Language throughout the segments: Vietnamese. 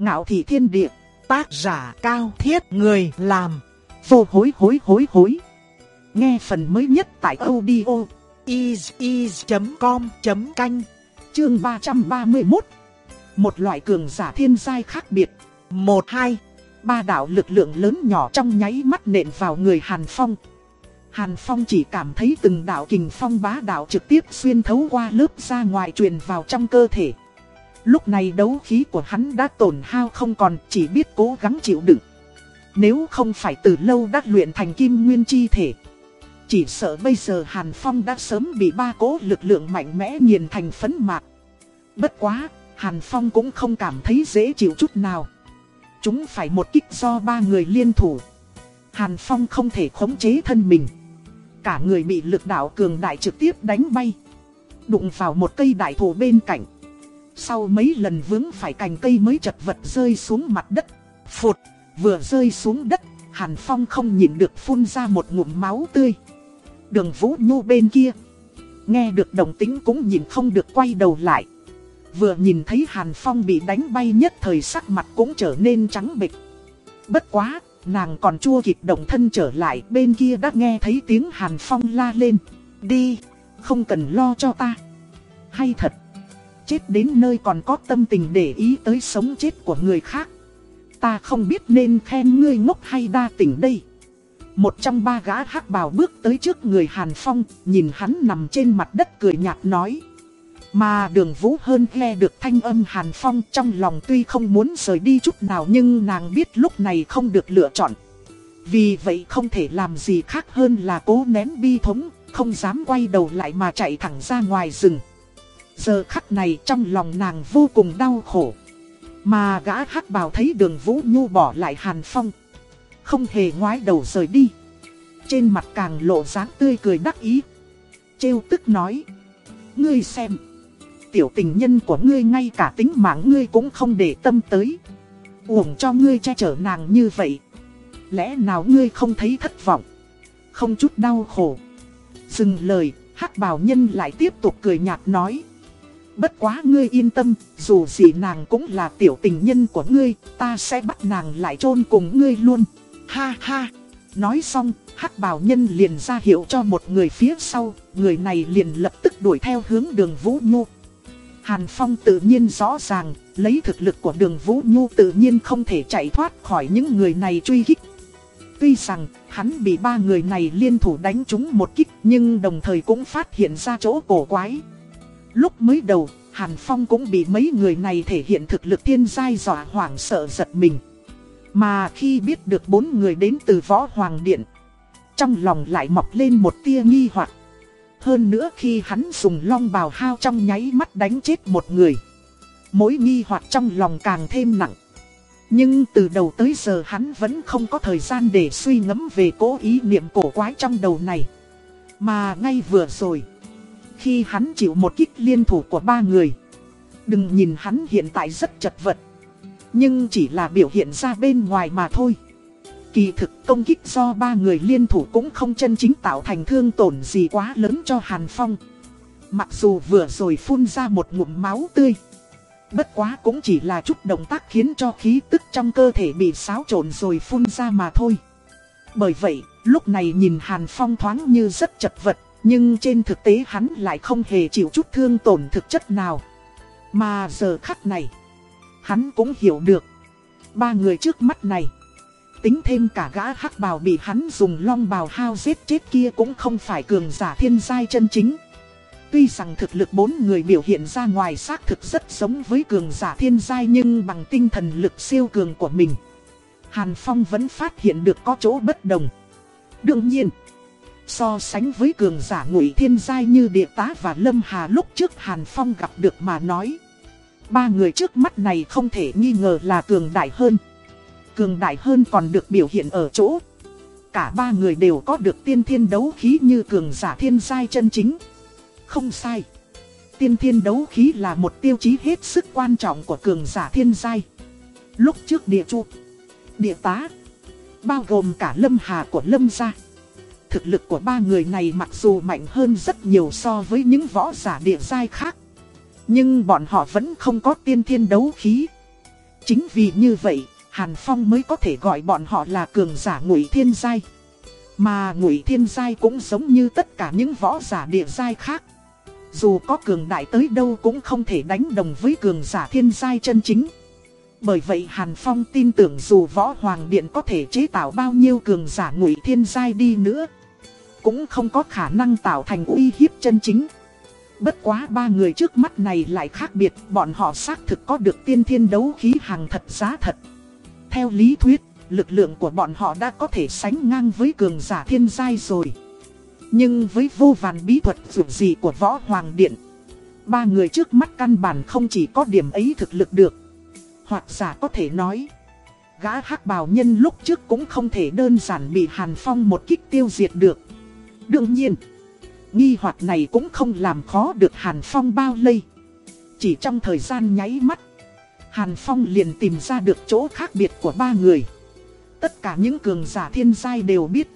Ngạo thị thiên địa, tác giả cao thiết người làm, vô hối hối hối hối. Nghe phần mới nhất tại audio is.com.canh, chương 331. Một loại cường giả thiên giai khác biệt. một hai Ba đạo lực lượng lớn nhỏ trong nháy mắt nện vào người Hàn Phong. Hàn Phong chỉ cảm thấy từng đạo kình phong bá đạo trực tiếp xuyên thấu qua lớp ra ngoài truyền vào trong cơ thể. Lúc này đấu khí của hắn đã tổn hao không còn chỉ biết cố gắng chịu đựng. Nếu không phải từ lâu đã luyện thành kim nguyên chi thể. Chỉ sợ bây giờ Hàn Phong đã sớm bị ba cố lực lượng mạnh mẽ nghiền thành phấn mạc. Bất quá, Hàn Phong cũng không cảm thấy dễ chịu chút nào. Chúng phải một kích do ba người liên thủ. Hàn Phong không thể khống chế thân mình. Cả người bị lực đạo cường đại trực tiếp đánh bay. Đụng vào một cây đại thụ bên cạnh. Sau mấy lần vướng phải cành cây mới chật vật rơi xuống mặt đất. Phụt, vừa rơi xuống đất, Hàn Phong không nhìn được phun ra một ngụm máu tươi. Đường Vũ Nhu bên kia. Nghe được đồng tính cũng nhìn không được quay đầu lại. Vừa nhìn thấy Hàn Phong bị đánh bay nhất thời sắc mặt cũng trở nên trắng bệch. Bất quá, nàng còn chua kịp động thân trở lại bên kia đã nghe thấy tiếng Hàn Phong la lên. Đi, không cần lo cho ta. Hay thật, chết đến nơi còn có tâm tình để ý tới sống chết của người khác. Ta không biết nên khen ngươi ngốc hay đa tình đây. Một trong ba gã hắc bào bước tới trước người Hàn Phong, nhìn hắn nằm trên mặt đất cười nhạt nói. Mà đường vũ hơn nghe được thanh âm Hàn Phong trong lòng tuy không muốn rời đi chút nào nhưng nàng biết lúc này không được lựa chọn. Vì vậy không thể làm gì khác hơn là cố nén bi thống, không dám quay đầu lại mà chạy thẳng ra ngoài rừng. Giờ khắc này trong lòng nàng vô cùng đau khổ. Mà gã hắc bào thấy đường vũ nhu bỏ lại Hàn Phong. Không hề ngoái đầu rời đi. Trên mặt càng lộ dáng tươi cười đắc ý. Trêu tức nói. Ngươi xem tiểu tình nhân của ngươi ngay cả tính mạng ngươi cũng không để tâm tới. Uổng cho ngươi che chở nàng như vậy. Lẽ nào ngươi không thấy thất vọng? Không chút đau khổ. Dừng lời, hắc bào nhân lại tiếp tục cười nhạt nói. Bất quá ngươi yên tâm, dù gì nàng cũng là tiểu tình nhân của ngươi, ta sẽ bắt nàng lại chôn cùng ngươi luôn. Ha ha! Nói xong, hắc bào nhân liền ra hiệu cho một người phía sau, người này liền lập tức đuổi theo hướng đường Vũ Nhu. Hàn Phong tự nhiên rõ ràng, lấy thực lực của đường Vũ Nhu tự nhiên không thể chạy thoát khỏi những người này truy kích. Tuy rằng, hắn bị ba người này liên thủ đánh trúng một kích nhưng đồng thời cũng phát hiện ra chỗ cổ quái. Lúc mới đầu, Hàn Phong cũng bị mấy người này thể hiện thực lực thiên giai dọa hoảng sợ giật mình. Mà khi biết được bốn người đến từ Võ Hoàng Điện, trong lòng lại mọc lên một tia nghi hoặc. Hơn nữa khi hắn dùng long bào hao trong nháy mắt đánh chết một người. Mối nghi hoặc trong lòng càng thêm nặng. Nhưng từ đầu tới giờ hắn vẫn không có thời gian để suy ngẫm về cố ý niệm cổ quái trong đầu này. Mà ngay vừa rồi, khi hắn chịu một kích liên thủ của ba người. Đừng nhìn hắn hiện tại rất chật vật. Nhưng chỉ là biểu hiện ra bên ngoài mà thôi. Kỳ thực công kích do ba người liên thủ cũng không chân chính tạo thành thương tổn gì quá lớn cho Hàn Phong. Mặc dù vừa rồi phun ra một ngụm máu tươi. Bất quá cũng chỉ là chút động tác khiến cho khí tức trong cơ thể bị xáo trộn rồi phun ra mà thôi. Bởi vậy, lúc này nhìn Hàn Phong thoáng như rất chật vật, nhưng trên thực tế hắn lại không hề chịu chút thương tổn thực chất nào. Mà giờ khắc này, hắn cũng hiểu được, ba người trước mắt này Tính thêm cả gã hắc bào bị hắn dùng long bào hao giết chết kia cũng không phải cường giả thiên giai chân chính. Tuy rằng thực lực bốn người biểu hiện ra ngoài xác thực rất giống với cường giả thiên giai nhưng bằng tinh thần lực siêu cường của mình. Hàn Phong vẫn phát hiện được có chỗ bất đồng. Đương nhiên, so sánh với cường giả ngụy thiên giai như địa tá và lâm hà lúc trước Hàn Phong gặp được mà nói. Ba người trước mắt này không thể nghi ngờ là cường đại hơn cường đại hơn còn được biểu hiện ở chỗ. Cả ba người đều có được tiên thiên đấu khí như cường giả thiên giai chân chính. Không sai. Tiên thiên đấu khí là một tiêu chí hết sức quan trọng của cường giả thiên giai. Lúc trước địa chu, địa tá, bao gồm cả lâm hà của lâm gia. Thực lực của ba người này mặc dù mạnh hơn rất nhiều so với những võ giả địa giai khác. Nhưng bọn họ vẫn không có tiên thiên đấu khí. Chính vì như vậy, Hàn Phong mới có thể gọi bọn họ là cường giả ngụy thiên giai. Mà ngụy thiên giai cũng giống như tất cả những võ giả địa giai khác. Dù có cường đại tới đâu cũng không thể đánh đồng với cường giả thiên giai chân chính. Bởi vậy Hàn Phong tin tưởng dù võ hoàng điện có thể chế tạo bao nhiêu cường giả ngụy thiên giai đi nữa. Cũng không có khả năng tạo thành uy hiếp chân chính. Bất quá ba người trước mắt này lại khác biệt, bọn họ xác thực có được tiên thiên đấu khí hàng thật giá thật. Theo lý thuyết, lực lượng của bọn họ đã có thể sánh ngang với cường giả thiên giai rồi. Nhưng với vô vàn bí thuật dù gì của võ hoàng điện, ba người trước mắt căn bản không chỉ có điểm ấy thực lực được. Hoặc giả có thể nói, gã hắc bào nhân lúc trước cũng không thể đơn giản bị Hàn Phong một kích tiêu diệt được. Đương nhiên, nghi hoặc này cũng không làm khó được Hàn Phong bao lây. Chỉ trong thời gian nháy mắt, Hàn Phong liền tìm ra được chỗ khác biệt của ba người. Tất cả những cường giả thiên giai đều biết.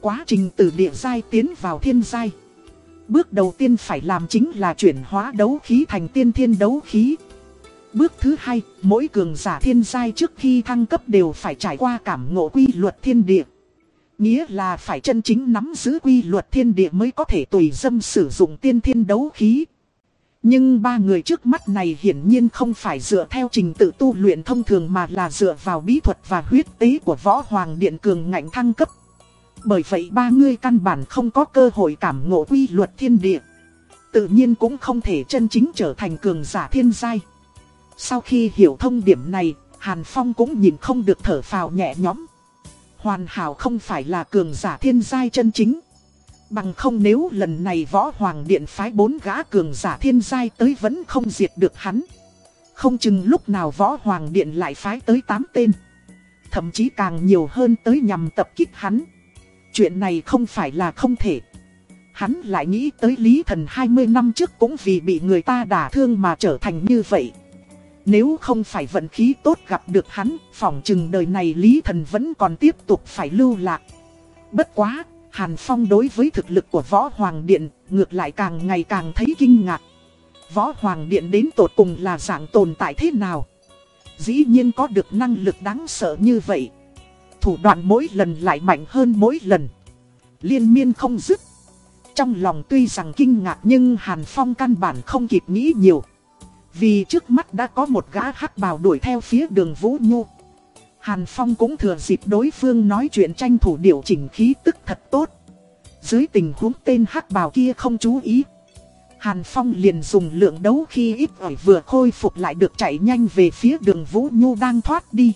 Quá trình từ địa giai tiến vào thiên giai. Bước đầu tiên phải làm chính là chuyển hóa đấu khí thành tiên thiên đấu khí. Bước thứ hai, mỗi cường giả thiên giai trước khi thăng cấp đều phải trải qua cảm ngộ quy luật thiên địa. Nghĩa là phải chân chính nắm giữ quy luật thiên địa mới có thể tùy dâm sử dụng tiên thiên đấu khí. Nhưng ba người trước mắt này hiển nhiên không phải dựa theo trình tự tu luyện thông thường mà là dựa vào bí thuật và huyết tế của võ hoàng điện cường ngạnh thăng cấp. Bởi vậy ba người căn bản không có cơ hội cảm ngộ quy luật thiên địa. Tự nhiên cũng không thể chân chính trở thành cường giả thiên giai. Sau khi hiểu thông điểm này, Hàn Phong cũng nhìn không được thở phào nhẹ nhõm. Hoàn hảo không phải là cường giả thiên giai chân chính. Bằng không nếu lần này võ hoàng điện phái bốn gã cường giả thiên giai tới vẫn không diệt được hắn. Không chừng lúc nào võ hoàng điện lại phái tới 8 tên. Thậm chí càng nhiều hơn tới nhằm tập kích hắn. Chuyện này không phải là không thể. Hắn lại nghĩ tới Lý Thần 20 năm trước cũng vì bị người ta đả thương mà trở thành như vậy. Nếu không phải vận khí tốt gặp được hắn, phỏng chừng đời này Lý Thần vẫn còn tiếp tục phải lưu lạc. Bất quá, Hàn Phong đối với thực lực của Võ Hoàng Điện, ngược lại càng ngày càng thấy kinh ngạc. Võ Hoàng Điện đến tột cùng là dạng tồn tại thế nào? Dĩ nhiên có được năng lực đáng sợ như vậy. Thủ đoạn mỗi lần lại mạnh hơn mỗi lần. Liên miên không dứt. Trong lòng tuy rằng kinh ngạc nhưng Hàn Phong căn bản không kịp nghĩ nhiều. Vì trước mắt đã có một gã hắc bào đuổi theo phía đường Vũ Nhu. Hàn Phong cũng thừa dịp đối phương nói chuyện tranh thủ điều chỉnh khí tức thật tốt. Dưới tình huống tên hắc bào kia không chú ý. Hàn Phong liền dùng lượng đấu khi ít ỏi vừa khôi phục lại được chạy nhanh về phía đường Vũ Nhu đang thoát đi.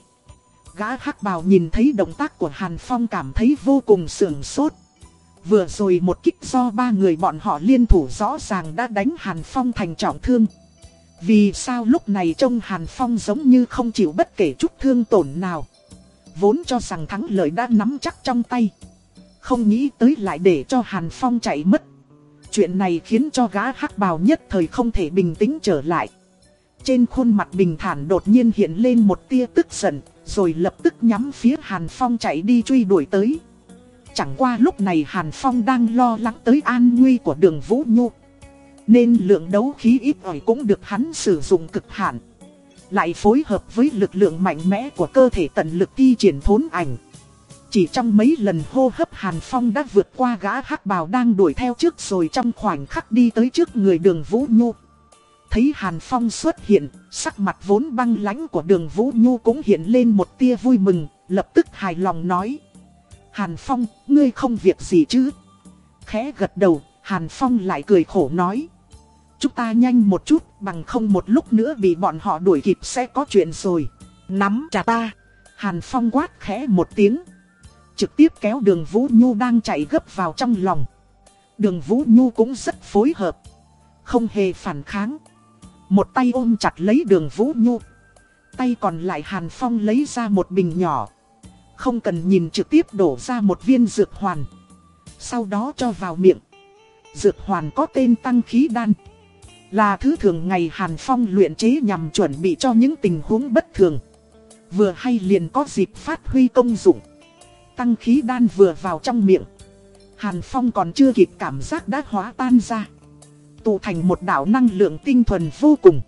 Gã hắc bào nhìn thấy động tác của Hàn Phong cảm thấy vô cùng sưởng sốt. Vừa rồi một kích do ba người bọn họ liên thủ rõ ràng đã đánh Hàn Phong thành trọng thương. Vì sao lúc này trông Hàn Phong giống như không chịu bất kể chút thương tổn nào. Vốn cho rằng thắng lợi đã nắm chắc trong tay. Không nghĩ tới lại để cho Hàn Phong chạy mất. Chuyện này khiến cho gã hắc bào nhất thời không thể bình tĩnh trở lại. Trên khuôn mặt bình thản đột nhiên hiện lên một tia tức giận, rồi lập tức nhắm phía Hàn Phong chạy đi truy đuổi tới. Chẳng qua lúc này Hàn Phong đang lo lắng tới an nguy của đường Vũ Nhu. Nên lượng đấu khí ít ỏi cũng được hắn sử dụng cực hạn. Lại phối hợp với lực lượng mạnh mẽ của cơ thể tận lực thi triển thốn ảnh. Chỉ trong mấy lần hô hấp Hàn Phong đã vượt qua gã hắc bào đang đuổi theo trước rồi trong khoảnh khắc đi tới trước người đường Vũ Nhu. Thấy Hàn Phong xuất hiện, sắc mặt vốn băng lãnh của đường Vũ Nhu cũng hiện lên một tia vui mừng, lập tức hài lòng nói. Hàn Phong, ngươi không việc gì chứ? Khẽ gật đầu, Hàn Phong lại cười khổ nói. Chúng ta nhanh một chút, bằng không một lúc nữa bị bọn họ đuổi kịp sẽ có chuyện rồi. Nắm chặt ta. Hàn Phong quát khẽ một tiếng. Trực tiếp kéo đường Vũ Nhu đang chạy gấp vào trong lòng. Đường Vũ Nhu cũng rất phối hợp. Không hề phản kháng. Một tay ôm chặt lấy đường Vũ Nhu. Tay còn lại Hàn Phong lấy ra một bình nhỏ. Không cần nhìn trực tiếp đổ ra một viên dược hoàn. Sau đó cho vào miệng. Dược hoàn có tên tăng khí đan. Là thứ thường ngày Hàn Phong luyện chế nhằm chuẩn bị cho những tình huống bất thường. Vừa hay liền có dịp phát huy công dụng. Tăng khí đan vừa vào trong miệng. Hàn Phong còn chưa kịp cảm giác đã hóa tan ra. Tụ thành một đảo năng lượng tinh thuần vô cùng.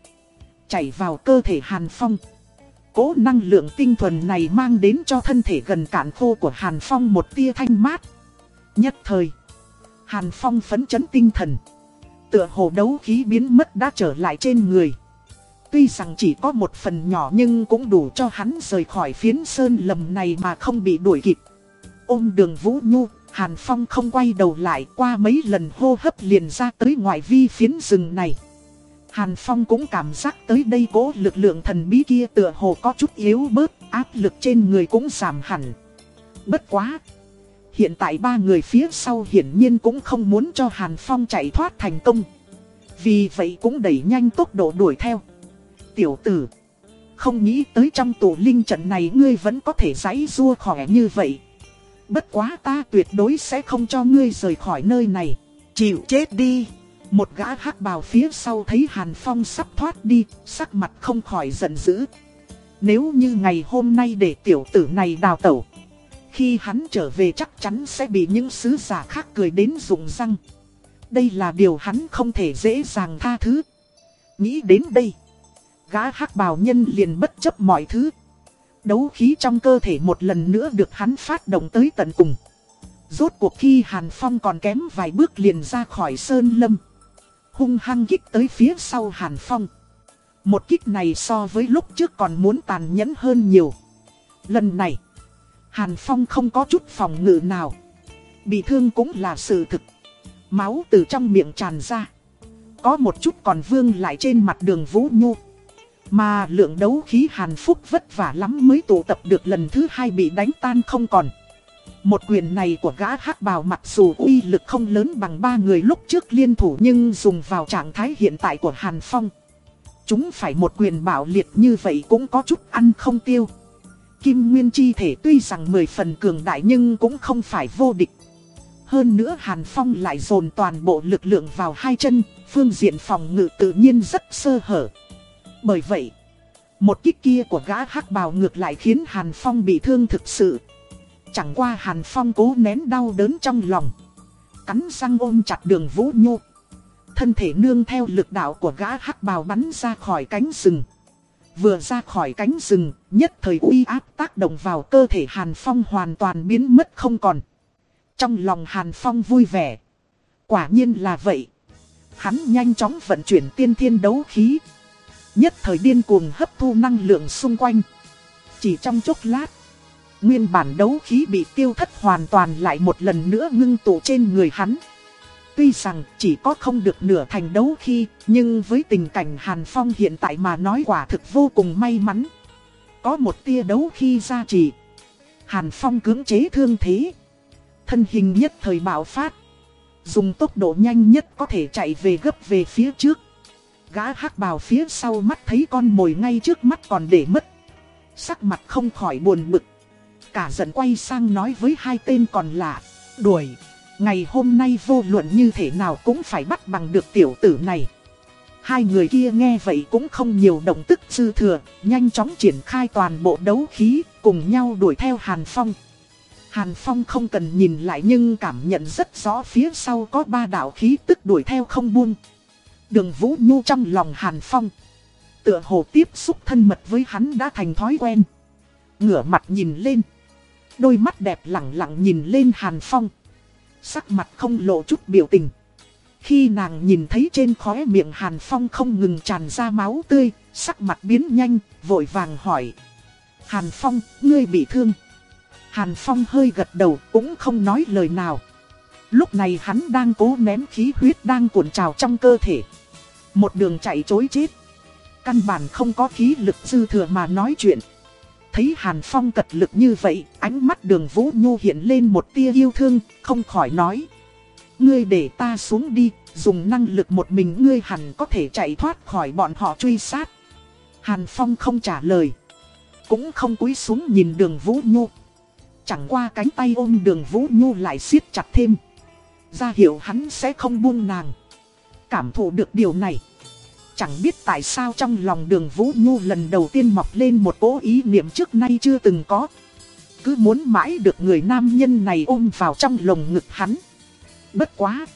Chảy vào cơ thể Hàn Phong. Cố năng lượng tinh thuần này mang đến cho thân thể gần cạn khô của Hàn Phong một tia thanh mát. Nhất thời, Hàn Phong phấn chấn tinh thần. Tựa hồ đấu khí biến mất đã trở lại trên người. Tuy rằng chỉ có một phần nhỏ nhưng cũng đủ cho hắn rời khỏi phiến sơn lầm này mà không bị đuổi kịp. Ôm đường Vũ Nhu, Hàn Phong không quay đầu lại qua mấy lần hô hấp liền ra tới ngoại vi phiến rừng này. Hàn Phong cũng cảm giác tới đây cố lực lượng thần bí kia tựa hồ có chút yếu bớt, áp lực trên người cũng giảm hẳn. Bất quá! Hiện tại ba người phía sau hiển nhiên cũng không muốn cho Hàn Phong chạy thoát thành công. Vì vậy cũng đẩy nhanh tốc độ đuổi theo. Tiểu tử! Không nghĩ tới trong tổ linh trận này ngươi vẫn có thể giãy rua khỏe như vậy. Bất quá ta tuyệt đối sẽ không cho ngươi rời khỏi nơi này. Chịu chết đi! Một gã hắc bào phía sau thấy Hàn Phong sắp thoát đi, sắc mặt không khỏi giận dữ. Nếu như ngày hôm nay để tiểu tử này đào tẩu, khi hắn trở về chắc chắn sẽ bị những sứ giả khác cười đến rụng răng. Đây là điều hắn không thể dễ dàng tha thứ. Nghĩ đến đây, gã hắc bào nhân liền bất chấp mọi thứ. Đấu khí trong cơ thể một lần nữa được hắn phát động tới tận cùng. Rốt cuộc khi Hàn Phong còn kém vài bước liền ra khỏi sơn lâm hung hăng kích tới phía sau Hàn Phong. Một kích này so với lúc trước còn muốn tàn nhẫn hơn nhiều. Lần này, Hàn Phong không có chút phòng ngự nào. Bị thương cũng là sự thực. Máu từ trong miệng tràn ra. Có một chút còn vương lại trên mặt đường Vũ Nhu. Mà lượng đấu khí Hàn Phúc vất vả lắm mới tụ tập được lần thứ hai bị đánh tan không còn. Một quyền này của gã hắc bào mặc dù uy lực không lớn bằng ba người lúc trước liên thủ nhưng dùng vào trạng thái hiện tại của Hàn Phong. Chúng phải một quyền bảo liệt như vậy cũng có chút ăn không tiêu. Kim Nguyên chi thể tuy rằng mười phần cường đại nhưng cũng không phải vô địch. Hơn nữa Hàn Phong lại dồn toàn bộ lực lượng vào hai chân, phương diện phòng ngự tự nhiên rất sơ hở. Bởi vậy, một kích kia của gã hắc bào ngược lại khiến Hàn Phong bị thương thực sự. Chẳng qua Hàn Phong cố nén đau đớn trong lòng. Cắn răng ôm chặt đường Vũ Nhu. Thân thể nương theo lực đạo của gã hắc bào bắn ra khỏi cánh rừng. Vừa ra khỏi cánh rừng, nhất thời uy áp tác động vào cơ thể Hàn Phong hoàn toàn biến mất không còn. Trong lòng Hàn Phong vui vẻ. Quả nhiên là vậy. Hắn nhanh chóng vận chuyển tiên thiên đấu khí. Nhất thời điên cuồng hấp thu năng lượng xung quanh. Chỉ trong chốc lát. Nguyên bản đấu khí bị tiêu thất hoàn toàn lại một lần nữa ngưng tụ trên người hắn. Tuy rằng chỉ có không được nửa thành đấu khi nhưng với tình cảnh Hàn Phong hiện tại mà nói quả thực vô cùng may mắn. Có một tia đấu khi gia trì. Hàn Phong cưỡng chế thương thế. Thân hình nhất thời bạo phát. Dùng tốc độ nhanh nhất có thể chạy về gấp về phía trước. Gã hắc bào phía sau mắt thấy con mồi ngay trước mắt còn để mất. Sắc mặt không khỏi buồn bực cả giận quay sang nói với hai tên còn lạ, đuổi, ngày hôm nay vô luận như thế nào cũng phải bắt bằng được tiểu tử này. Hai người kia nghe vậy cũng không nhiều động tức dư thừa, nhanh chóng triển khai toàn bộ đấu khí, cùng nhau đuổi theo Hàn Phong. Hàn Phong không cần nhìn lại nhưng cảm nhận rất rõ phía sau có ba đạo khí tức đuổi theo không buông. Đường Vũ Nhu trong lòng Hàn Phong. Tựa hồ tiếp xúc thân mật với hắn đã thành thói quen. Ngửa mặt nhìn lên. Đôi mắt đẹp lặng lặng nhìn lên Hàn Phong. Sắc mặt không lộ chút biểu tình. Khi nàng nhìn thấy trên khóe miệng Hàn Phong không ngừng tràn ra máu tươi, sắc mặt biến nhanh, vội vàng hỏi. Hàn Phong, ngươi bị thương. Hàn Phong hơi gật đầu, cũng không nói lời nào. Lúc này hắn đang cố nén khí huyết đang cuộn trào trong cơ thể. Một đường chạy chối chết. Căn bản không có khí lực dư thừa mà nói chuyện. Thấy Hàn Phong cật lực như vậy, ánh mắt đường Vũ Nhu hiện lên một tia yêu thương, không khỏi nói. Ngươi để ta xuống đi, dùng năng lực một mình ngươi hẳn có thể chạy thoát khỏi bọn họ truy sát. Hàn Phong không trả lời. Cũng không cúi xuống nhìn đường Vũ Nhu. Chẳng qua cánh tay ôm đường Vũ Nhu lại siết chặt thêm. Ra hiệu hắn sẽ không buông nàng. Cảm thụ được điều này. Chẳng biết tại sao trong lòng đường Vũ Nhu lần đầu tiên mọc lên một cố ý niệm trước nay chưa từng có. Cứ muốn mãi được người nam nhân này ôm vào trong lồng ngực hắn. Bất quá.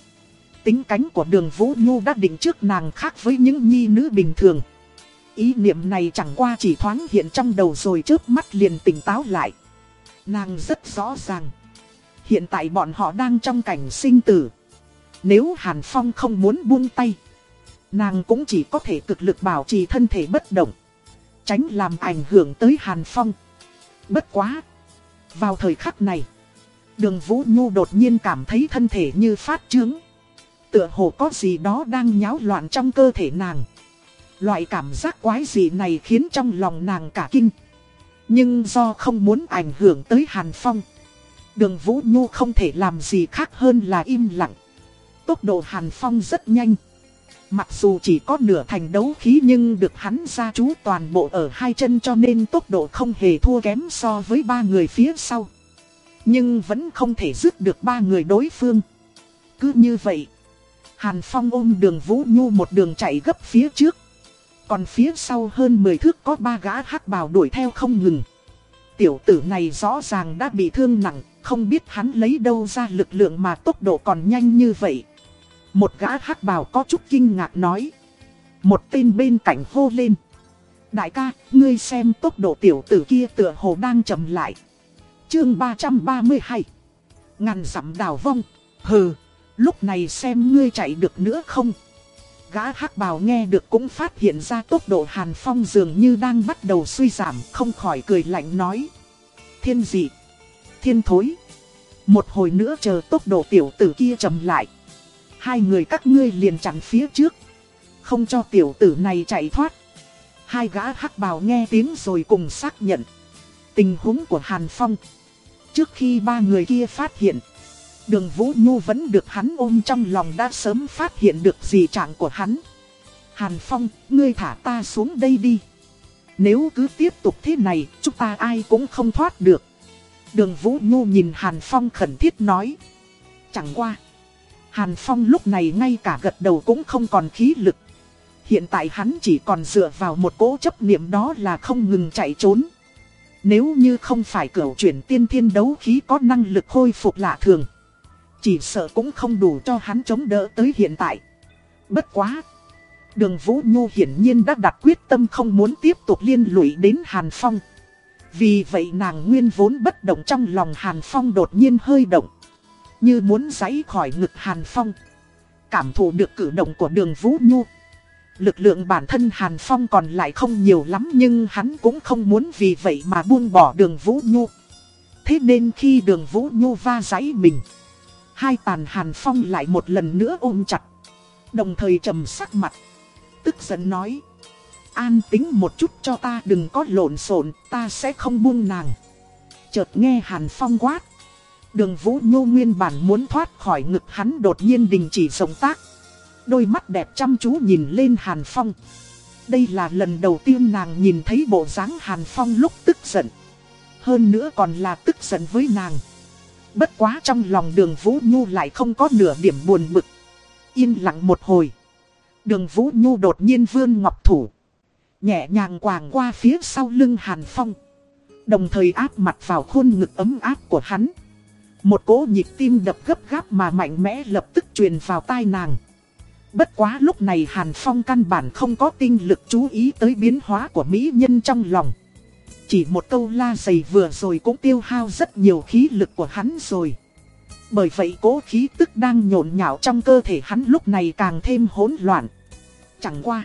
Tính cánh của đường Vũ Nhu đã định trước nàng khác với những nhi nữ bình thường. Ý niệm này chẳng qua chỉ thoáng hiện trong đầu rồi chớp mắt liền tỉnh táo lại. Nàng rất rõ ràng. Hiện tại bọn họ đang trong cảnh sinh tử. Nếu Hàn Phong không muốn buông tay, nàng cũng chỉ có thể cực lực bảo trì thân thể bất động. Tránh làm ảnh hưởng tới Hàn Phong. Bất quá. Vào thời khắc này, đường Vũ Nhu đột nhiên cảm thấy thân thể như phát trướng. Tựa hồ có gì đó đang nháo loạn trong cơ thể nàng. Loại cảm giác quái dị này khiến trong lòng nàng cả kinh. Nhưng do không muốn ảnh hưởng tới Hàn Phong. Đường Vũ Nhu không thể làm gì khác hơn là im lặng. Tốc độ Hàn Phong rất nhanh. Mặc dù chỉ có nửa thành đấu khí nhưng được hắn ra chú toàn bộ ở hai chân cho nên tốc độ không hề thua kém so với ba người phía sau. Nhưng vẫn không thể dứt được ba người đối phương. Cứ như vậy, Hàn Phong ôm đường Vũ Nhu một đường chạy gấp phía trước. Còn phía sau hơn 10 thước có ba gã hắc bào đuổi theo không ngừng. Tiểu tử này rõ ràng đã bị thương nặng, không biết hắn lấy đâu ra lực lượng mà tốc độ còn nhanh như vậy. Một gã hắc bào có chút kinh ngạc nói. Một tên bên cạnh hô lên. Đại ca, ngươi xem tốc độ tiểu tử kia tựa hồ đang chậm lại. Chương 332 Ngàn dặm đào vong. Hừ, lúc này xem ngươi chạy được nữa không? Gã hắc bào nghe được cũng phát hiện ra tốc độ Hàn Phong dường như đang bắt đầu suy giảm, không khỏi cười lạnh nói. Thiên dị, thiên thối. Một hồi nữa chờ tốc độ tiểu tử kia chậm lại. Hai người các ngươi liền chặn phía trước. Không cho tiểu tử này chạy thoát. Hai gã hắc bào nghe tiếng rồi cùng xác nhận. Tình huống của Hàn Phong. Trước khi ba người kia phát hiện. Đường Vũ Nhu vẫn được hắn ôm trong lòng đã sớm phát hiện được gì trạng của hắn. Hàn Phong, ngươi thả ta xuống đây đi. Nếu cứ tiếp tục thế này, chúng ta ai cũng không thoát được. Đường Vũ Nhu nhìn Hàn Phong khẩn thiết nói. Chẳng qua. Hàn Phong lúc này ngay cả gật đầu cũng không còn khí lực. Hiện tại hắn chỉ còn dựa vào một cố chấp niệm đó là không ngừng chạy trốn. Nếu như không phải cửu chuyển tiên thiên đấu khí có năng lực khôi phục lạ thường. Chỉ sợ cũng không đủ cho hắn chống đỡ tới hiện tại. Bất quá. Đường Vũ Nhu hiển nhiên đã đặt quyết tâm không muốn tiếp tục liên lụy đến Hàn Phong. Vì vậy nàng nguyên vốn bất động trong lòng Hàn Phong đột nhiên hơi động. Như muốn giãy khỏi ngực Hàn Phong. Cảm thụ được cử động của đường Vũ Nhu. Lực lượng bản thân Hàn Phong còn lại không nhiều lắm nhưng hắn cũng không muốn vì vậy mà buông bỏ đường Vũ Nhu. Thế nên khi đường Vũ Nhu va giấy mình. Hai tàn Hàn Phong lại một lần nữa ôm chặt. Đồng thời trầm sắc mặt. Tức giận nói. An tính một chút cho ta đừng có lộn xộn, ta sẽ không buông nàng. Chợt nghe Hàn Phong quát. Đường Vũ Nhô nguyên bản muốn thoát khỏi ngực hắn đột nhiên đình chỉ sống tác. Đôi mắt đẹp chăm chú nhìn lên Hàn Phong. Đây là lần đầu tiên nàng nhìn thấy bộ dáng Hàn Phong lúc tức giận. Hơn nữa còn là tức giận với nàng. Bất quá trong lòng đường Vũ Nhu lại không có nửa điểm buồn bực. Yên lặng một hồi. Đường Vũ Nhu đột nhiên vươn ngọc thủ. Nhẹ nhàng quàng qua phía sau lưng Hàn Phong. Đồng thời áp mặt vào khuôn ngực ấm áp của hắn. Một cỗ nhịp tim đập gấp gáp mà mạnh mẽ lập tức truyền vào tai nàng. Bất quá lúc này Hàn Phong căn bản không có tinh lực chú ý tới biến hóa của mỹ nhân trong lòng. Chỉ một câu la dày vừa rồi cũng tiêu hao rất nhiều khí lực của hắn rồi. Bởi vậy cố khí tức đang nhộn nhạo trong cơ thể hắn lúc này càng thêm hỗn loạn. Chẳng qua.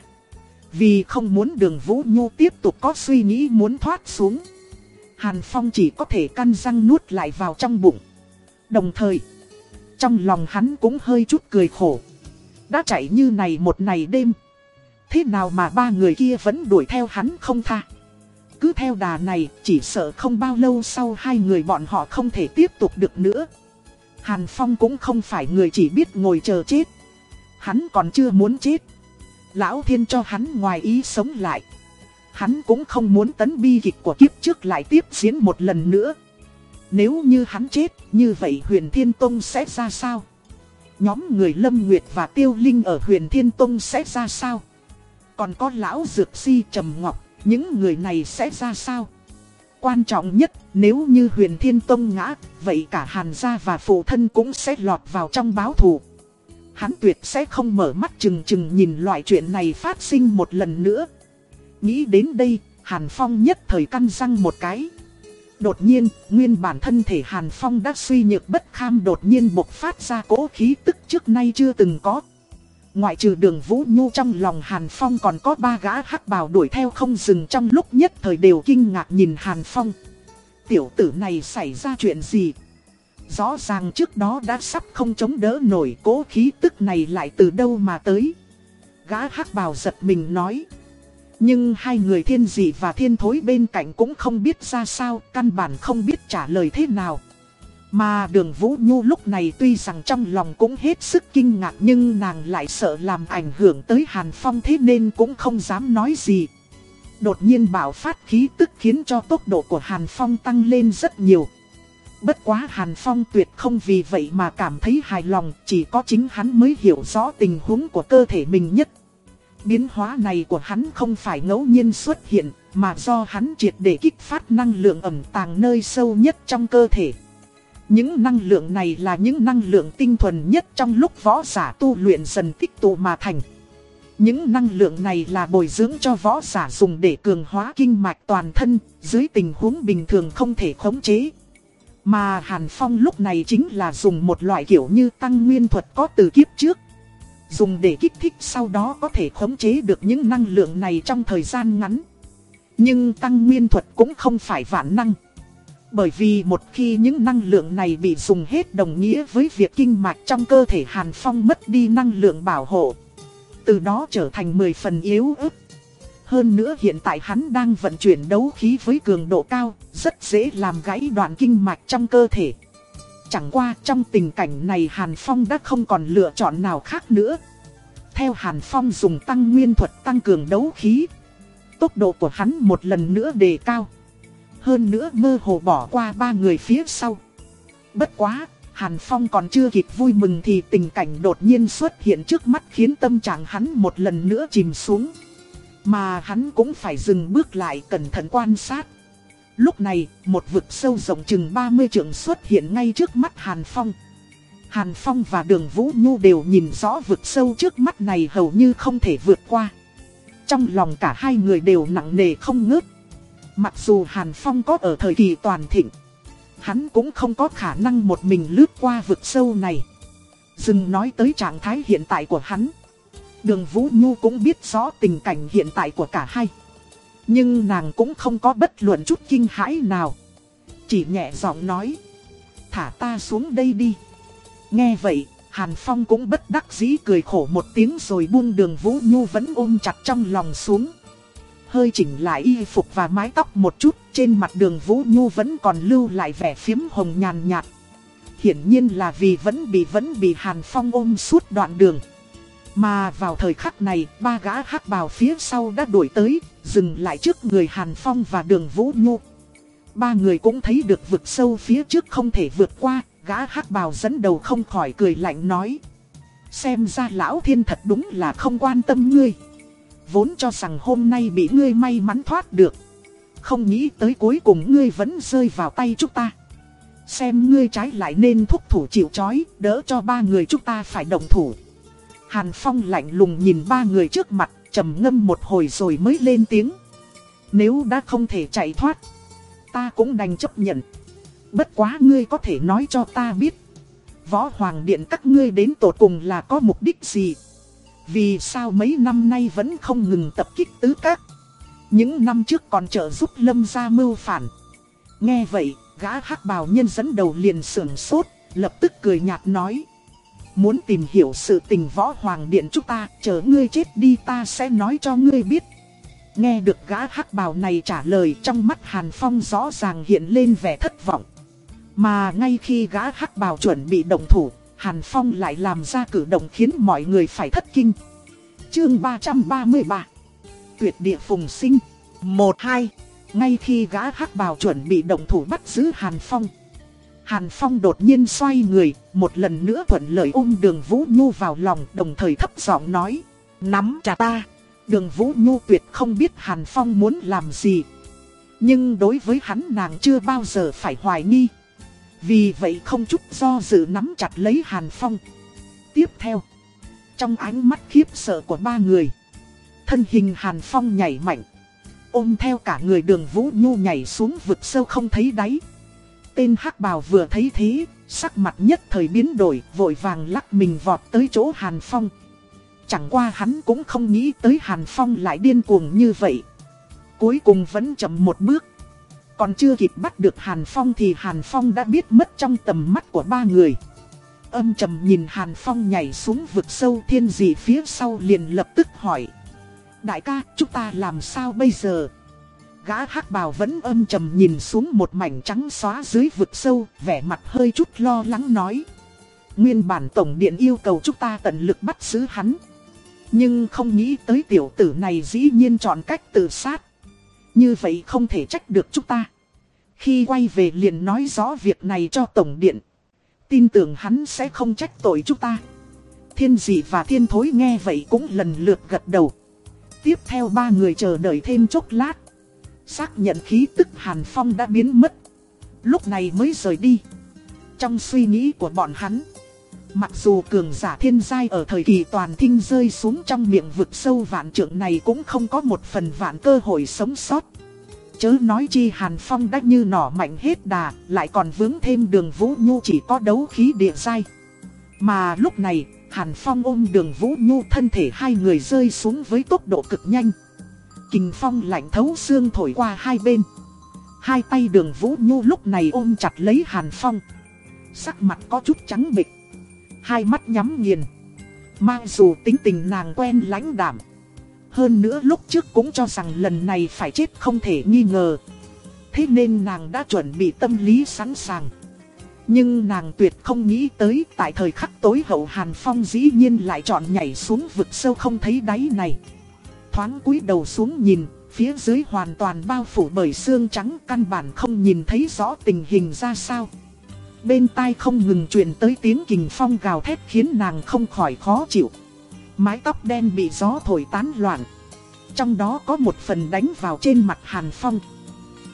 Vì không muốn đường Vũ Nhu tiếp tục có suy nghĩ muốn thoát xuống. Hàn Phong chỉ có thể căn răng nuốt lại vào trong bụng. Đồng thời, trong lòng hắn cũng hơi chút cười khổ. Đã chạy như này một ngày đêm. Thế nào mà ba người kia vẫn đuổi theo hắn không tha. Cứ theo đà này, chỉ sợ không bao lâu sau hai người bọn họ không thể tiếp tục được nữa. Hàn Phong cũng không phải người chỉ biết ngồi chờ chết. Hắn còn chưa muốn chết. Lão Thiên cho hắn ngoài ý sống lại. Hắn cũng không muốn tấn bi kịch của kiếp trước lại tiếp diễn một lần nữa. Nếu như hắn chết, như vậy huyền Thiên Tông sẽ ra sao? Nhóm người Lâm Nguyệt và Tiêu Linh ở huyền Thiên Tông sẽ ra sao? Còn có lão Dược Si Trầm Ngọc, những người này sẽ ra sao? Quan trọng nhất, nếu như huyền Thiên Tông ngã, vậy cả Hàn gia và phụ thân cũng sẽ lọt vào trong báo thù. Hắn tuyệt sẽ không mở mắt chừng chừng nhìn loại chuyện này phát sinh một lần nữa. Nghĩ đến đây, Hàn Phong nhất thời căn răng một cái. Đột nhiên, nguyên bản thân thể Hàn Phong đã suy nhược bất kham đột nhiên bộc phát ra cỗ khí tức trước nay chưa từng có. Ngoại trừ đường Vũ Nhu trong lòng Hàn Phong còn có ba gã hắc bào đuổi theo không dừng trong lúc nhất thời đều kinh ngạc nhìn Hàn Phong. Tiểu tử này xảy ra chuyện gì? Rõ ràng trước đó đã sắp không chống đỡ nổi cố khí tức này lại từ đâu mà tới. Gã hắc bào giật mình nói. Nhưng hai người thiên dị và thiên thối bên cạnh cũng không biết ra sao, căn bản không biết trả lời thế nào. Mà đường Vũ Nhu lúc này tuy rằng trong lòng cũng hết sức kinh ngạc nhưng nàng lại sợ làm ảnh hưởng tới Hàn Phong thế nên cũng không dám nói gì. Đột nhiên bạo phát khí tức khiến cho tốc độ của Hàn Phong tăng lên rất nhiều. Bất quá Hàn Phong tuyệt không vì vậy mà cảm thấy hài lòng, chỉ có chính hắn mới hiểu rõ tình huống của cơ thể mình nhất. Biến hóa này của hắn không phải ngẫu nhiên xuất hiện, mà do hắn triệt để kích phát năng lượng ẩm tàng nơi sâu nhất trong cơ thể. Những năng lượng này là những năng lượng tinh thuần nhất trong lúc võ giả tu luyện dần tích tụ mà thành. Những năng lượng này là bồi dưỡng cho võ giả dùng để cường hóa kinh mạch toàn thân, dưới tình huống bình thường không thể khống chế. Mà Hàn Phong lúc này chính là dùng một loại kiểu như tăng nguyên thuật có từ kiếp trước. Dùng để kích thích sau đó có thể khống chế được những năng lượng này trong thời gian ngắn. Nhưng tăng nguyên thuật cũng không phải vạn năng. Bởi vì một khi những năng lượng này bị dùng hết đồng nghĩa với việc kinh mạch trong cơ thể Hàn Phong mất đi năng lượng bảo hộ. Từ đó trở thành 10 phần yếu ớt. Hơn nữa hiện tại hắn đang vận chuyển đấu khí với cường độ cao, rất dễ làm gãy đoạn kinh mạch trong cơ thể. Chẳng qua trong tình cảnh này Hàn Phong đã không còn lựa chọn nào khác nữa. Theo Hàn Phong dùng tăng nguyên thuật tăng cường đấu khí. Tốc độ của hắn một lần nữa đề cao. Hơn nữa mơ hồ bỏ qua ba người phía sau. Bất quá, Hàn Phong còn chưa kịp vui mừng thì tình cảnh đột nhiên xuất hiện trước mắt khiến tâm trạng hắn một lần nữa chìm xuống. Mà hắn cũng phải dừng bước lại cẩn thận quan sát. Lúc này, một vực sâu rộng chừng 30 trượng xuất hiện ngay trước mắt Hàn Phong. Hàn Phong và đường Vũ Nhu đều nhìn rõ vực sâu trước mắt này hầu như không thể vượt qua. Trong lòng cả hai người đều nặng nề không ngớt. Mặc dù Hàn Phong có ở thời kỳ toàn thịnh, hắn cũng không có khả năng một mình lướt qua vực sâu này. Dừng nói tới trạng thái hiện tại của hắn. Đường Vũ Nhu cũng biết rõ tình cảnh hiện tại của cả hai. Nhưng nàng cũng không có bất luận chút kinh hãi nào. Chỉ nhẹ giọng nói. Thả ta xuống đây đi. Nghe vậy, Hàn Phong cũng bất đắc dĩ cười khổ một tiếng rồi buông đường Vũ Nhu vẫn ôm chặt trong lòng xuống. Hơi chỉnh lại y phục và mái tóc một chút, trên mặt đường Vũ Nhu vẫn còn lưu lại vẻ phiếm hồng nhàn nhạt. Hiển nhiên là vì vẫn bị vẫn bị Hàn Phong ôm suốt đoạn đường. Mà vào thời khắc này, ba gã hắc bào phía sau đã đuổi tới, dừng lại trước người Hàn Phong và đường Vũ Nhu. Ba người cũng thấy được vực sâu phía trước không thể vượt qua, gã hắc bào dẫn đầu không khỏi cười lạnh nói. Xem ra lão thiên thật đúng là không quan tâm ngươi. Vốn cho rằng hôm nay bị ngươi may mắn thoát được. Không nghĩ tới cuối cùng ngươi vẫn rơi vào tay chúng ta. Xem ngươi trái lại nên thúc thủ chịu chói, đỡ cho ba người chúng ta phải động thủ. Hàn Phong lạnh lùng nhìn ba người trước mặt, trầm ngâm một hồi rồi mới lên tiếng. Nếu đã không thể chạy thoát, ta cũng đành chấp nhận. Bất quá ngươi có thể nói cho ta biết. Võ Hoàng Điện các ngươi đến tột cùng là có mục đích gì? Vì sao mấy năm nay vẫn không ngừng tập kích tứ các? Những năm trước còn trợ giúp lâm gia mưu phản. Nghe vậy, gã hắc bào nhân dẫn đầu liền sưởng sốt, lập tức cười nhạt nói. Muốn tìm hiểu sự tình võ hoàng điện chúng ta, chờ ngươi chết đi ta sẽ nói cho ngươi biết. Nghe được gã hắc bào này trả lời trong mắt Hàn Phong rõ ràng hiện lên vẻ thất vọng. Mà ngay khi gã hắc bào chuẩn bị động thủ, Hàn Phong lại làm ra cử động khiến mọi người phải thất kinh. Chương 333 Tuyệt địa phùng sinh 1-2 Ngay khi gã hắc bào chuẩn bị động thủ bắt giữ Hàn Phong Hàn Phong đột nhiên xoay người, một lần nữa thuận lời ôm đường Vũ Nhu vào lòng đồng thời thấp giọng nói Nắm chặt ta Đường Vũ Nhu tuyệt không biết Hàn Phong muốn làm gì Nhưng đối với hắn nàng chưa bao giờ phải hoài nghi vì vậy không chút do dự nắm chặt lấy Hàn Phong. Tiếp theo, trong ánh mắt khiếp sợ của ba người, thân hình Hàn Phong nhảy mạnh, ôm theo cả người đường Vũ Nhu nhảy xuống vực sâu không thấy đáy. Tên hắc bào vừa thấy thế, sắc mặt nhất thời biến đổi, vội vàng lắc mình vọt tới chỗ Hàn Phong. Chẳng qua hắn cũng không nghĩ tới Hàn Phong lại điên cuồng như vậy. Cuối cùng vẫn chậm một bước. Còn chưa kịp bắt được Hàn Phong thì Hàn Phong đã biết mất trong tầm mắt của ba người. Âm trầm nhìn Hàn Phong nhảy xuống vực sâu thiên dị phía sau liền lập tức hỏi. Đại ca, chúng ta làm sao bây giờ? Gã hắc bào vẫn âm trầm nhìn xuống một mảnh trắng xóa dưới vực sâu, vẻ mặt hơi chút lo lắng nói. Nguyên bản tổng điện yêu cầu chúng ta tận lực bắt giữ hắn. Nhưng không nghĩ tới tiểu tử này dĩ nhiên chọn cách tự sát. Như vậy không thể trách được chúng ta. Khi quay về liền nói rõ việc này cho tổng điện. Tin tưởng hắn sẽ không trách tội chúng ta. Thiên dị và thiên thối nghe vậy cũng lần lượt gật đầu. Tiếp theo ba người chờ đợi thêm chốc lát. Xác nhận khí tức Hàn Phong đã biến mất. Lúc này mới rời đi. Trong suy nghĩ của bọn hắn. Mặc dù cường giả thiên giai ở thời kỳ toàn thinh rơi xuống trong miệng vực sâu vạn trượng này cũng không có một phần vạn cơ hội sống sót. Chớ nói chi Hàn Phong đã như nỏ mạnh hết đà, lại còn vướng thêm đường Vũ Nhu chỉ có đấu khí địa giai. Mà lúc này, Hàn Phong ôm đường Vũ Nhu thân thể hai người rơi xuống với tốc độ cực nhanh. Kình Phong lạnh thấu xương thổi qua hai bên. Hai tay đường Vũ Nhu lúc này ôm chặt lấy Hàn Phong. Sắc mặt có chút trắng bịch. Hai mắt nhắm nghiền. Mang dù tính tình nàng quen lãnh đảm. Hơn nữa lúc trước cũng cho rằng lần này phải chết không thể nghi ngờ. Thế nên nàng đã chuẩn bị tâm lý sẵn sàng. Nhưng nàng tuyệt không nghĩ tới tại thời khắc tối hậu Hàn Phong dĩ nhiên lại chọn nhảy xuống vực sâu không thấy đáy này. Thoáng cúi đầu xuống nhìn, phía dưới hoàn toàn bao phủ bởi xương trắng căn bản không nhìn thấy rõ tình hình ra sao. Bên tai không ngừng truyền tới tiếng kình phong gào thét khiến nàng không khỏi khó chịu. Mái tóc đen bị gió thổi tán loạn. Trong đó có một phần đánh vào trên mặt Hàn Phong.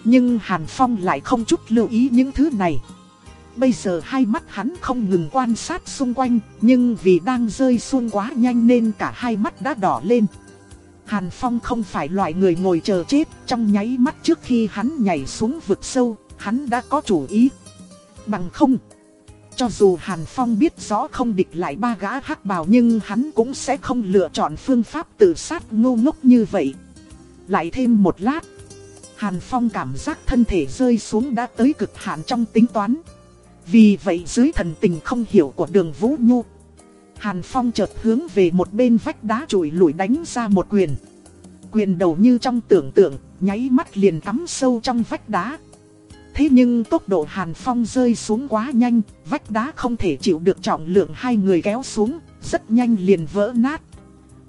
Nhưng Hàn Phong lại không chút lưu ý những thứ này. Bây giờ hai mắt hắn không ngừng quan sát xung quanh, nhưng vì đang rơi xuống quá nhanh nên cả hai mắt đã đỏ lên. Hàn Phong không phải loại người ngồi chờ chết, trong nháy mắt trước khi hắn nhảy xuống vực sâu, hắn đã có chủ ý. Bằng không, cho dù Hàn Phong biết rõ không địch lại ba gã hắc bào nhưng hắn cũng sẽ không lựa chọn phương pháp tự sát ngu ngốc như vậy. Lại thêm một lát, Hàn Phong cảm giác thân thể rơi xuống đã tới cực hạn trong tính toán. Vì vậy dưới thần tình không hiểu của đường Vũ Nhu Hàn Phong chợt hướng về một bên vách đá trụi lủi đánh ra một quyền. Quyền đầu như trong tưởng tượng Nháy mắt liền cắm sâu trong vách đá. Thế nhưng tốc độ Hàn Phong rơi xuống quá nhanh Vách đá không thể chịu được trọng lượng hai người kéo xuống Rất nhanh liền vỡ nát.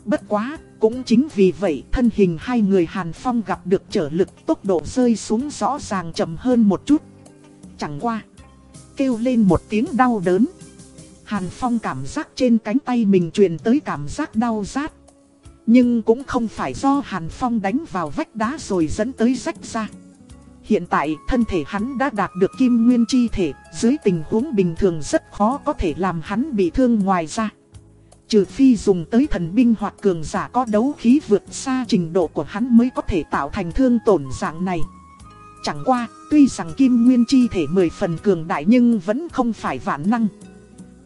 Bất quá, cũng chính vì vậy thân hình hai người Hàn Phong gặp được trở lực tốc độ rơi xuống rõ ràng chậm hơn một chút. Chẳng qua kêu lên một tiếng đau đớn. Hàn Phong cảm giác trên cánh tay mình truyền tới cảm giác đau rát. Nhưng cũng không phải do Hàn Phong đánh vào vách đá rồi dẫn tới rách ra. Hiện tại thân thể hắn đã đạt được kim nguyên chi thể, dưới tình huống bình thường rất khó có thể làm hắn bị thương ngoài ra. Trừ phi dùng tới thần binh hoặc cường giả có đấu khí vượt xa trình độ của hắn mới có thể tạo thành thương tổn dạng này. Chẳng qua, tuy rằng kim nguyên chi thể mười phần cường đại nhưng vẫn không phải vạn năng.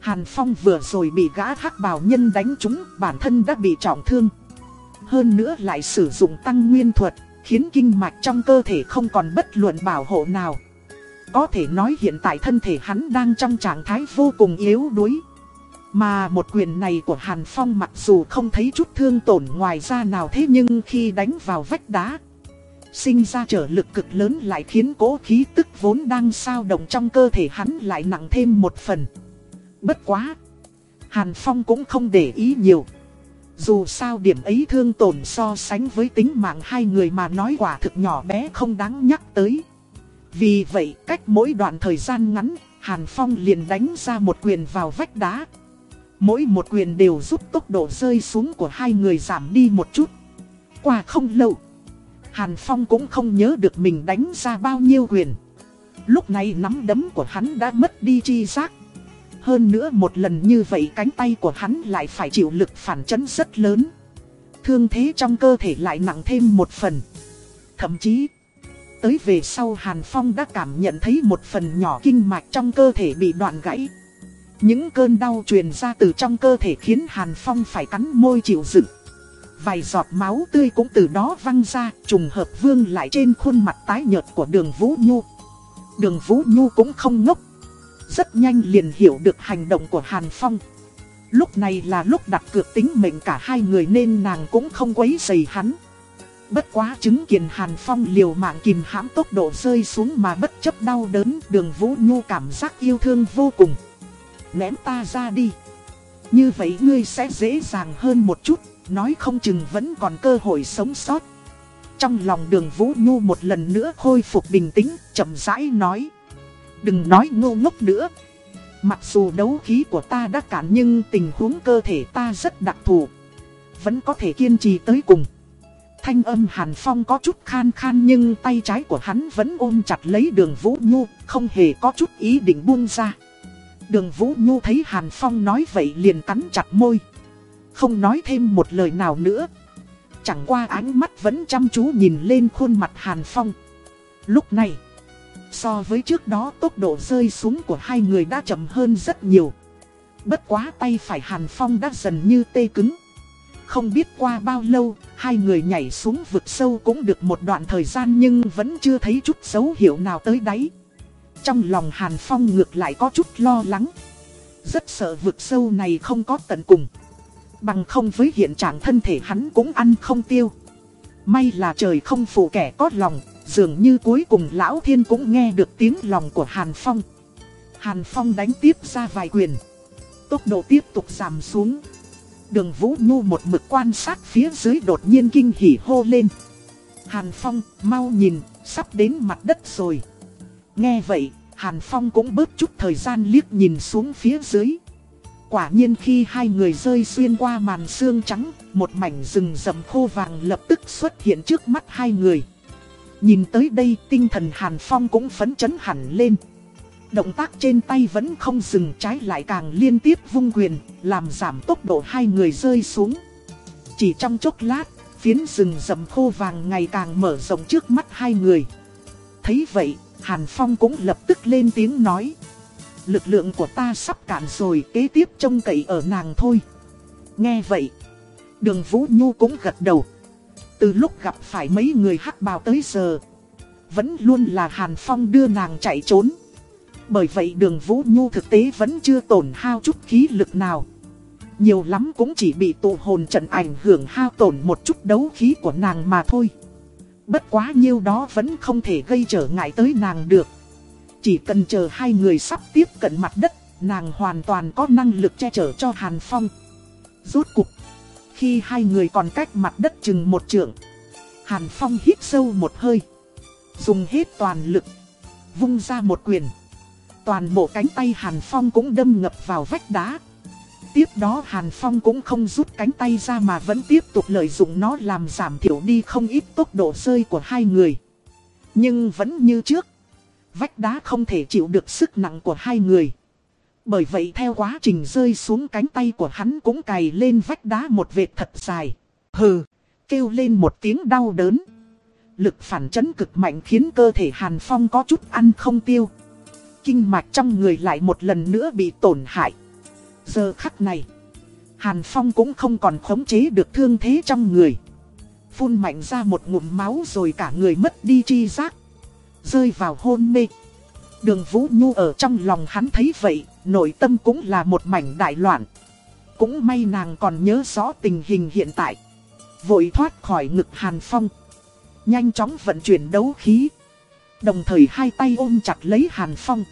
Hàn Phong vừa rồi bị gã hắc bào nhân đánh trúng, bản thân đã bị trọng thương. Hơn nữa lại sử dụng tăng nguyên thuật, khiến kinh mạch trong cơ thể không còn bất luận bảo hộ nào. Có thể nói hiện tại thân thể hắn đang trong trạng thái vô cùng yếu đuối. Mà một quyền này của Hàn Phong mặc dù không thấy chút thương tổn ngoài ra nào thế nhưng khi đánh vào vách đá, Sinh ra trở lực cực lớn lại khiến cố khí tức vốn đang sao động trong cơ thể hắn lại nặng thêm một phần. Bất quá. Hàn Phong cũng không để ý nhiều. Dù sao điểm ấy thương tổn so sánh với tính mạng hai người mà nói quả thực nhỏ bé không đáng nhắc tới. Vì vậy cách mỗi đoạn thời gian ngắn, Hàn Phong liền đánh ra một quyền vào vách đá. Mỗi một quyền đều giúp tốc độ rơi xuống của hai người giảm đi một chút. Qua không lâu. Hàn Phong cũng không nhớ được mình đánh ra bao nhiêu quyền. Lúc này nắm đấm của hắn đã mất đi chi giác. Hơn nữa một lần như vậy cánh tay của hắn lại phải chịu lực phản chấn rất lớn. Thương thế trong cơ thể lại nặng thêm một phần. Thậm chí, tới về sau Hàn Phong đã cảm nhận thấy một phần nhỏ kinh mạch trong cơ thể bị đoạn gãy. Những cơn đau truyền ra từ trong cơ thể khiến Hàn Phong phải cắn môi chịu dựng. Vài giọt máu tươi cũng từ đó văng ra, trùng hợp vương lại trên khuôn mặt tái nhợt của đường Vũ Nhu. Đường Vũ Nhu cũng không ngốc. Rất nhanh liền hiểu được hành động của Hàn Phong. Lúc này là lúc đặt cược tính mệnh cả hai người nên nàng cũng không quấy rầy hắn. Bất quá chứng kiến Hàn Phong liều mạng kìm hãm tốc độ rơi xuống mà bất chấp đau đớn đường Vũ Nhu cảm giác yêu thương vô cùng. Ném ta ra đi. Như vậy ngươi sẽ dễ dàng hơn một chút, nói không chừng vẫn còn cơ hội sống sót. Trong lòng đường Vũ Nhu một lần nữa khôi phục bình tĩnh, chậm rãi nói. Đừng nói ngu ngốc nữa. Mặc dù đấu khí của ta đã cản nhưng tình huống cơ thể ta rất đặc thù. Vẫn có thể kiên trì tới cùng. Thanh âm Hàn Phong có chút khan khan nhưng tay trái của hắn vẫn ôm chặt lấy đường Vũ Nhu, không hề có chút ý định buông ra. Đường Vũ Nhu thấy Hàn Phong nói vậy liền cắn chặt môi. Không nói thêm một lời nào nữa. Chẳng qua ánh mắt vẫn chăm chú nhìn lên khuôn mặt Hàn Phong. Lúc này, so với trước đó tốc độ rơi xuống của hai người đã chậm hơn rất nhiều. Bất quá tay phải Hàn Phong đã dần như tê cứng. Không biết qua bao lâu, hai người nhảy xuống vực sâu cũng được một đoạn thời gian nhưng vẫn chưa thấy chút dấu hiệu nào tới đáy. Trong lòng Hàn Phong ngược lại có chút lo lắng. Rất sợ vực sâu này không có tận cùng. Bằng không với hiện trạng thân thể hắn cũng ăn không tiêu. May là trời không phụ kẻ có lòng, dường như cuối cùng Lão Thiên cũng nghe được tiếng lòng của Hàn Phong. Hàn Phong đánh tiếp ra vài quyền. Tốc độ tiếp tục giảm xuống. Đường Vũ Nhu một mực quan sát phía dưới đột nhiên kinh hỉ hô lên. Hàn Phong, mau nhìn, sắp đến mặt đất rồi. Nghe vậy, Hàn Phong cũng bớt chút thời gian liếc nhìn xuống phía dưới. Quả nhiên khi hai người rơi xuyên qua màn xương trắng, một mảnh rừng rậm khô vàng lập tức xuất hiện trước mắt hai người. Nhìn tới đây tinh thần Hàn Phong cũng phấn chấn hẳn lên. Động tác trên tay vẫn không dừng trái lại càng liên tiếp vung quyền, làm giảm tốc độ hai người rơi xuống. Chỉ trong chốc lát, phiến rừng rậm khô vàng ngày càng mở rộng trước mắt hai người. Thấy vậy, Hàn Phong cũng lập tức lên tiếng nói. Lực lượng của ta sắp cạn rồi kế tiếp trông cậy ở nàng thôi. Nghe vậy, đường Vũ Nhu cũng gật đầu. Từ lúc gặp phải mấy người hắc bào tới giờ, vẫn luôn là Hàn Phong đưa nàng chạy trốn. Bởi vậy đường Vũ Nhu thực tế vẫn chưa tổn hao chút khí lực nào. Nhiều lắm cũng chỉ bị tụ hồn trận ảnh hưởng hao tổn một chút đấu khí của nàng mà thôi. Bất quá nhiêu đó vẫn không thể gây trở ngại tới nàng được. Chỉ cần chờ hai người sắp tiếp cận mặt đất, nàng hoàn toàn có năng lực che chở cho Hàn Phong. Rốt cuộc khi hai người còn cách mặt đất chừng một trượng, Hàn Phong hít sâu một hơi, dùng hết toàn lực, vung ra một quyền. Toàn bộ cánh tay Hàn Phong cũng đâm ngập vào vách đá. Tiếp đó Hàn Phong cũng không rút cánh tay ra mà vẫn tiếp tục lợi dụng nó làm giảm thiểu đi không ít tốc độ rơi của hai người. Nhưng vẫn như trước, vách đá không thể chịu được sức nặng của hai người. Bởi vậy theo quá trình rơi xuống cánh tay của hắn cũng cày lên vách đá một vệt thật dài. Hừ, kêu lên một tiếng đau đớn. Lực phản chấn cực mạnh khiến cơ thể Hàn Phong có chút ăn không tiêu. Kinh mạch trong người lại một lần nữa bị tổn hại. Giờ khắc này, Hàn Phong cũng không còn khống chế được thương thế trong người. Phun mạnh ra một ngụm máu rồi cả người mất đi chi giác. Rơi vào hôn mê. Đường Vũ Nhu ở trong lòng hắn thấy vậy, nội tâm cũng là một mảnh đại loạn. Cũng may nàng còn nhớ rõ tình hình hiện tại. Vội thoát khỏi ngực Hàn Phong. Nhanh chóng vận chuyển đấu khí. Đồng thời hai tay ôm chặt lấy Hàn Phong.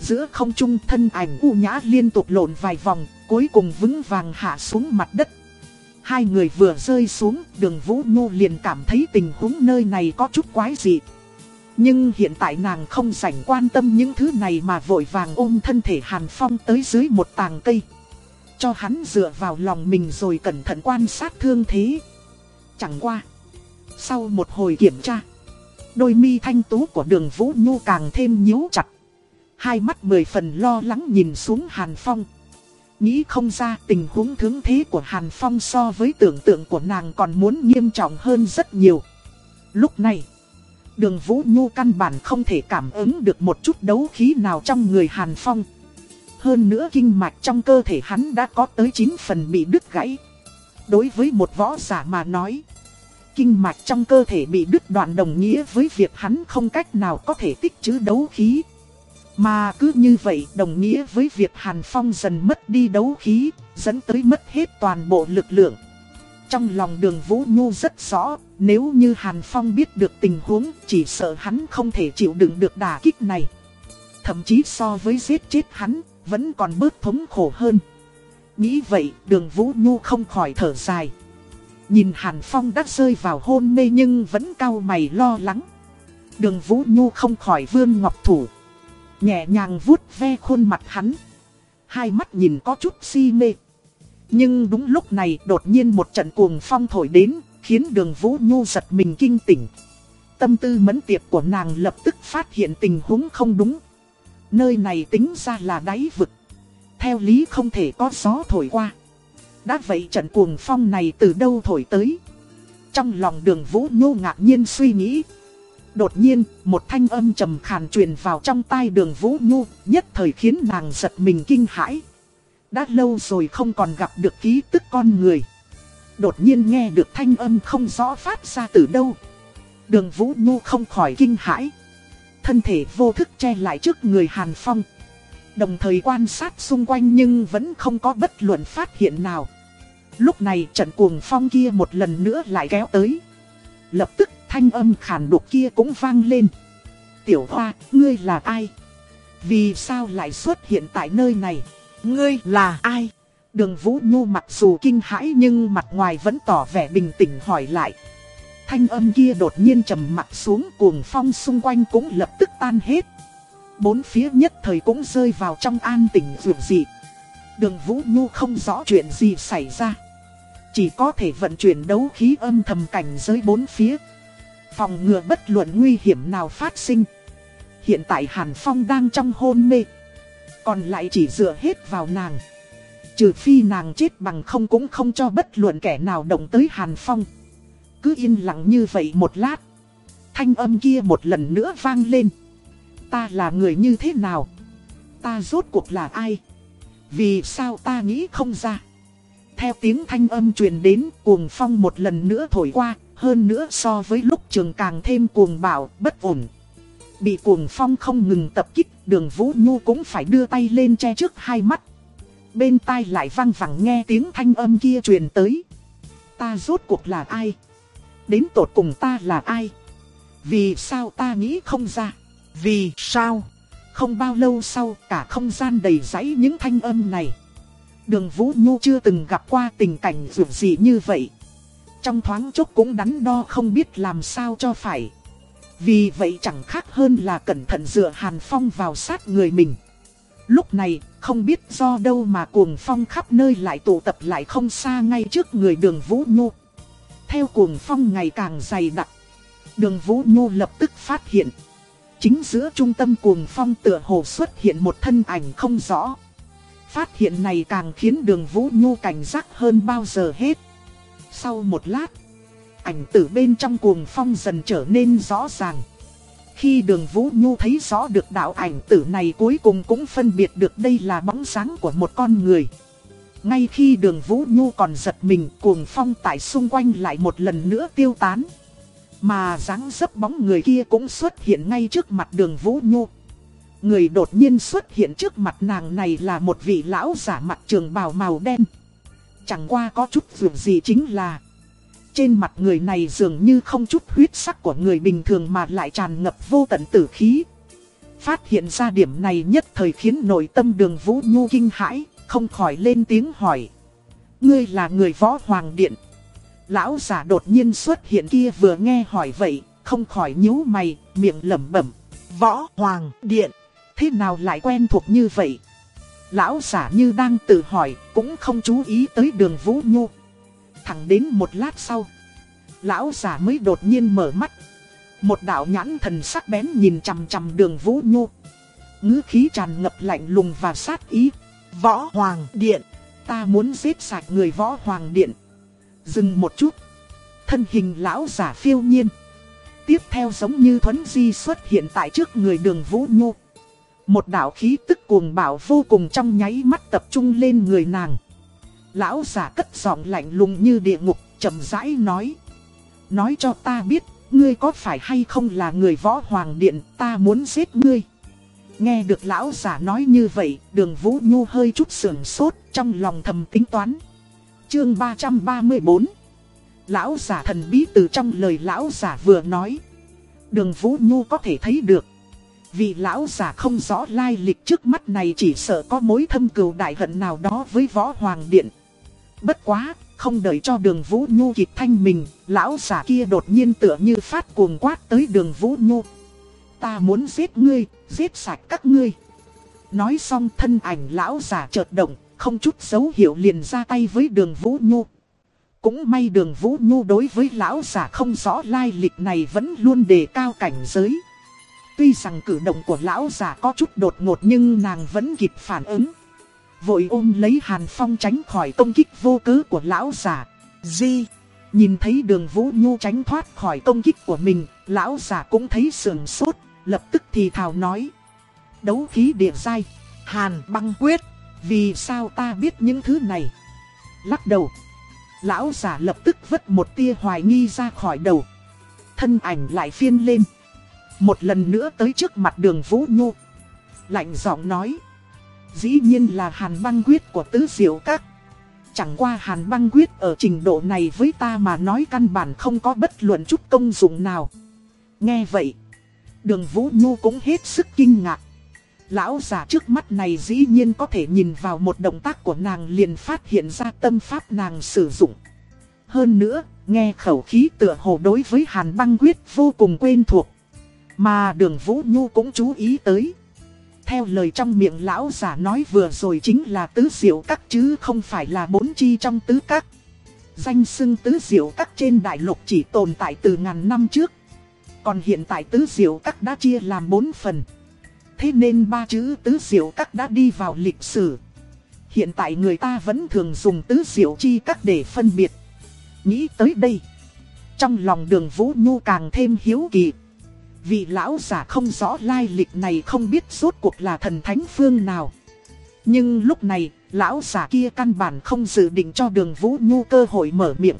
Giữa không trung thân ảnh u nhã liên tục lộn vài vòng, cuối cùng vững vàng hạ xuống mặt đất. Hai người vừa rơi xuống, đường Vũ Nhu liền cảm thấy tình huống nơi này có chút quái dị. Nhưng hiện tại nàng không rảnh quan tâm những thứ này mà vội vàng ôm thân thể Hàn Phong tới dưới một tàng cây. Cho hắn dựa vào lòng mình rồi cẩn thận quan sát thương thế. Chẳng qua. Sau một hồi kiểm tra, đôi mi thanh tú của đường Vũ Nhu càng thêm nhíu chặt. Hai mắt mười phần lo lắng nhìn xuống Hàn Phong. Nghĩ không ra tình huống thương thế của Hàn Phong so với tưởng tượng của nàng còn muốn nghiêm trọng hơn rất nhiều. Lúc này, đường Vũ Nhu căn bản không thể cảm ứng được một chút đấu khí nào trong người Hàn Phong. Hơn nữa kinh mạch trong cơ thể hắn đã có tới 9 phần bị đứt gãy. Đối với một võ giả mà nói, kinh mạch trong cơ thể bị đứt đoạn đồng nghĩa với việc hắn không cách nào có thể tích trữ đấu khí. Mà cứ như vậy đồng nghĩa với việc Hàn Phong dần mất đi đấu khí, dẫn tới mất hết toàn bộ lực lượng. Trong lòng đường Vũ Nhu rất rõ, nếu như Hàn Phong biết được tình huống, chỉ sợ hắn không thể chịu đựng được đả kích này. Thậm chí so với giết chết hắn, vẫn còn bớt thống khổ hơn. Nghĩ vậy, đường Vũ Nhu không khỏi thở dài. Nhìn Hàn Phong đã rơi vào hôn mê nhưng vẫn cau mày lo lắng. Đường Vũ Nhu không khỏi vươn ngọc thủ. Nhẹ nhàng vuốt ve khuôn mặt hắn. Hai mắt nhìn có chút si mê. Nhưng đúng lúc này đột nhiên một trận cuồng phong thổi đến, khiến đường Vũ Nhu giật mình kinh tỉnh. Tâm tư mẫn tiệp của nàng lập tức phát hiện tình huống không đúng. Nơi này tính ra là đáy vực. Theo lý không thể có gió thổi qua. Đã vậy trận cuồng phong này từ đâu thổi tới? Trong lòng đường Vũ Nhu ngạc nhiên suy nghĩ. Đột nhiên, một thanh âm trầm khàn truyền vào trong tai đường Vũ Nhu, nhất thời khiến nàng giật mình kinh hãi. Đã lâu rồi không còn gặp được ký tức con người. Đột nhiên nghe được thanh âm không rõ phát ra từ đâu. Đường Vũ Nhu không khỏi kinh hãi. Thân thể vô thức che lại trước người Hàn Phong. Đồng thời quan sát xung quanh nhưng vẫn không có bất luận phát hiện nào. Lúc này trận cuồng phong kia một lần nữa lại kéo tới. Lập tức thanh âm khàn đục kia cũng vang lên. Tiểu Hoa, ngươi là ai? Vì sao lại xuất hiện tại nơi này? Ngươi là ai? Đường Vũ Nhu mặc dù kinh hãi nhưng mặt ngoài vẫn tỏ vẻ bình tĩnh hỏi lại. Thanh âm kia đột nhiên trầm mặt xuống, cuồng phong xung quanh cũng lập tức tan hết. Bốn phía nhất thời cũng rơi vào trong an tình dường dị. Đường Vũ Nhu không rõ chuyện gì xảy ra. Chỉ có thể vận chuyển đấu khí âm thầm cảnh giới bốn phía. Phòng ngừa bất luận nguy hiểm nào phát sinh. Hiện tại Hàn Phong đang trong hôn mê. Còn lại chỉ dựa hết vào nàng. Trừ phi nàng chết bằng không cũng không cho bất luận kẻ nào động tới Hàn Phong. Cứ yên lặng như vậy một lát. Thanh âm kia một lần nữa vang lên. Ta là người như thế nào? Ta rốt cuộc là ai? Vì sao ta nghĩ không ra? Theo tiếng thanh âm truyền đến cuồng phong một lần nữa thổi qua, hơn nữa so với lúc trường càng thêm cuồng bạo, bất ổn. Bị cuồng phong không ngừng tập kích, đường Vũ Nhu cũng phải đưa tay lên che trước hai mắt. Bên tai lại vang vẳng nghe tiếng thanh âm kia truyền tới. Ta rốt cuộc là ai? Đến tột cùng ta là ai? Vì sao ta nghĩ không ra? Vì sao? Không bao lâu sau, cả không gian đầy rẫy những thanh âm này. Đường Vũ Nhu chưa từng gặp qua tình cảnh dù gì như vậy. Trong thoáng chốc cũng đắn đo không biết làm sao cho phải. Vì vậy chẳng khác hơn là cẩn thận dựa Hàn Phong vào sát người mình. Lúc này, không biết do đâu mà cuồng phong khắp nơi lại tụ tập lại không xa ngay trước người đường Vũ Nhu. Theo cuồng phong ngày càng dày đặc, đường Vũ Nhu lập tức phát hiện. Chính giữa trung tâm cuồng phong tựa hồ xuất hiện một thân ảnh không rõ. Phát hiện này càng khiến đường Vũ Nhu cảnh giác hơn bao giờ hết. Sau một lát, ảnh từ bên trong cuồng phong dần trở nên rõ ràng. Khi đường Vũ Nhu thấy rõ được đạo ảnh tử này cuối cùng cũng phân biệt được đây là bóng sáng của một con người. Ngay khi đường Vũ Nhu còn giật mình, cuồng phong tại xung quanh lại một lần nữa tiêu tán. Mà dáng dấp bóng người kia cũng xuất hiện ngay trước mặt đường Vũ Nhu. Người đột nhiên xuất hiện trước mặt nàng này là một vị lão giả mặt trường bào màu đen. Chẳng qua có chút vượt gì chính là trên mặt người này dường như không chút huyết sắc của người bình thường mà lại tràn ngập vô tận tử khí. Phát hiện ra điểm này nhất thời khiến nội tâm đường Vũ Nhu kinh hãi, không khỏi lên tiếng hỏi. Ngươi là người võ hoàng điện. Lão giả đột nhiên xuất hiện kia vừa nghe hỏi vậy, không khỏi nhíu mày, miệng lẩm bẩm. Võ hoàng điện, thế nào lại quen thuộc như vậy? Lão giả như đang tự hỏi, cũng không chú ý tới đường Vũ Nhu. Thẳng đến một lát sau, lão giả mới đột nhiên mở mắt. Một đạo nhãn thần sắc bén nhìn chằm chằm đường Vũ Nhu. ngữ khí tràn ngập lạnh lùng và sát ý. Võ Hoàng Điện, ta muốn giết sạch người Võ Hoàng Điện. Dừng một chút, thân hình lão giả phiêu nhiên. tiếp theo giống như thuấn di xuất hiện tại trước người đường Vũ Nhu. Một đạo khí tức cuồng bạo vô cùng trong nháy mắt tập trung lên người nàng. Lão giả cất giọng lạnh lùng như địa ngục, chậm rãi nói. Nói cho ta biết, ngươi có phải hay không là người võ hoàng điện, ta muốn giết ngươi. Nghe được lão giả nói như vậy, đường Vũ Nhu hơi chút sườn sốt, trong lòng thầm tính toán. Chương 334 Lão giả thần bí từ trong lời lão giả vừa nói. Đường Vũ Nhu có thể thấy được. Vì lão giả không rõ lai lịch trước mắt này chỉ sợ có mối thâm cừu đại hận nào đó với võ hoàng điện. Bất quá, không đợi cho đường Vũ Nhu kịp thanh mình, lão giả kia đột nhiên tựa như phát cuồng quát tới đường Vũ Nhu. Ta muốn giết ngươi, giết sạch các ngươi. Nói xong thân ảnh lão giả chợt động, không chút dấu hiệu liền ra tay với đường Vũ Nhu. Cũng may đường Vũ Nhu đối với lão giả không rõ lai lịch này vẫn luôn đề cao cảnh giới. Tuy rằng cử động của lão giả có chút đột ngột nhưng nàng vẫn kịp phản ứng. Vội ôm lấy Hàn Phong tránh khỏi công kích vô cớ của lão giả. Di, nhìn thấy đường Vũ Nhu tránh thoát khỏi công kích của mình, lão giả cũng thấy sườn sốt, lập tức thì thào nói. Đấu khí địa dai, Hàn băng quyết, vì sao ta biết những thứ này? Lắc đầu. Lão giả lập tức vứt một tia hoài nghi ra khỏi đầu. Thân ảnh lại phiên lên. Một lần nữa tới trước mặt đường Vũ Nhu. Lạnh giọng nói. Dĩ nhiên là hàn băng quyết của tứ diệu các. Chẳng qua hàn băng quyết ở trình độ này với ta mà nói căn bản không có bất luận chút công dụng nào. Nghe vậy. Đường Vũ Nhu cũng hết sức kinh ngạc. Lão già trước mắt này dĩ nhiên có thể nhìn vào một động tác của nàng liền phát hiện ra tâm pháp nàng sử dụng. Hơn nữa, nghe khẩu khí tựa hồ đối với hàn băng quyết vô cùng quen thuộc. Mà đường Vũ Nhu cũng chú ý tới. Theo lời trong miệng lão giả nói vừa rồi chính là tứ diệu các chứ không phải là bốn chi trong tứ các. Danh xưng tứ diệu các trên đại lục chỉ tồn tại từ ngàn năm trước. Còn hiện tại tứ diệu các đã chia làm bốn phần. Thế nên ba chữ tứ diệu các đã đi vào lịch sử. Hiện tại người ta vẫn thường dùng tứ diệu chi các để phân biệt. Nghĩ tới đây. Trong lòng đường Vũ Nhu càng thêm hiếu kỳ. Vị lão giả không rõ lai lịch này không biết rốt cuộc là thần thánh phương nào. Nhưng lúc này, lão giả kia căn bản không dự định cho đường Vũ Nhu cơ hội mở miệng.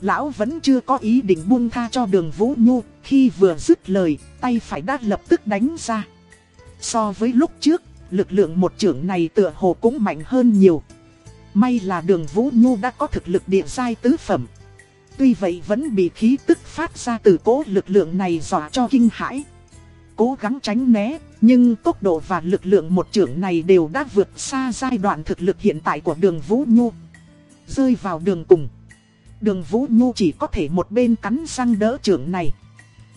Lão vẫn chưa có ý định buông tha cho đường Vũ Nhu, khi vừa dứt lời, tay phải đã lập tức đánh ra. So với lúc trước, lực lượng một trưởng này tựa hồ cũng mạnh hơn nhiều. May là đường Vũ Nhu đã có thực lực địa giai tứ phẩm. Tuy vậy vẫn bị khí tức phát ra từ cố lực lượng này dọa cho kinh hãi. Cố gắng tránh né, nhưng tốc độ và lực lượng một trưởng này đều đã vượt xa giai đoạn thực lực hiện tại của đường Vũ Nhu. Rơi vào đường cùng. Đường Vũ Nhu chỉ có thể một bên cắn răng đỡ trưởng này.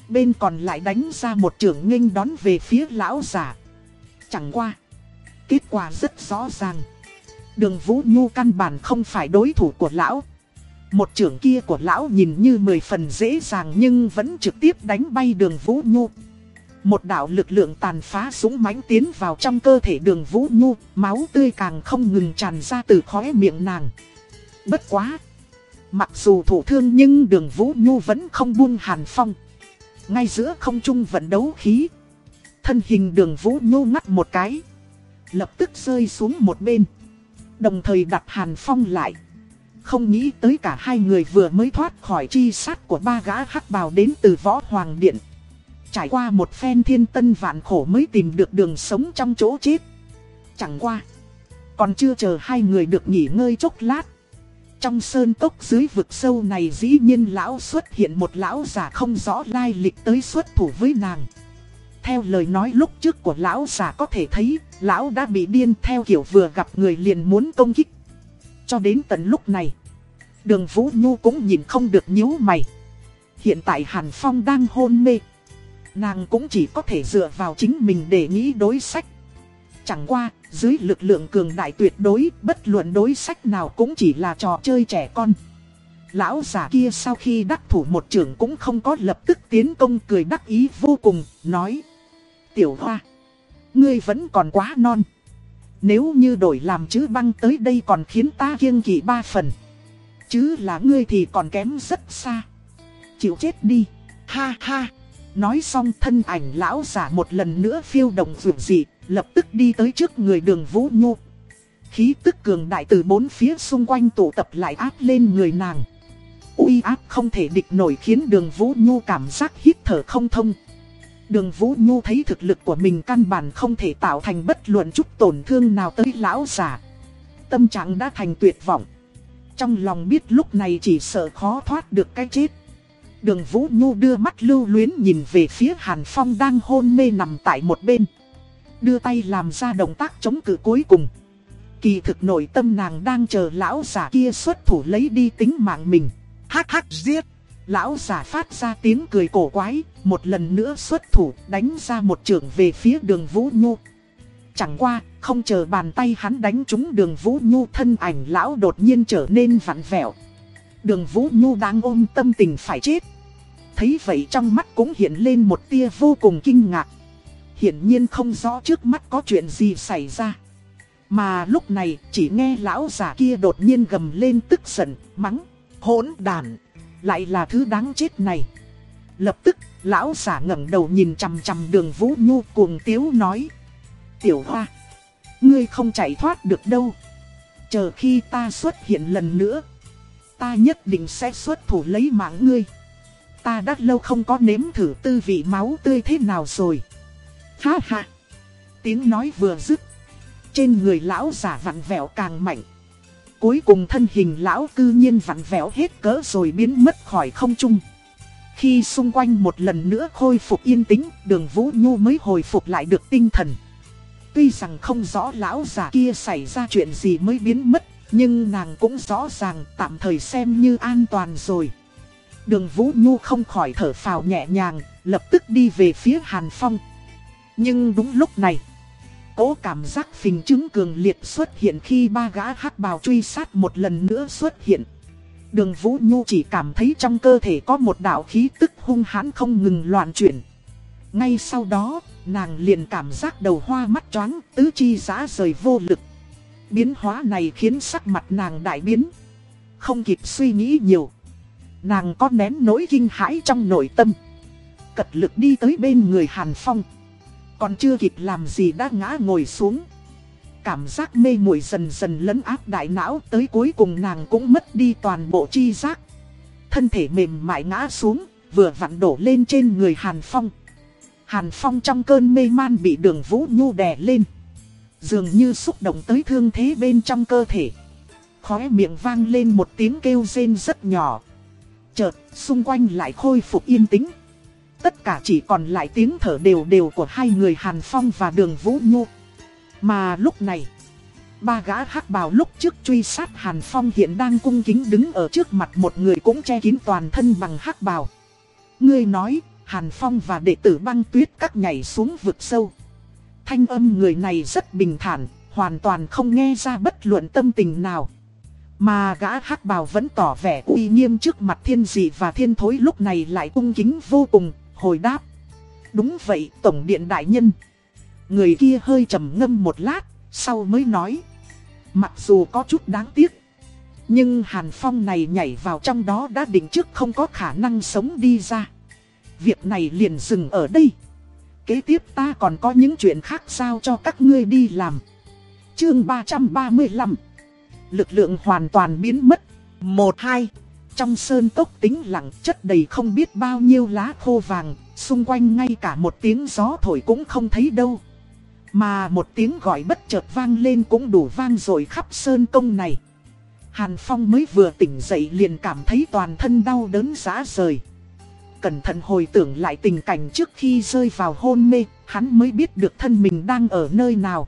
Bên còn lại đánh ra một trưởng nghênh đón về phía lão giả. Chẳng qua. Kết quả rất rõ ràng. Đường Vũ Nhu căn bản không phải đối thủ của lão. Một trưởng kia của lão nhìn như mười phần dễ dàng nhưng vẫn trực tiếp đánh bay đường Vũ Nhu. Một đạo lực lượng tàn phá súng mãnh tiến vào trong cơ thể đường Vũ Nhu, máu tươi càng không ngừng tràn ra từ khóe miệng nàng. Bất quá! Mặc dù thủ thương nhưng đường Vũ Nhu vẫn không buông hàn phong. Ngay giữa không trung vận đấu khí. Thân hình đường Vũ Nhu ngắt một cái. Lập tức rơi xuống một bên. Đồng thời đặt hàn phong lại. Không nghĩ tới cả hai người vừa mới thoát khỏi chi sát của ba gã hắc bào đến từ võ hoàng điện. Trải qua một phen thiên tân vạn khổ mới tìm được đường sống trong chỗ chết. Chẳng qua. Còn chưa chờ hai người được nghỉ ngơi chốc lát. Trong sơn cốc dưới vực sâu này dĩ nhiên lão xuất hiện một lão già không rõ lai lịch tới xuất thủ với nàng. Theo lời nói lúc trước của lão già có thể thấy, lão đã bị điên theo kiểu vừa gặp người liền muốn công kích. Cho đến tận lúc này, đường Vũ Nhu cũng nhìn không được nhíu mày. Hiện tại Hàn Phong đang hôn mê. Nàng cũng chỉ có thể dựa vào chính mình để nghĩ đối sách. Chẳng qua, dưới lực lượng cường đại tuyệt đối, bất luận đối sách nào cũng chỉ là trò chơi trẻ con. Lão giả kia sau khi đắc thủ một trưởng cũng không có lập tức tiến công cười đắc ý vô cùng, nói. Tiểu hoa, ngươi vẫn còn quá non. Nếu như đổi làm chữ băng tới đây còn khiến ta kiêng kỵ ba phần. Chứ là ngươi thì còn kém rất xa. Chịu chết đi. ha ha. Nói xong thân ảnh lão giả một lần nữa phiêu động vượt dị, lập tức đi tới trước người đường Vũ Nhu. Khí tức cường đại từ bốn phía xung quanh tụ tập lại áp lên người nàng. uy áp không thể địch nổi khiến đường Vũ Nhu cảm giác hít thở không thông. Đường Vũ Nhu thấy thực lực của mình căn bản không thể tạo thành bất luận chút tổn thương nào tới lão giả. Tâm trạng đã thành tuyệt vọng. Trong lòng biết lúc này chỉ sợ khó thoát được cái chết. Đường Vũ Nhu đưa mắt lưu luyến nhìn về phía Hàn Phong đang hôn mê nằm tại một bên. Đưa tay làm ra động tác chống cự cuối cùng. Kỳ thực nội tâm nàng đang chờ lão giả kia xuất thủ lấy đi tính mạng mình. Hắc hắc giết. Lão giả phát ra tiếng cười cổ quái, một lần nữa xuất thủ đánh ra một trường về phía đường Vũ Nhu. Chẳng qua, không chờ bàn tay hắn đánh trúng đường Vũ Nhu thân ảnh lão đột nhiên trở nên vặn vẹo. Đường Vũ Nhu đang ôm tâm tình phải chết. Thấy vậy trong mắt cũng hiện lên một tia vô cùng kinh ngạc. Hiển nhiên không rõ trước mắt có chuyện gì xảy ra. Mà lúc này chỉ nghe lão giả kia đột nhiên gầm lên tức giận, mắng, hỗn đàn, lại là thứ đáng chết này. Lập tức, lão giả ngẩng đầu nhìn chằm chằm đường Vũ Nhu cuồng tiếu nói. Tiểu Hoa, ngươi không chạy thoát được đâu. Chờ khi ta xuất hiện lần nữa, ta nhất định sẽ xuất thủ lấy mạng ngươi. Ta đã lâu không có nếm thử tư vị máu tươi thế nào rồi. Ha ha. Tiếng nói vừa dứt. Trên người lão giả vặn vẹo càng mạnh. Cuối cùng thân hình lão cư nhiên vặn vẹo hết cỡ rồi biến mất khỏi không trung. Khi xung quanh một lần nữa khôi phục yên tĩnh, đường Vũ Nhu mới hồi phục lại được tinh thần. Tuy rằng không rõ lão già kia xảy ra chuyện gì mới biến mất, nhưng nàng cũng rõ ràng tạm thời xem như an toàn rồi. Đường Vũ Nhu không khỏi thở phào nhẹ nhàng, lập tức đi về phía Hàn Phong. Nhưng đúng lúc này, cố cảm giác phình chứng cường liệt xuất hiện khi ba gã hắc bào truy sát một lần nữa xuất hiện. Đường Vũ Nhu chỉ cảm thấy trong cơ thể có một đạo khí tức hung hãn không ngừng loạn chuyển. Ngay sau đó, nàng liền cảm giác đầu hoa mắt choáng, tứ chi giã rời vô lực. Biến hóa này khiến sắc mặt nàng đại biến. Không kịp suy nghĩ nhiều. Nàng có nén nỗi kinh hãi trong nội tâm. Cật lực đi tới bên người Hàn Phong. Còn chưa kịp làm gì đã ngã ngồi xuống. Cảm giác mê muội dần dần lấn áp đại não tới cuối cùng nàng cũng mất đi toàn bộ chi giác. Thân thể mềm mại ngã xuống, vừa vặn đổ lên trên người Hàn Phong. Hàn Phong trong cơn mê man bị đường Vũ Nhu đè lên. Dường như xúc động tới thương thế bên trong cơ thể. Khóe miệng vang lên một tiếng kêu rên rất nhỏ. Chợt, xung quanh lại khôi phục yên tĩnh. Tất cả chỉ còn lại tiếng thở đều đều của hai người Hàn Phong và đường Vũ Nhu. Mà lúc này, ba gã hắc bào lúc trước truy sát Hàn Phong hiện đang cung kính đứng ở trước mặt một người cũng che kín toàn thân bằng hắc bào. Người nói, Hàn Phong và đệ tử băng tuyết các nhảy xuống vực sâu. Thanh âm người này rất bình thản, hoàn toàn không nghe ra bất luận tâm tình nào. Mà gã hắc bào vẫn tỏ vẻ uy nghiêm trước mặt thiên dị và thiên thối lúc này lại cung kính vô cùng, hồi đáp. Đúng vậy, Tổng Điện Đại Nhân. Người kia hơi trầm ngâm một lát, sau mới nói. Mặc dù có chút đáng tiếc. Nhưng Hàn Phong này nhảy vào trong đó đã định trước không có khả năng sống đi ra. Việc này liền dừng ở đây. Kế tiếp ta còn có những chuyện khác sao cho các ngươi đi làm. Chương 335 Lực lượng hoàn toàn biến mất. Một hai trong sơn tốc tính lặng chất đầy không biết bao nhiêu lá khô vàng, xung quanh ngay cả một tiếng gió thổi cũng không thấy đâu. Mà một tiếng gọi bất chợt vang lên cũng đủ vang rồi khắp sơn công này. Hàn Phong mới vừa tỉnh dậy liền cảm thấy toàn thân đau đớn rã rời. Cẩn thận hồi tưởng lại tình cảnh trước khi rơi vào hôn mê, hắn mới biết được thân mình đang ở nơi nào.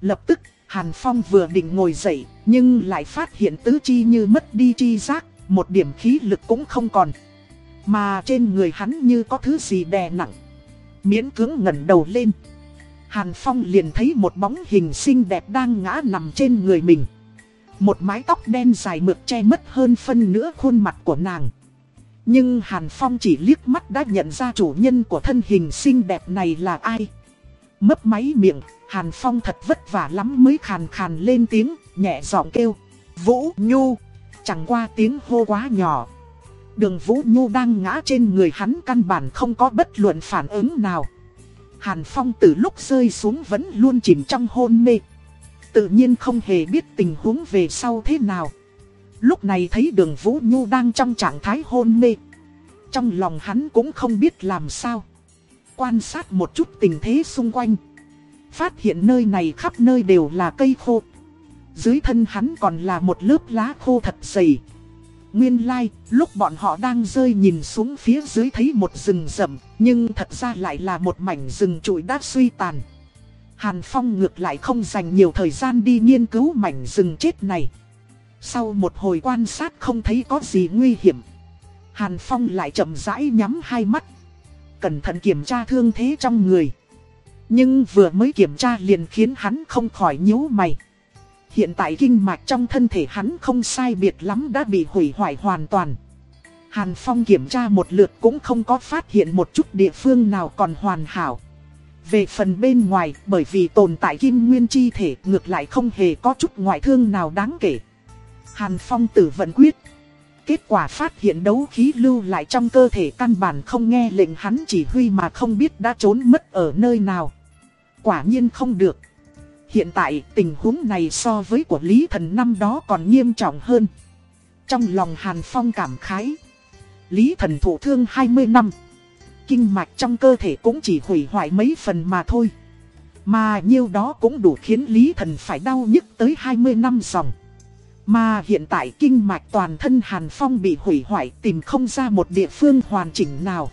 Lập tức, Hàn Phong vừa định ngồi dậy, nhưng lại phát hiện tứ chi như mất đi chi giác, một điểm khí lực cũng không còn. Mà trên người hắn như có thứ gì đè nặng. Miễn cưỡng ngẩng đầu lên. Hàn Phong liền thấy một bóng hình xinh đẹp đang ngã nằm trên người mình. Một mái tóc đen dài mượt che mất hơn phân nửa khuôn mặt của nàng. Nhưng Hàn Phong chỉ liếc mắt đã nhận ra chủ nhân của thân hình xinh đẹp này là ai. Mấp máy miệng, Hàn Phong thật vất vả lắm mới khàn khàn lên tiếng, nhẹ giọng kêu. Vũ Nhu, chẳng qua tiếng hô quá nhỏ. Đường Vũ Nhu đang ngã trên người hắn căn bản không có bất luận phản ứng nào. Hàn Phong từ lúc rơi xuống vẫn luôn chìm trong hôn mê. Tự nhiên không hề biết tình huống về sau thế nào. Lúc này thấy đường Vũ Nhu đang trong trạng thái hôn mê. Trong lòng hắn cũng không biết làm sao. Quan sát một chút tình thế xung quanh. Phát hiện nơi này khắp nơi đều là cây khô. Dưới thân hắn còn là một lớp lá khô thật dày. Nguyên lai, like, lúc bọn họ đang rơi nhìn xuống phía dưới thấy một rừng rậm, nhưng thật ra lại là một mảnh rừng trụi đã suy tàn. Hàn Phong ngược lại không dành nhiều thời gian đi nghiên cứu mảnh rừng chết này. Sau một hồi quan sát không thấy có gì nguy hiểm. Hàn Phong lại chậm rãi nhắm hai mắt. Cẩn thận kiểm tra thương thế trong người. Nhưng vừa mới kiểm tra liền khiến hắn không khỏi nhíu mày. Hiện tại kinh mạch trong thân thể hắn không sai biệt lắm đã bị hủy hoại hoàn toàn. Hàn Phong kiểm tra một lượt cũng không có phát hiện một chút địa phương nào còn hoàn hảo. Về phần bên ngoài, bởi vì tồn tại kim nguyên chi thể ngược lại không hề có chút ngoại thương nào đáng kể. Hàn Phong tử vận quyết. Kết quả phát hiện đấu khí lưu lại trong cơ thể căn bản không nghe lệnh hắn chỉ huy mà không biết đã trốn mất ở nơi nào. Quả nhiên không được. Hiện tại, tình huống này so với của Lý Thần năm đó còn nghiêm trọng hơn. Trong lòng Hàn Phong cảm khái. Lý Thần thụ thương 20 năm. Kinh mạch trong cơ thể cũng chỉ hủy hoại mấy phần mà thôi. Mà nhiêu đó cũng đủ khiến Lý Thần phải đau nhức tới 20 năm dòng. Mà hiện tại kinh mạch toàn thân Hàn Phong bị hủy hoại tìm không ra một địa phương hoàn chỉnh nào.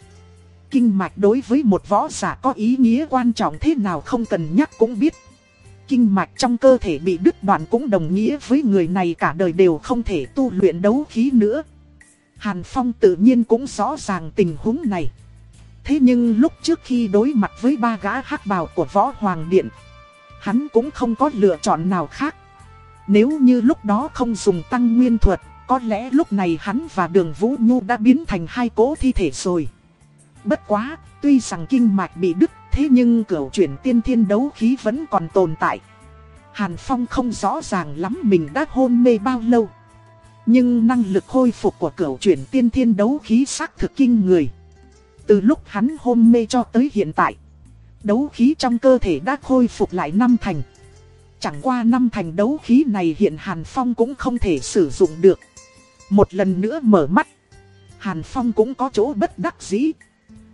Kinh mạch đối với một võ giả có ý nghĩa quan trọng thế nào không cần nhắc cũng biết. Kinh mạch trong cơ thể bị đứt đoạn cũng đồng nghĩa với người này cả đời đều không thể tu luyện đấu khí nữa. Hàn Phong tự nhiên cũng rõ ràng tình huống này. Thế nhưng lúc trước khi đối mặt với ba gã hắc bào của Võ Hoàng Điện, hắn cũng không có lựa chọn nào khác. Nếu như lúc đó không dùng tăng nguyên thuật, có lẽ lúc này hắn và đường Vũ Nhu đã biến thành hai cỗ thi thể rồi. Bất quá, tuy rằng kinh mạch bị đứt, thế nhưng cửu chuyển tiên thiên đấu khí vẫn còn tồn tại. Hàn Phong không rõ ràng lắm mình đã hôn mê bao lâu. Nhưng năng lực hồi phục của cửu chuyển tiên thiên đấu khí xác thực kinh người. Từ lúc hắn hôn mê cho tới hiện tại, đấu khí trong cơ thể đã khôi phục lại năm thành. Chẳng qua năm thành đấu khí này hiện Hàn Phong cũng không thể sử dụng được. Một lần nữa mở mắt, Hàn Phong cũng có chỗ bất đắc dĩ.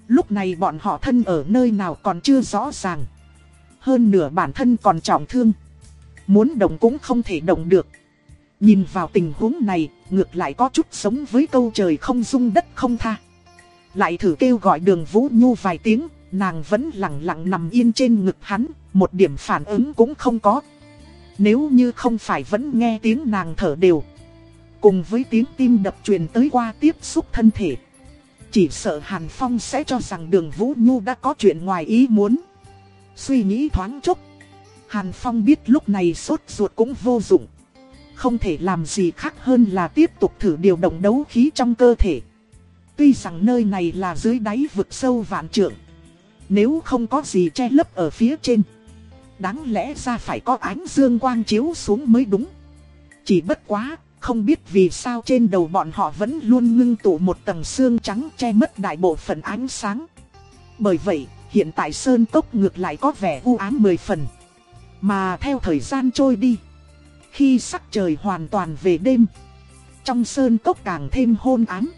Lúc này bọn họ thân ở nơi nào còn chưa rõ ràng. Hơn nửa bản thân còn trọng thương. Muốn động cũng không thể động được. Nhìn vào tình huống này, ngược lại có chút sống với câu trời không dung đất không tha. Lại thử kêu gọi đường Vũ Nhu vài tiếng, nàng vẫn lặng lặng nằm yên trên ngực hắn, một điểm phản ứng cũng không có. Nếu như không phải vẫn nghe tiếng nàng thở đều. Cùng với tiếng tim đập truyền tới qua tiếp xúc thân thể. Chỉ sợ Hàn Phong sẽ cho rằng đường Vũ Nhu đã có chuyện ngoài ý muốn. Suy nghĩ thoáng chốc. Hàn Phong biết lúc này sốt ruột cũng vô dụng. Không thể làm gì khác hơn là tiếp tục thử điều động đấu khí trong cơ thể. Tuy rằng nơi này là dưới đáy vực sâu vạn trượng. Nếu không có gì che lấp ở phía trên. Đáng lẽ ra phải có ánh dương quang chiếu xuống mới đúng. Chỉ bất quá, không biết vì sao trên đầu bọn họ vẫn luôn ngưng tụ một tầng xương trắng che mất đại bộ phận ánh sáng. Bởi vậy, hiện tại Sơn Cốc ngược lại có vẻ u ám mười phần. Mà theo thời gian trôi đi, khi sắc trời hoàn toàn về đêm, trong Sơn Cốc càng thêm hôn ám.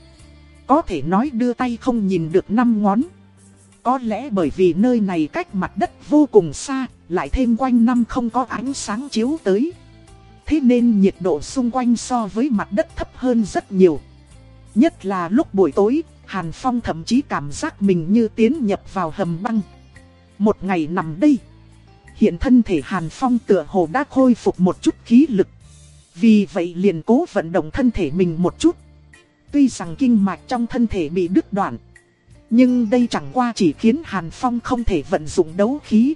Có thể nói đưa tay không nhìn được năm ngón. Có lẽ bởi vì nơi này cách mặt đất vô cùng xa, lại thêm quanh năm không có ánh sáng chiếu tới. Thế nên nhiệt độ xung quanh so với mặt đất thấp hơn rất nhiều. Nhất là lúc buổi tối, Hàn Phong thậm chí cảm giác mình như tiến nhập vào hầm băng. Một ngày nằm đây, hiện thân thể Hàn Phong tựa hồ đã khôi phục một chút khí lực. Vì vậy liền cố vận động thân thể mình một chút. Tuy rằng kinh mạch trong thân thể bị đứt đoạn, nhưng đây chẳng qua chỉ khiến Hàn Phong không thể vận dụng đấu khí.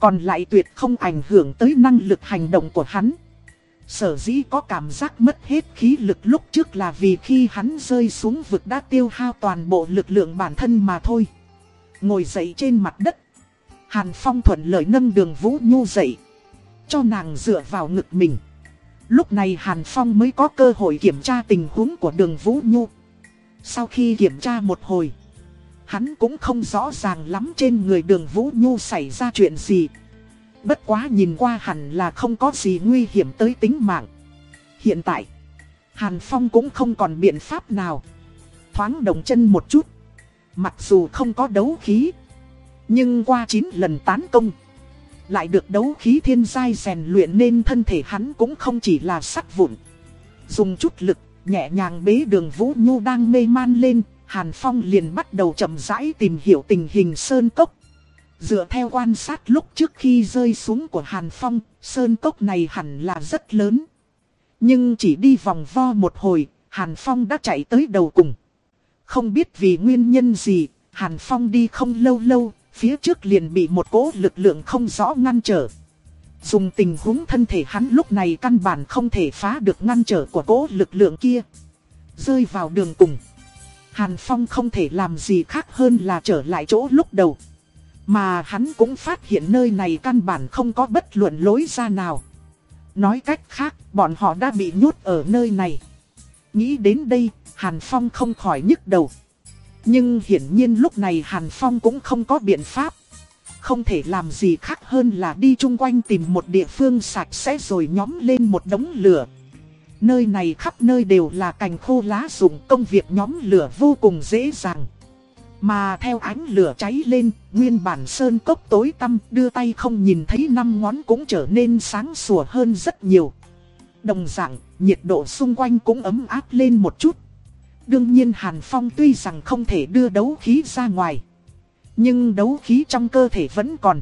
Còn lại tuyệt không ảnh hưởng tới năng lực hành động của hắn. Sở dĩ có cảm giác mất hết khí lực lúc trước là vì khi hắn rơi xuống vực đã tiêu hao toàn bộ lực lượng bản thân mà thôi. Ngồi dậy trên mặt đất. Hàn Phong thuận lợi nâng đường Vũ Nhu dậy. Cho nàng dựa vào ngực mình. Lúc này Hàn Phong mới có cơ hội kiểm tra tình huống của đường Vũ Nhu. Sau khi kiểm tra một hồi, hắn cũng không rõ ràng lắm trên người đường Vũ Nhu xảy ra chuyện gì. Bất quá nhìn qua hẳn là không có gì nguy hiểm tới tính mạng. Hiện tại, Hàn Phong cũng không còn biện pháp nào. Thoáng động chân một chút. Mặc dù không có đấu khí, nhưng qua 9 lần tán công, lại được đấu khí thiên giai rèn luyện nên thân thể hắn cũng không chỉ là sắt vụn. Dùng chút lực, nhẹ nhàng bế đường Vũ Nhu đang mê man lên, Hàn Phong liền bắt đầu chậm rãi tìm hiểu tình hình sơn cốc. Dựa theo quan sát lúc trước khi rơi xuống của Hàn Phong, sơn cốc này hẳn là rất lớn. Nhưng chỉ đi vòng vo một hồi, Hàn Phong đã chạy tới đầu cùng. Không biết vì nguyên nhân gì, Hàn Phong đi không lâu lâu, phía trước liền bị một cỗ lực lượng không rõ ngăn trở. Dùng tình huống thân thể hắn lúc này căn bản không thể phá được ngăn trở của cỗ lực lượng kia. Rơi vào đường cùng. Hàn Phong không thể làm gì khác hơn là trở lại chỗ lúc đầu. Mà hắn cũng phát hiện nơi này căn bản không có bất luận lối ra nào. Nói cách khác, bọn họ đã bị nhốt ở nơi này. Nghĩ đến đây, Hàn Phong không khỏi nhức đầu. Nhưng hiển nhiên lúc này Hàn Phong cũng không có biện pháp. Không thể làm gì khác hơn là đi chung quanh tìm một địa phương sạch sẽ rồi nhóm lên một đống lửa. Nơi này khắp nơi đều là cành khô lá rụng công việc nhóm lửa vô cùng dễ dàng. Mà theo ánh lửa cháy lên, nguyên bản sơn cốc tối tăm đưa tay không nhìn thấy năm ngón cũng trở nên sáng sủa hơn rất nhiều. Đồng dạng, nhiệt độ xung quanh cũng ấm áp lên một chút. Đương nhiên Hàn Phong tuy rằng không thể đưa đấu khí ra ngoài. Nhưng đấu khí trong cơ thể vẫn còn.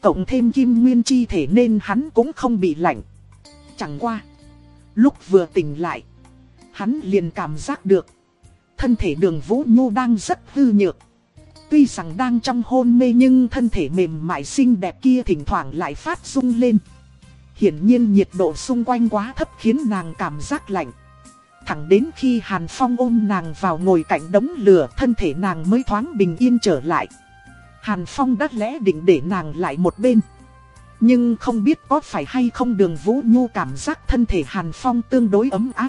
Cộng thêm kim nguyên chi thể nên hắn cũng không bị lạnh. Chẳng qua. Lúc vừa tỉnh lại. Hắn liền cảm giác được. Thân thể đường Vũ Nhu đang rất hư nhược. Tuy rằng đang trong hôn mê nhưng thân thể mềm mại xinh đẹp kia thỉnh thoảng lại phát rung lên. Hiển nhiên nhiệt độ xung quanh quá thấp khiến nàng cảm giác lạnh. Thẳng đến khi Hàn Phong ôm nàng vào ngồi cạnh đống lửa, thân thể nàng mới thoáng bình yên trở lại. Hàn Phong đắt lẽ định để nàng lại một bên. Nhưng không biết có phải hay không đường Vũ Nhu cảm giác thân thể Hàn Phong tương đối ấm áp.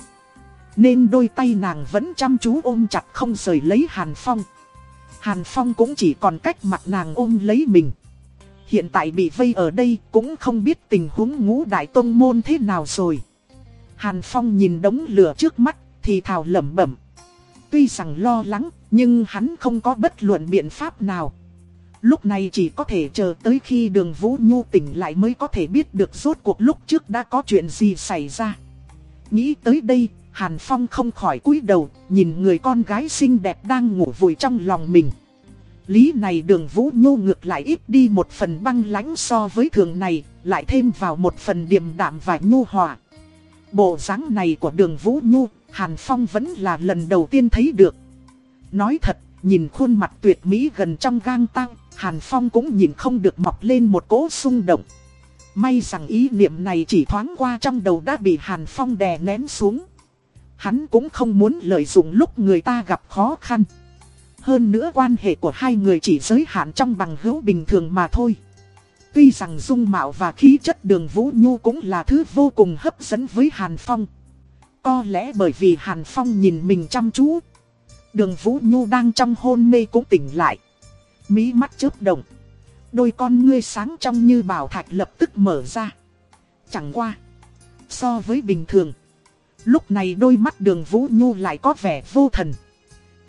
Nên đôi tay nàng vẫn chăm chú ôm chặt không rời lấy Hàn Phong. Hàn Phong cũng chỉ còn cách mặt nàng ôm lấy mình. Hiện tại bị vây ở đây cũng không biết tình huống ngũ đại tôn môn thế nào rồi. Hàn Phong nhìn đống lửa trước mắt thì thào lẩm bẩm. Tuy rằng lo lắng nhưng hắn không có bất luận biện pháp nào. Lúc này chỉ có thể chờ tới khi đường Vũ Nhu tỉnh lại mới có thể biết được rốt cuộc lúc trước đã có chuyện gì xảy ra. Nghĩ tới đây, Hàn Phong không khỏi cúi đầu, nhìn người con gái xinh đẹp đang ngủ vùi trong lòng mình. Lý này đường Vũ Nhu ngược lại ít đi một phần băng lãnh so với thường này, lại thêm vào một phần điềm đạm và nhu hòa. Bộ dáng này của đường Vũ Nhu, Hàn Phong vẫn là lần đầu tiên thấy được. Nói thật, nhìn khuôn mặt tuyệt mỹ gần trong gang tăng, Hàn Phong cũng nhìn không được mọc lên một cỗ xung động. May rằng ý niệm này chỉ thoáng qua trong đầu đã bị Hàn Phong đè nén xuống. Hắn cũng không muốn lợi dụng lúc người ta gặp khó khăn. Hơn nữa quan hệ của hai người chỉ giới hạn trong bằng hữu bình thường mà thôi. Tuy rằng dung mạo và khí chất đường Vũ Nhu cũng là thứ vô cùng hấp dẫn với Hàn Phong. Có lẽ bởi vì Hàn Phong nhìn mình chăm chú. Đường Vũ Nhu đang trong hôn mê cũng tỉnh lại. Mí mắt chớp động. Đôi con ngươi sáng trong như bảo thạch lập tức mở ra. Chẳng qua. So với bình thường. Lúc này đôi mắt đường Vũ Nhu lại có vẻ vô thần.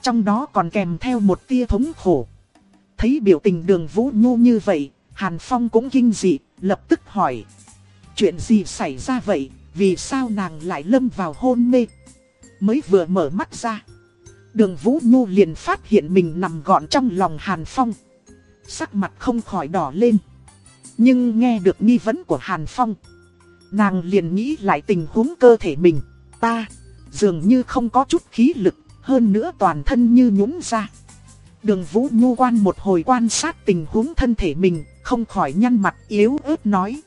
Trong đó còn kèm theo một tia thống khổ. Thấy biểu tình đường Vũ Nhu như vậy, Hàn Phong cũng kinh dị, lập tức hỏi. Chuyện gì xảy ra vậy, vì sao nàng lại lâm vào hôn mê? Mới vừa mở mắt ra. Đường Vũ Nhu liền phát hiện mình nằm gọn trong lòng Hàn Phong. Sắc mặt không khỏi đỏ lên. Nhưng nghe được nghi vấn của Hàn Phong. Nàng liền nghĩ lại tình huống cơ thể mình. Ta, dường như không có chút khí lực, hơn nữa toàn thân như nhũng ra. Đường Vũ Nhu quan một hồi quan sát tình huống thân thể mình, không khỏi nhăn mặt yếu ớt nói.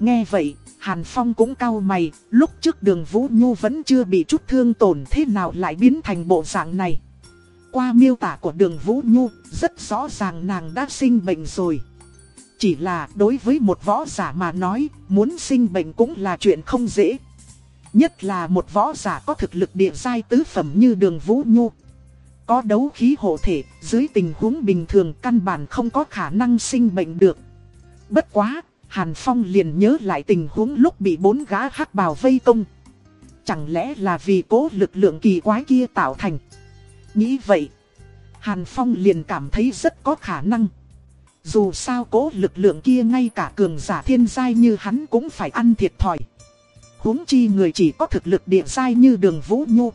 Nghe vậy, Hàn Phong cũng cau mày, lúc trước đường Vũ Nhu vẫn chưa bị chút thương tổn thế nào lại biến thành bộ dạng này. Qua miêu tả của đường Vũ Nhu, rất rõ ràng nàng đã sinh bệnh rồi. Chỉ là đối với một võ giả mà nói, muốn sinh bệnh cũng là chuyện không dễ. Nhất là một võ giả có thực lực địa giai tứ phẩm như đường Vũ Nhu. Có đấu khí hộ thể, dưới tình huống bình thường căn bản không có khả năng sinh bệnh được. Bất quá, Hàn Phong liền nhớ lại tình huống lúc bị bốn gã hắc bào vây công. Chẳng lẽ là vì cố lực lượng kỳ quái kia tạo thành. Nghĩ vậy, Hàn Phong liền cảm thấy rất có khả năng. Dù sao cố lực lượng kia ngay cả cường giả thiên giai như hắn cũng phải ăn thiệt thòi huống chi người chỉ có thực lực địa giai như đường Vũ Nhu.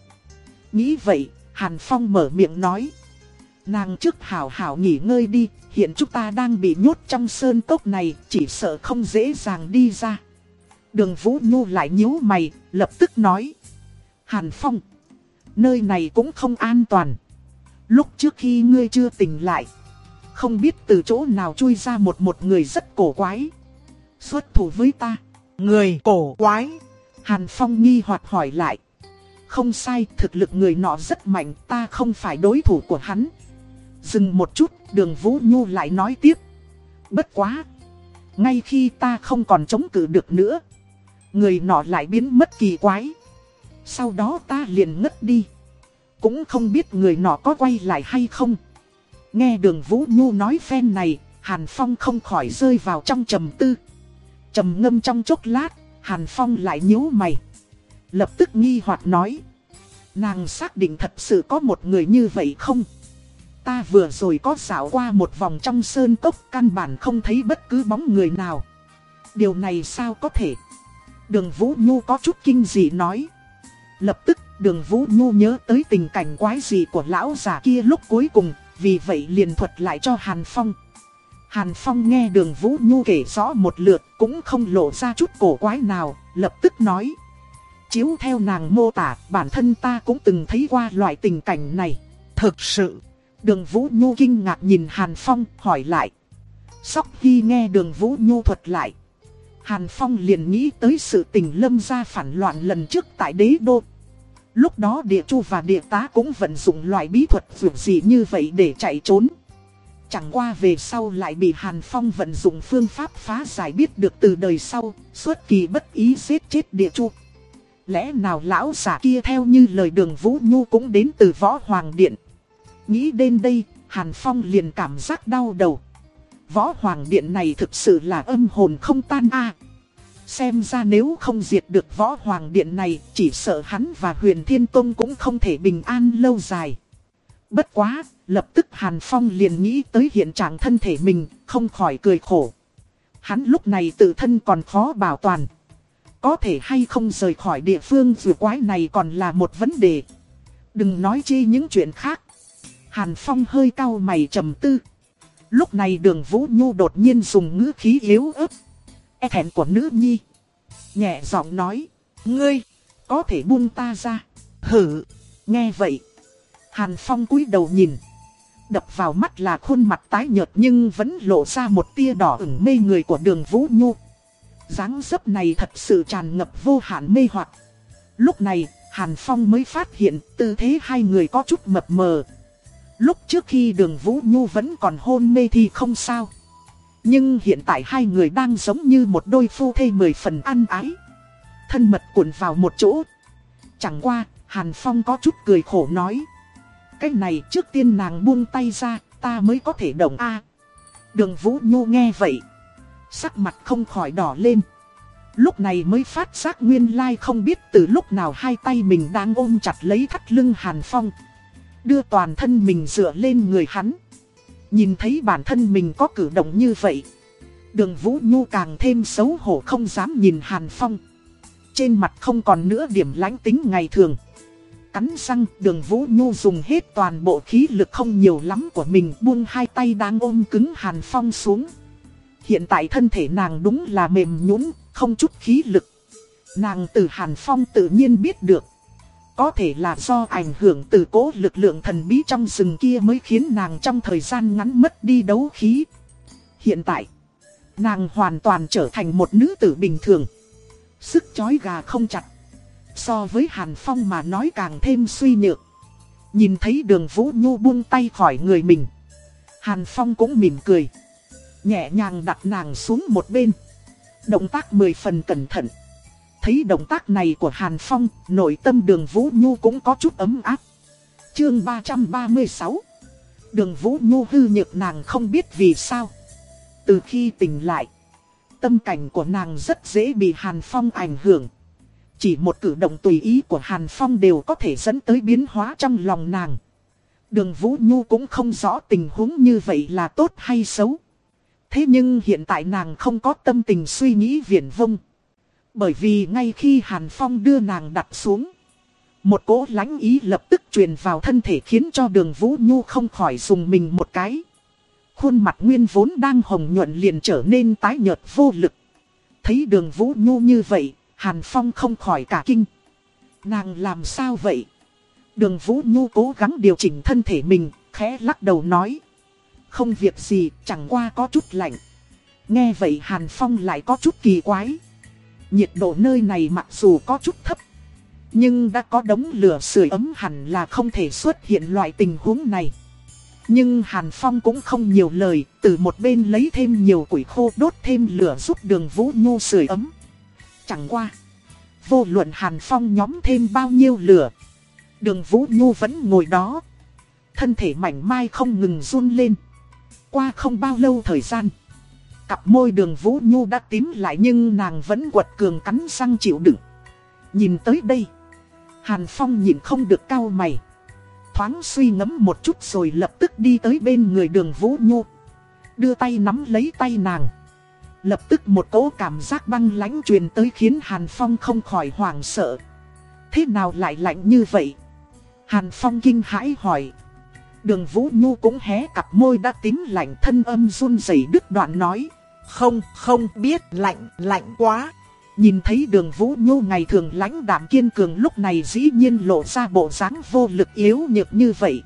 Nghĩ vậy, Hàn Phong mở miệng nói. Nàng trước hảo hảo nghỉ ngơi đi, hiện chúng ta đang bị nhốt trong sơn cốc này, chỉ sợ không dễ dàng đi ra. Đường Vũ Nhu lại nhíu mày, lập tức nói. Hàn Phong, nơi này cũng không an toàn. Lúc trước khi ngươi chưa tỉnh lại, không biết từ chỗ nào chui ra một một người rất cổ quái. Xuất thủ với ta, người cổ quái. Hàn Phong nghi hoặc hỏi lại. Không sai, thực lực người nọ rất mạnh, ta không phải đối thủ của hắn. Dừng một chút, đường Vũ Nhu lại nói tiếp. Bất quá. Ngay khi ta không còn chống cự được nữa. Người nọ lại biến mất kỳ quái. Sau đó ta liền ngất đi. Cũng không biết người nọ có quay lại hay không. Nghe đường Vũ Nhu nói phen này, Hàn Phong không khỏi rơi vào trong trầm tư. trầm ngâm trong chốc lát, Hàn Phong lại nhíu mày. Lập tức nghi hoặc nói. Nàng xác định thật sự có một người như vậy không? Ta vừa rồi có xảo qua một vòng trong sơn cốc căn bản không thấy bất cứ bóng người nào. Điều này sao có thể? Đường Vũ Nhu có chút kinh dị nói. Lập tức đường Vũ Nhu nhớ tới tình cảnh quái dị của lão già kia lúc cuối cùng, vì vậy liền thuật lại cho Hàn Phong. Hàn Phong nghe đường Vũ Nhu kể rõ một lượt cũng không lộ ra chút cổ quái nào, lập tức nói. Chiếu theo nàng mô tả, bản thân ta cũng từng thấy qua loại tình cảnh này. Thực sự, đường Vũ Nhu kinh ngạc nhìn Hàn Phong, hỏi lại. Sóc Hy nghe đường Vũ Nhu thuật lại. Hàn Phong liền nghĩ tới sự tình lâm gia phản loạn lần trước tại đế đô. Lúc đó địa chu và địa tá cũng vận dụng loại bí thuật vượt gì như vậy để chạy trốn. Chẳng qua về sau lại bị Hàn Phong vận dụng phương pháp phá giải biết được từ đời sau, suốt kỳ bất ý giết chết địa chu. Lẽ nào lão giả kia theo như lời đường Vũ Nhu cũng đến từ võ hoàng điện. Nghĩ đến đây, Hàn Phong liền cảm giác đau đầu. Võ hoàng điện này thực sự là âm hồn không tan a. Xem ra nếu không diệt được võ hoàng điện này, chỉ sợ hắn và huyền thiên tông cũng không thể bình an lâu dài. Bất quá, lập tức Hàn Phong liền nghĩ tới hiện trạng thân thể mình, không khỏi cười khổ. Hắn lúc này tự thân còn khó bảo toàn. Có thể hay không rời khỏi địa phương vừa quái này còn là một vấn đề. Đừng nói chi những chuyện khác. Hàn Phong hơi cau mày trầm tư. Lúc này đường Vũ Nhu đột nhiên dùng ngữ khí yếu ớt. E thẹn của nữ nhi. Nhẹ giọng nói. Ngươi, có thể buông ta ra. Hử, nghe vậy. Hàn Phong cúi đầu nhìn. Đập vào mắt là khuôn mặt tái nhợt nhưng vẫn lộ ra một tia đỏ ửng mê người của đường Vũ Nhu dáng dấp này thật sự tràn ngập vô hạn mê hoặc. Lúc này, Hàn Phong mới phát hiện tư thế hai người có chút mập mờ. Lúc trước khi đường Vũ Nhu vẫn còn hôn mê thì không sao. Nhưng hiện tại hai người đang giống như một đôi phu thê mười phần ăn ái. Thân mật cuộn vào một chỗ. Chẳng qua, Hàn Phong có chút cười khổ nói. Cái này trước tiên nàng buông tay ra, ta mới có thể động A. đường Vũ Nhu nghe vậy, Sắc mặt không khỏi đỏ lên. Lúc này mới phát giác nguyên lai không biết từ lúc nào hai tay mình đang ôm chặt lấy thắt lưng Hàn Phong. Đưa toàn thân mình dựa lên người hắn. Nhìn thấy bản thân mình có cử động như vậy. Đường Vũ Nhu càng thêm xấu hổ không dám nhìn Hàn Phong. Trên mặt không còn nữa điểm lãnh tính ngày thường. Cắn răng đường Vũ Nhu dùng hết toàn bộ khí lực không nhiều lắm của mình buông hai tay đang ôm cứng Hàn Phong xuống. Hiện tại thân thể nàng đúng là mềm nhũn, không chút khí lực. Nàng từ Hàn Phong tự nhiên biết được. Có thể là do ảnh hưởng từ cố lực lượng thần bí trong rừng kia mới khiến nàng trong thời gian ngắn mất đi đấu khí. Hiện tại, nàng hoàn toàn trở thành một nữ tử bình thường. Sức chói gà không chặt. So với Hàn Phong mà nói càng thêm suy nhược. Nhìn thấy đường Vũ Nhu buông tay khỏi người mình. Hàn Phong cũng mỉm cười. Nhẹ nhàng đặt nàng xuống một bên. Động tác mười phần cẩn thận. Thấy động tác này của Hàn Phong, nội tâm đường Vũ Nhu cũng có chút ấm áp. Chương 336 Đường Vũ Nhu hư nhược nàng không biết vì sao. Từ khi tỉnh lại, tâm cảnh của nàng rất dễ bị Hàn Phong ảnh hưởng. Chỉ một cử động tùy ý của Hàn Phong đều có thể dẫn tới biến hóa trong lòng nàng. Đường Vũ Nhu cũng không rõ tình huống như vậy là tốt hay xấu. Thế nhưng hiện tại nàng không có tâm tình suy nghĩ viển vông. Bởi vì ngay khi Hàn Phong đưa nàng đặt xuống. Một cỗ lánh ý lập tức truyền vào thân thể khiến cho đường Vũ Nhu không khỏi dùng mình một cái. Khuôn mặt nguyên vốn đang hồng nhuận liền trở nên tái nhợt vô lực. Thấy đường Vũ Nhu như vậy, Hàn Phong không khỏi cả kinh. Nàng làm sao vậy? Đường Vũ Nhu cố gắng điều chỉnh thân thể mình, khẽ lắc đầu nói. Không việc gì, chẳng qua có chút lạnh. Nghe vậy Hàn Phong lại có chút kỳ quái. Nhiệt độ nơi này mặc dù có chút thấp. Nhưng đã có đống lửa sưởi ấm hẳn là không thể xuất hiện loại tình huống này. Nhưng Hàn Phong cũng không nhiều lời, từ một bên lấy thêm nhiều củi khô đốt thêm lửa giúp đường Vũ Nhu sưởi ấm. Chẳng qua. Vô luận Hàn Phong nhóm thêm bao nhiêu lửa. Đường Vũ Nhu vẫn ngồi đó. Thân thể mảnh mai không ngừng run lên. Qua không bao lâu thời gian. Cặp môi đường Vũ Nhu đã tím lại nhưng nàng vẫn quật cường cắn răng chịu đựng. Nhìn tới đây. Hàn Phong nhìn không được cao mày. Thoáng suy ngẫm một chút rồi lập tức đi tới bên người đường Vũ Nhu. Đưa tay nắm lấy tay nàng. Lập tức một cỗ cảm giác băng lãnh truyền tới khiến Hàn Phong không khỏi hoảng sợ. Thế nào lại lạnh như vậy? Hàn Phong kinh hãi hỏi. Đường Vũ Nhu cũng hé cặp môi đã tím lạnh thân âm run rẩy đứt đoạn nói. Không, không biết lạnh, lạnh quá. Nhìn thấy đường Vũ Nhu ngày thường lãnh đạm kiên cường lúc này dĩ nhiên lộ ra bộ dáng vô lực yếu nhược như vậy.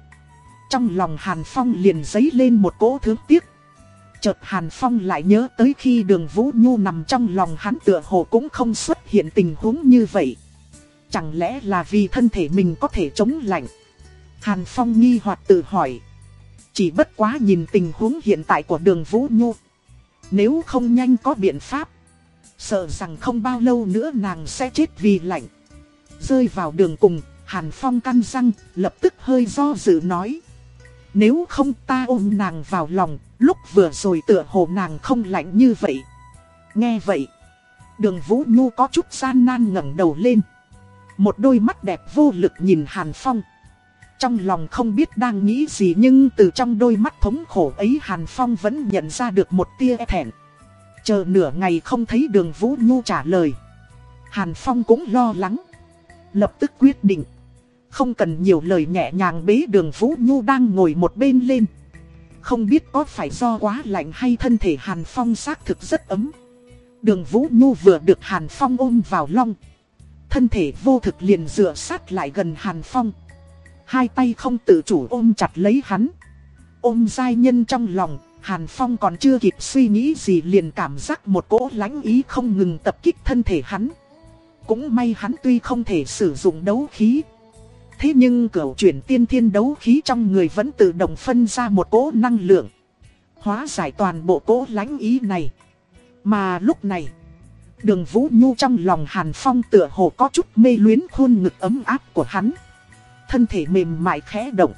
Trong lòng Hàn Phong liền dấy lên một cỗ thương tiếc. Chợt Hàn Phong lại nhớ tới khi đường Vũ Nhu nằm trong lòng hắn tựa hồ cũng không xuất hiện tình huống như vậy. Chẳng lẽ là vì thân thể mình có thể chống lạnh? Hàn Phong nghi hoặc tự hỏi. Chỉ bất quá nhìn tình huống hiện tại của đường Vũ Nhu. Nếu không nhanh có biện pháp. Sợ rằng không bao lâu nữa nàng sẽ chết vì lạnh. Rơi vào đường cùng, Hàn Phong căn răng, lập tức hơi do dự nói. Nếu không ta ôm nàng vào lòng, lúc vừa rồi tựa hồ nàng không lạnh như vậy. Nghe vậy, đường Vũ Nhu có chút gian nan ngẩng đầu lên. Một đôi mắt đẹp vô lực nhìn Hàn Phong. Trong lòng không biết đang nghĩ gì nhưng từ trong đôi mắt thống khổ ấy Hàn Phong vẫn nhận ra được một tia e thẹn. Chờ nửa ngày không thấy đường Vũ Nhu trả lời. Hàn Phong cũng lo lắng. Lập tức quyết định. Không cần nhiều lời nhẹ nhàng bế đường Vũ Nhu đang ngồi một bên lên. Không biết có phải do quá lạnh hay thân thể Hàn Phong xác thực rất ấm. Đường Vũ Nhu vừa được Hàn Phong ôm vào long. Thân thể vô thực liền dựa sát lại gần Hàn Phong. Hai tay không tự chủ ôm chặt lấy hắn. Ôm giai nhân trong lòng, Hàn Phong còn chưa kịp suy nghĩ gì liền cảm giác một cỗ lãnh ý không ngừng tập kích thân thể hắn. Cũng may hắn tuy không thể sử dụng đấu khí. Thế nhưng cửu chuyển tiên thiên đấu khí trong người vẫn tự động phân ra một cỗ năng lượng. Hóa giải toàn bộ cỗ lánh ý này. Mà lúc này, đường Vũ Nhu trong lòng Hàn Phong tựa hồ có chút mê luyến khuôn ngực ấm áp của hắn. Thân thể mềm mại khẽ động.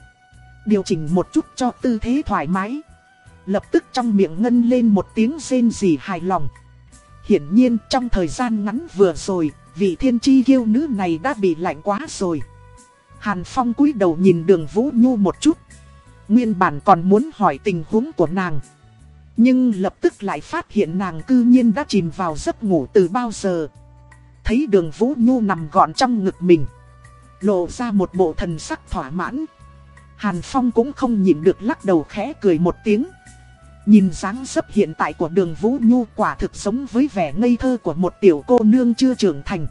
Điều chỉnh một chút cho tư thế thoải mái. Lập tức trong miệng ngân lên một tiếng rên rỉ hài lòng. Hiển nhiên trong thời gian ngắn vừa rồi, vị thiên chi yêu nữ này đã bị lạnh quá rồi. Hàn Phong cúi đầu nhìn đường Vũ Nhu một chút. Nguyên bản còn muốn hỏi tình huống của nàng. Nhưng lập tức lại phát hiện nàng cư nhiên đã chìm vào giấc ngủ từ bao giờ. Thấy đường Vũ Nhu nằm gọn trong ngực mình. Lộ ra một bộ thần sắc thỏa mãn. Hàn Phong cũng không nhịn được lắc đầu khẽ cười một tiếng. Nhìn dáng dấp hiện tại của đường Vũ Nhu quả thực sống với vẻ ngây thơ của một tiểu cô nương chưa trưởng thành.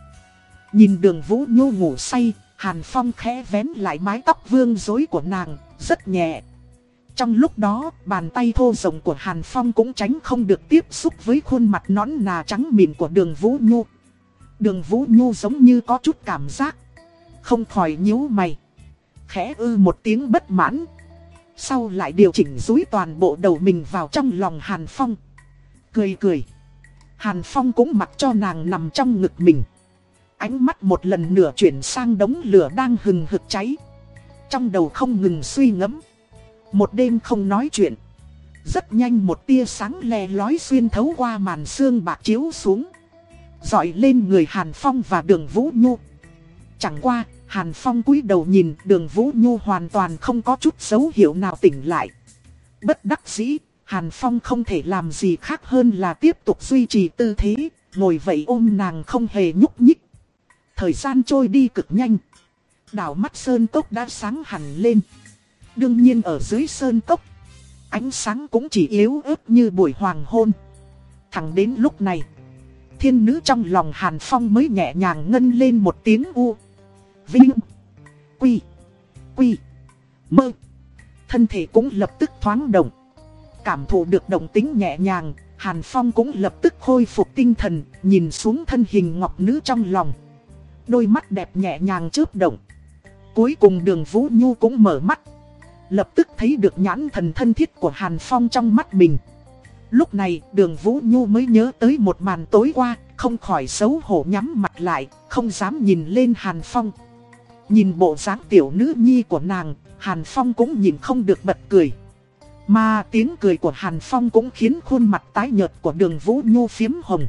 Nhìn đường Vũ Nhu ngủ say, Hàn Phong khẽ vén lại mái tóc vương rối của nàng, rất nhẹ. Trong lúc đó, bàn tay thô rộng của Hàn Phong cũng tránh không được tiếp xúc với khuôn mặt nõn nà trắng mịn của đường Vũ Nhu. Đường Vũ Nhu giống như có chút cảm giác. Không khỏi nhíu mày. Khẽ ư một tiếng bất mãn. Sau lại điều chỉnh dúi toàn bộ đầu mình vào trong lòng Hàn Phong. Cười cười. Hàn Phong cũng mặc cho nàng nằm trong ngực mình. Ánh mắt một lần nửa chuyển sang đống lửa đang hừng hực cháy. trong đầu không ngừng suy ngẫm. Một đêm không nói chuyện. Rất nhanh một tia sáng lè lói xuyên thấu qua màn xương bạc chiếu xuống. Dọi lên người Hàn Phong và đường Vũ Nhu. Chẳng qua, Hàn Phong cúi đầu nhìn đường Vũ Nhu hoàn toàn không có chút dấu hiệu nào tỉnh lại. Bất đắc dĩ, Hàn Phong không thể làm gì khác hơn là tiếp tục duy trì tư thế, ngồi vậy ôm nàng không hề nhúc nhích. Thời gian trôi đi cực nhanh. Đảo mắt sơn cốc đã sáng hẳn lên. Đương nhiên ở dưới sơn cốc, ánh sáng cũng chỉ yếu ớt như buổi hoàng hôn. Thẳng đến lúc này, thiên nữ trong lòng Hàn Phong mới nhẹ nhàng ngân lên một tiếng u. Vinh, Quy, Quy, Mơ. Thân thể cũng lập tức thoáng động. Cảm thụ được động tính nhẹ nhàng, Hàn Phong cũng lập tức khôi phục tinh thần, nhìn xuống thân hình ngọc nữ trong lòng. Đôi mắt đẹp nhẹ nhàng chớp động. Cuối cùng đường Vũ Nhu cũng mở mắt. Lập tức thấy được nhãn thần thân thiết của Hàn Phong trong mắt mình. Lúc này đường Vũ Nhu mới nhớ tới một màn tối qua, không khỏi xấu hổ nhắm mặt lại, không dám nhìn lên Hàn Phong. Nhìn bộ dáng tiểu nữ nhi của nàng, Hàn Phong cũng nhìn không được bật cười. Mà tiếng cười của Hàn Phong cũng khiến khuôn mặt tái nhợt của đường Vũ Nhu phiếm hồng.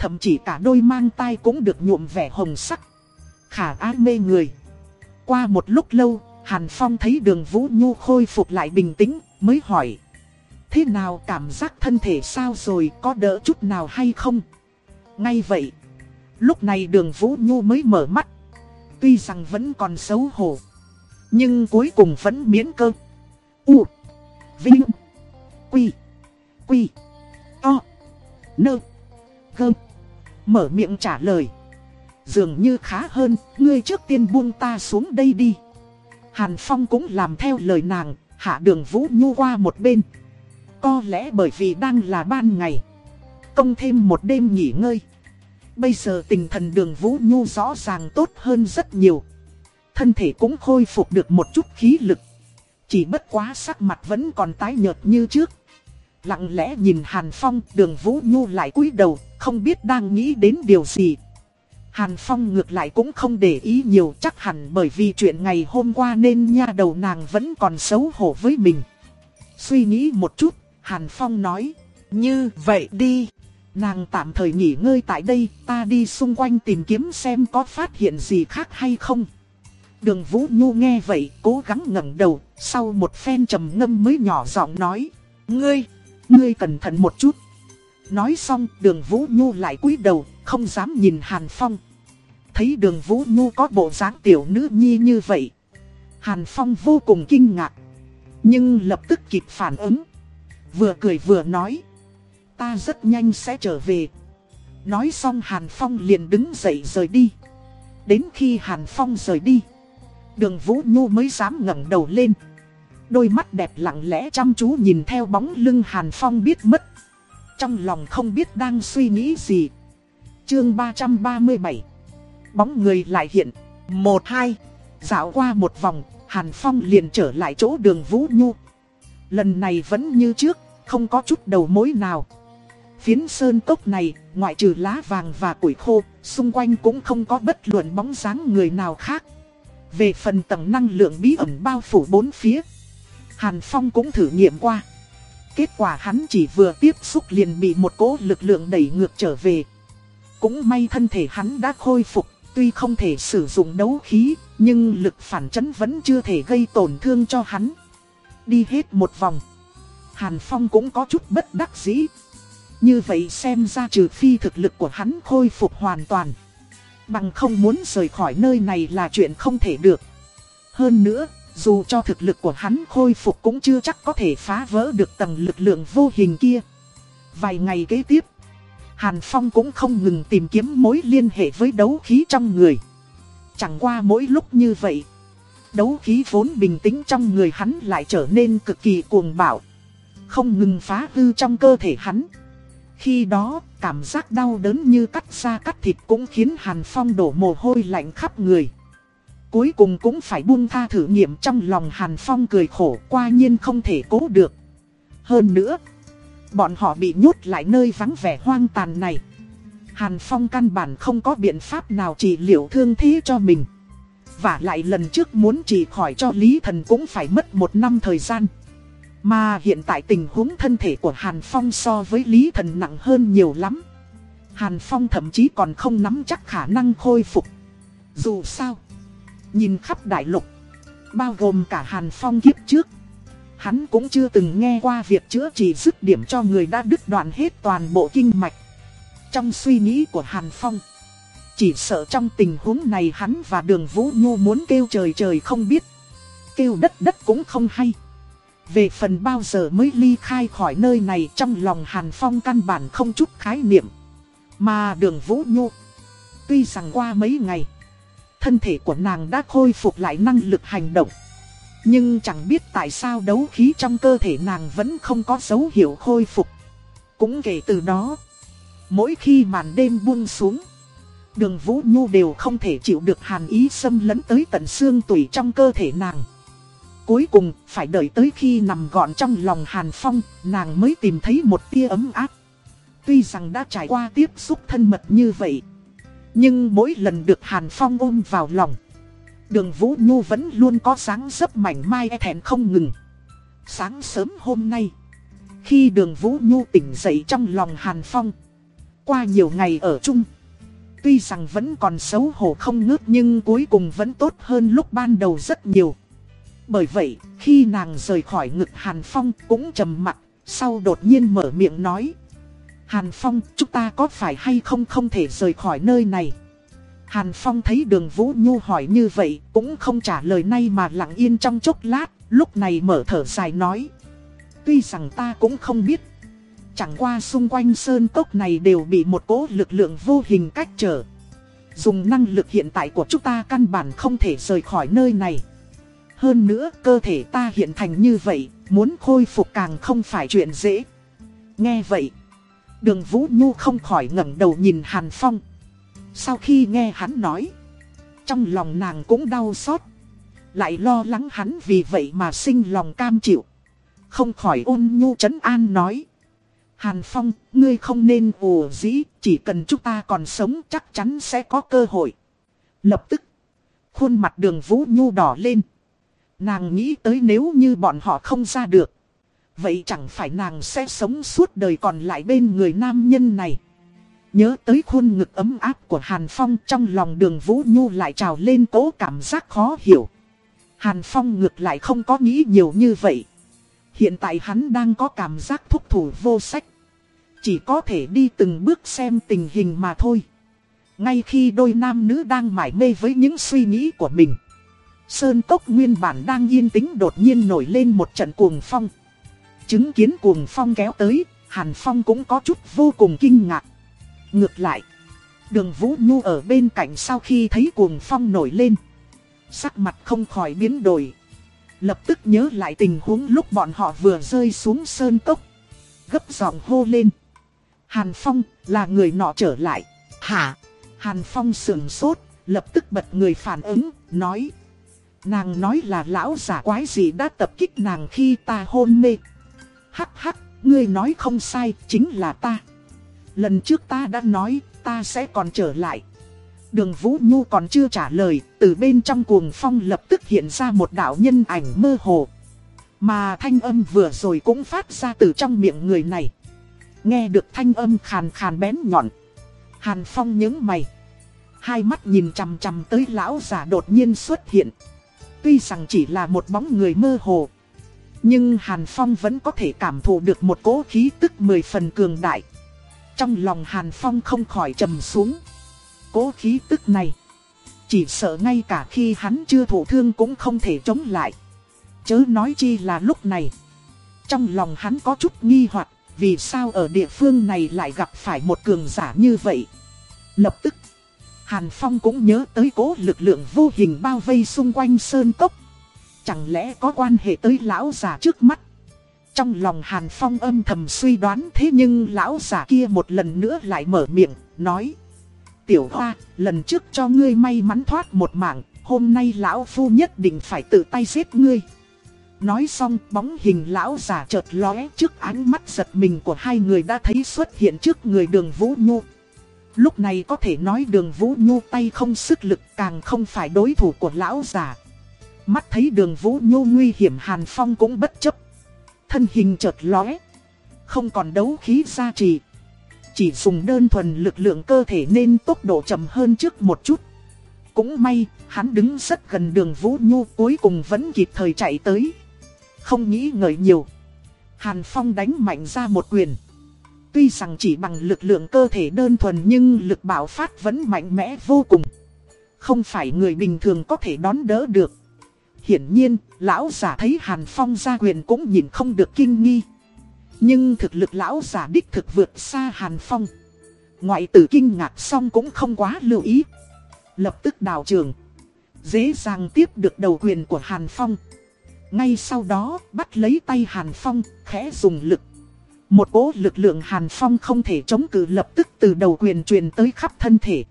Thậm chí cả đôi mang tai cũng được nhuộm vẻ hồng sắc. Khả ái mê người. Qua một lúc lâu, Hàn Phong thấy đường Vũ Nhu khôi phục lại bình tĩnh, mới hỏi. Thế nào cảm giác thân thể sao rồi, có đỡ chút nào hay không? Ngay vậy, lúc này đường Vũ Nhu mới mở mắt. Tuy rằng vẫn còn xấu hổ, nhưng cuối cùng vẫn miễn cơ. U, Vinh, Quy, Quy, To, Nơ, Gơm Mở miệng trả lời. Dường như khá hơn, ngươi trước tiên buông ta xuống đây đi. Hàn Phong cũng làm theo lời nàng, hạ đường Vũ Nhu qua một bên. Có lẽ bởi vì đang là ban ngày. Công thêm một đêm nghỉ ngơi. Bây giờ tình thần đường Vũ Nhu rõ ràng tốt hơn rất nhiều. Thân thể cũng khôi phục được một chút khí lực. Chỉ bất quá sắc mặt vẫn còn tái nhợt như trước. Lặng lẽ nhìn Hàn Phong đường Vũ Nhu lại cúi đầu, không biết đang nghĩ đến điều gì. Hàn Phong ngược lại cũng không để ý nhiều chắc hẳn bởi vì chuyện ngày hôm qua nên nha đầu nàng vẫn còn xấu hổ với mình. Suy nghĩ một chút, Hàn Phong nói, như vậy đi. Nàng tạm thời nghỉ ngơi tại đây, ta đi xung quanh tìm kiếm xem có phát hiện gì khác hay không. Đường Vũ Nhu nghe vậy, cố gắng ngẩng đầu, sau một phen trầm ngâm mới nhỏ giọng nói, ngươi, ngươi cẩn thận một chút. Nói xong, đường Vũ Nhu lại cúi đầu, không dám nhìn Hàn Phong. Thấy đường Vũ Nhu có bộ dáng tiểu nữ nhi như vậy. Hàn Phong vô cùng kinh ngạc. Nhưng lập tức kịp phản ứng. Vừa cười vừa nói. Ta rất nhanh sẽ trở về. Nói xong Hàn Phong liền đứng dậy rời đi. Đến khi Hàn Phong rời đi. Đường Vũ Nhu mới dám ngẩng đầu lên. Đôi mắt đẹp lặng lẽ chăm chú nhìn theo bóng lưng Hàn Phong biết mất. Trong lòng không biết đang suy nghĩ gì. Chương 337 Bóng người lại hiện. Một hai. Dạo qua một vòng, Hàn Phong liền trở lại chỗ đường Vũ Nhu. Lần này vẫn như trước, không có chút đầu mối nào. Phiến sơn cốc này, ngoại trừ lá vàng và củi khô, xung quanh cũng không có bất luận bóng dáng người nào khác. Về phần tầng năng lượng bí ẩn bao phủ bốn phía, Hàn Phong cũng thử nghiệm qua. Kết quả hắn chỉ vừa tiếp xúc liền bị một cỗ lực lượng đẩy ngược trở về. Cũng may thân thể hắn đã khôi phục, tuy không thể sử dụng đấu khí, nhưng lực phản chấn vẫn chưa thể gây tổn thương cho hắn. Đi hết một vòng, Hàn Phong cũng có chút bất đắc dĩ. Như vậy xem ra trừ phi thực lực của hắn khôi phục hoàn toàn. Bằng không muốn rời khỏi nơi này là chuyện không thể được. Hơn nữa, dù cho thực lực của hắn khôi phục cũng chưa chắc có thể phá vỡ được tầng lực lượng vô hình kia. Vài ngày kế tiếp, Hàn Phong cũng không ngừng tìm kiếm mối liên hệ với đấu khí trong người. Chẳng qua mỗi lúc như vậy, đấu khí vốn bình tĩnh trong người hắn lại trở nên cực kỳ cuồng bạo. Không ngừng phá hư trong cơ thể hắn. Khi đó, cảm giác đau đớn như cắt da cắt thịt cũng khiến Hàn Phong đổ mồ hôi lạnh khắp người. Cuối cùng cũng phải buông tha thử nghiệm trong lòng Hàn Phong cười khổ qua nhiên không thể cố được. Hơn nữa, bọn họ bị nhốt lại nơi vắng vẻ hoang tàn này. Hàn Phong căn bản không có biện pháp nào trị liệu thương thế cho mình. Và lại lần trước muốn trị khỏi cho Lý Thần cũng phải mất một năm thời gian. Mà hiện tại tình huống thân thể của Hàn Phong so với Lý Thần nặng hơn nhiều lắm. Hàn Phong thậm chí còn không nắm chắc khả năng khôi phục. Dù sao, nhìn khắp đại lục, bao gồm cả Hàn Phong kiếp trước. Hắn cũng chưa từng nghe qua việc chữa trị dứt điểm cho người đã đứt đoạn hết toàn bộ kinh mạch. Trong suy nghĩ của Hàn Phong, chỉ sợ trong tình huống này hắn và đường Vũ Nhu muốn kêu trời trời không biết. Kêu đất đất cũng không hay. Về phần bao giờ mới ly khai khỏi nơi này trong lòng Hàn Phong căn bản không chút khái niệm. Mà đường Vũ Nhu, tuy rằng qua mấy ngày, thân thể của nàng đã khôi phục lại năng lực hành động. Nhưng chẳng biết tại sao đấu khí trong cơ thể nàng vẫn không có dấu hiệu khôi phục. Cũng kể từ đó, mỗi khi màn đêm buông xuống, đường Vũ Nhu đều không thể chịu được hàn ý xâm lấn tới tận xương tủy trong cơ thể nàng. Cuối cùng, phải đợi tới khi nằm gọn trong lòng hàn phong, nàng mới tìm thấy một tia ấm áp. Tuy rằng đã trải qua tiếp xúc thân mật như vậy, nhưng mỗi lần được hàn phong ôm vào lòng, Đường Vũ Nhu vẫn luôn có sáng dấp mảnh mai e thẹn không ngừng. Sáng sớm hôm nay, khi đường Vũ Nhu tỉnh dậy trong lòng Hàn Phong, qua nhiều ngày ở chung, tuy rằng vẫn còn xấu hổ không ngớt nhưng cuối cùng vẫn tốt hơn lúc ban đầu rất nhiều. Bởi vậy, khi nàng rời khỏi ngực Hàn Phong cũng trầm mặt, sau đột nhiên mở miệng nói. Hàn Phong, chúng ta có phải hay không không thể rời khỏi nơi này? Hàn Phong thấy đường Vũ Nhu hỏi như vậy, cũng không trả lời nay mà lặng yên trong chốc lát, lúc này mở thở dài nói. Tuy rằng ta cũng không biết, chẳng qua xung quanh sơn cốc này đều bị một cỗ lực lượng vô hình cách trở. Dùng năng lực hiện tại của chúng ta căn bản không thể rời khỏi nơi này. Hơn nữa, cơ thể ta hiện thành như vậy, muốn khôi phục càng không phải chuyện dễ. Nghe vậy, đường Vũ Nhu không khỏi ngẩng đầu nhìn Hàn Phong. Sau khi nghe hắn nói, trong lòng nàng cũng đau xót. Lại lo lắng hắn vì vậy mà sinh lòng cam chịu. Không khỏi ôn nhu trấn an nói. Hàn Phong, ngươi không nên ủ dĩ, chỉ cần chúng ta còn sống chắc chắn sẽ có cơ hội. Lập tức, khuôn mặt đường Vũ Nhu đỏ lên. Nàng nghĩ tới nếu như bọn họ không ra được. Vậy chẳng phải nàng sẽ sống suốt đời còn lại bên người nam nhân này. Nhớ tới khuôn ngực ấm áp của Hàn Phong trong lòng đường Vũ Nhu lại trào lên cố cảm giác khó hiểu. Hàn Phong ngược lại không có nghĩ nhiều như vậy. Hiện tại hắn đang có cảm giác thúc thủ vô sách. Chỉ có thể đi từng bước xem tình hình mà thôi. Ngay khi đôi nam nữ đang mải mê với những suy nghĩ của mình. Sơn Cốc nguyên bản đang yên tĩnh đột nhiên nổi lên một trận cuồng phong. Chứng kiến cuồng phong kéo tới, Hàn Phong cũng có chút vô cùng kinh ngạc. Ngược lại, đường Vũ Nhu ở bên cạnh sau khi thấy cuồng phong nổi lên. Sắc mặt không khỏi biến đổi. Lập tức nhớ lại tình huống lúc bọn họ vừa rơi xuống sơn cốc. Gấp giọng hô lên. Hàn Phong là người nọ trở lại. Hả? Hàn Phong sườn sốt, lập tức bật người phản ứng, nói. Nàng nói là lão giả quái gì đã tập kích nàng khi ta hôn mê. Hắc hắc, ngươi nói không sai, chính là ta. Lần trước ta đã nói, ta sẽ còn trở lại. Đường Vũ Nhu còn chưa trả lời, từ bên trong cuồng phong lập tức hiện ra một đạo nhân ảnh mơ hồ. Mà thanh âm vừa rồi cũng phát ra từ trong miệng người này. Nghe được thanh âm khàn khàn bén nhọn. Hàn Phong những mày. Hai mắt nhìn chằm chằm tới lão giả đột nhiên xuất hiện. Tuy rằng chỉ là một bóng người mơ hồ. Nhưng Hàn Phong vẫn có thể cảm thụ được một cỗ khí tức mười phần cường đại. Trong lòng Hàn Phong không khỏi trầm xuống. cỗ khí tức này. Chỉ sợ ngay cả khi hắn chưa thổ thương cũng không thể chống lại. Chớ nói chi là lúc này. Trong lòng hắn có chút nghi hoặc vì sao ở địa phương này lại gặp phải một cường giả như vậy. Lập tức, Hàn Phong cũng nhớ tới cố lực lượng vô hình bao vây xung quanh sơn cốc. Chẳng lẽ có quan hệ tới lão già trước mắt? Trong lòng Hàn Phong âm thầm suy đoán thế nhưng lão giả kia một lần nữa lại mở miệng, nói Tiểu Hoa, lần trước cho ngươi may mắn thoát một mạng, hôm nay lão phu nhất định phải tự tay giết ngươi. Nói xong bóng hình lão giả chợt lóe trước ánh mắt giật mình của hai người đã thấy xuất hiện trước người đường Vũ Nhu. Lúc này có thể nói đường Vũ Nhu tay không sức lực càng không phải đối thủ của lão già. Mắt thấy đường Vũ Nhu nguy hiểm Hàn Phong cũng bất chấp. Thân hình chợt lóe. Không còn đấu khí gia trì. Chỉ dùng đơn thuần lực lượng cơ thể nên tốc độ chậm hơn trước một chút. Cũng may, hắn đứng rất gần đường Vũ Nhu cuối cùng vẫn kịp thời chạy tới. Không nghĩ ngợi nhiều. Hàn Phong đánh mạnh ra một quyền. Tuy rằng chỉ bằng lực lượng cơ thể đơn thuần nhưng lực bạo phát vẫn mạnh mẽ vô cùng. Không phải người bình thường có thể đón đỡ được. Hiển nhiên, lão giả thấy Hàn Phong ra quyền cũng nhìn không được kinh nghi. Nhưng thực lực lão giả đích thực vượt xa Hàn Phong. Ngoại tử kinh ngạc xong cũng không quá lưu ý. Lập tức đào trường. Dễ dàng tiếp được đầu quyền của Hàn Phong. Ngay sau đó bắt lấy tay Hàn Phong, khẽ dùng lực. Một cỗ lực lượng Hàn Phong không thể chống cự lập tức từ đầu quyền truyền tới khắp thân thể.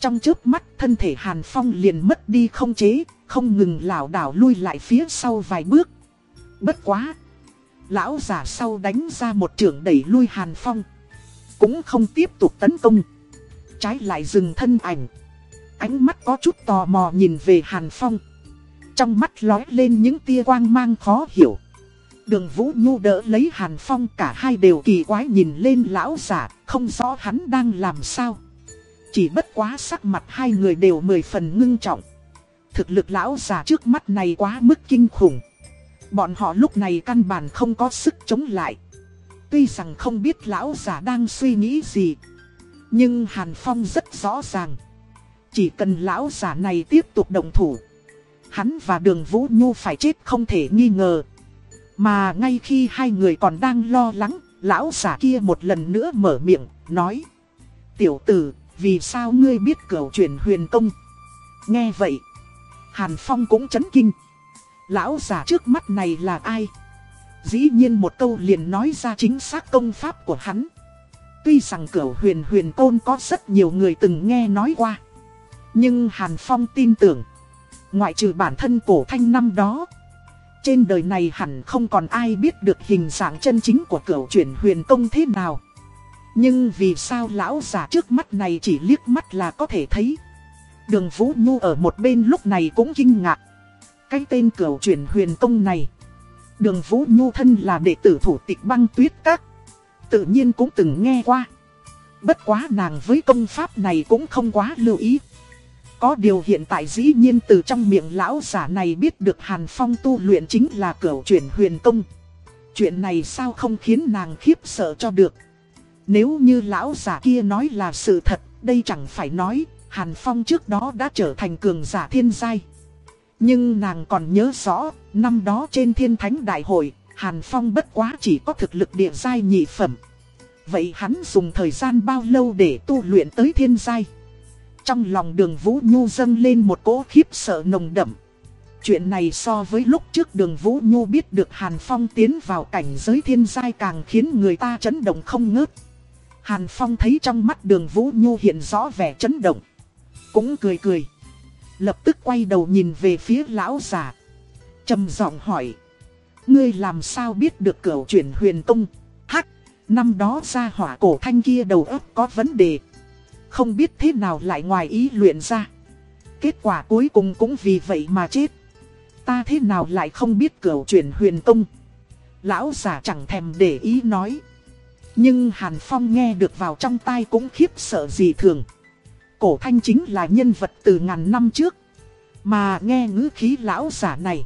Trong trước mắt thân thể Hàn Phong liền mất đi không chế, không ngừng lảo đảo lui lại phía sau vài bước. Bất quá! Lão giả sau đánh ra một trường đẩy lui Hàn Phong. Cũng không tiếp tục tấn công. Trái lại dừng thân ảnh. Ánh mắt có chút tò mò nhìn về Hàn Phong. Trong mắt lói lên những tia quang mang khó hiểu. Đường Vũ Nhu đỡ lấy Hàn Phong cả hai đều kỳ quái nhìn lên lão giả, không rõ hắn đang làm sao. Chỉ bất quá sắc mặt hai người đều mười phần ngưng trọng. Thực lực lão già trước mắt này quá mức kinh khủng. Bọn họ lúc này căn bản không có sức chống lại. Tuy rằng không biết lão già đang suy nghĩ gì. Nhưng Hàn Phong rất rõ ràng. Chỉ cần lão già này tiếp tục động thủ. Hắn và đường Vũ Nhu phải chết không thể nghi ngờ. Mà ngay khi hai người còn đang lo lắng, lão giả kia một lần nữa mở miệng, nói. Tiểu tử, vì sao ngươi biết cửu chuyển huyền công? Nghe vậy, Hàn Phong cũng chấn kinh. Lão giả trước mắt này là ai? Dĩ nhiên một câu liền nói ra chính xác công pháp của hắn. Tuy rằng cửu huyền huyền côn có rất nhiều người từng nghe nói qua. Nhưng Hàn Phong tin tưởng. Ngoại trừ bản thân cổ thanh năm đó. Trên đời này hẳn không còn ai biết được hình dạng chân chính của cửu chuyển huyền công thế nào. Nhưng vì sao lão giả trước mắt này chỉ liếc mắt là có thể thấy. Đường Vũ Nhu ở một bên lúc này cũng kinh ngạc. Cái tên cửu chuyển huyền công này. Đường Vũ Nhu thân là đệ tử thủ tịch băng tuyết các. Tự nhiên cũng từng nghe qua. Bất quá nàng với công pháp này cũng không quá lưu ý. Có điều hiện tại dĩ nhiên từ trong miệng lão giả này biết được Hàn Phong tu luyện chính là cửu chuyển huyền công. Chuyện này sao không khiến nàng khiếp sợ cho được. Nếu như lão giả kia nói là sự thật, đây chẳng phải nói, Hàn Phong trước đó đã trở thành cường giả thiên giai. Nhưng nàng còn nhớ rõ, năm đó trên thiên thánh đại hội, Hàn Phong bất quá chỉ có thực lực địa giai nhị phẩm. Vậy hắn dùng thời gian bao lâu để tu luyện tới thiên giai? Trong lòng đường Vũ Nhu dâng lên một cỗ khiếp sợ nồng đậm. Chuyện này so với lúc trước đường Vũ Nhu biết được Hàn Phong tiến vào cảnh giới thiên giai càng khiến người ta chấn động không ngớt. Hàn Phong thấy trong mắt đường Vũ Nhu hiện rõ vẻ chấn động. Cũng cười cười. Lập tức quay đầu nhìn về phía lão già. trầm giọng hỏi. Ngươi làm sao biết được cửu chuyển huyền tông? Hắc, năm đó ra hỏa cổ thanh kia đầu óc có vấn đề. Không biết thế nào lại ngoài ý luyện ra. Kết quả cuối cùng cũng vì vậy mà chết. Ta thế nào lại không biết cửu chuyển huyền tông? Lão giả chẳng thèm để ý nói. Nhưng Hàn Phong nghe được vào trong tai cũng khiếp sợ gì thường. Cổ thanh chính là nhân vật từ ngàn năm trước. Mà nghe ngữ khí lão giả này.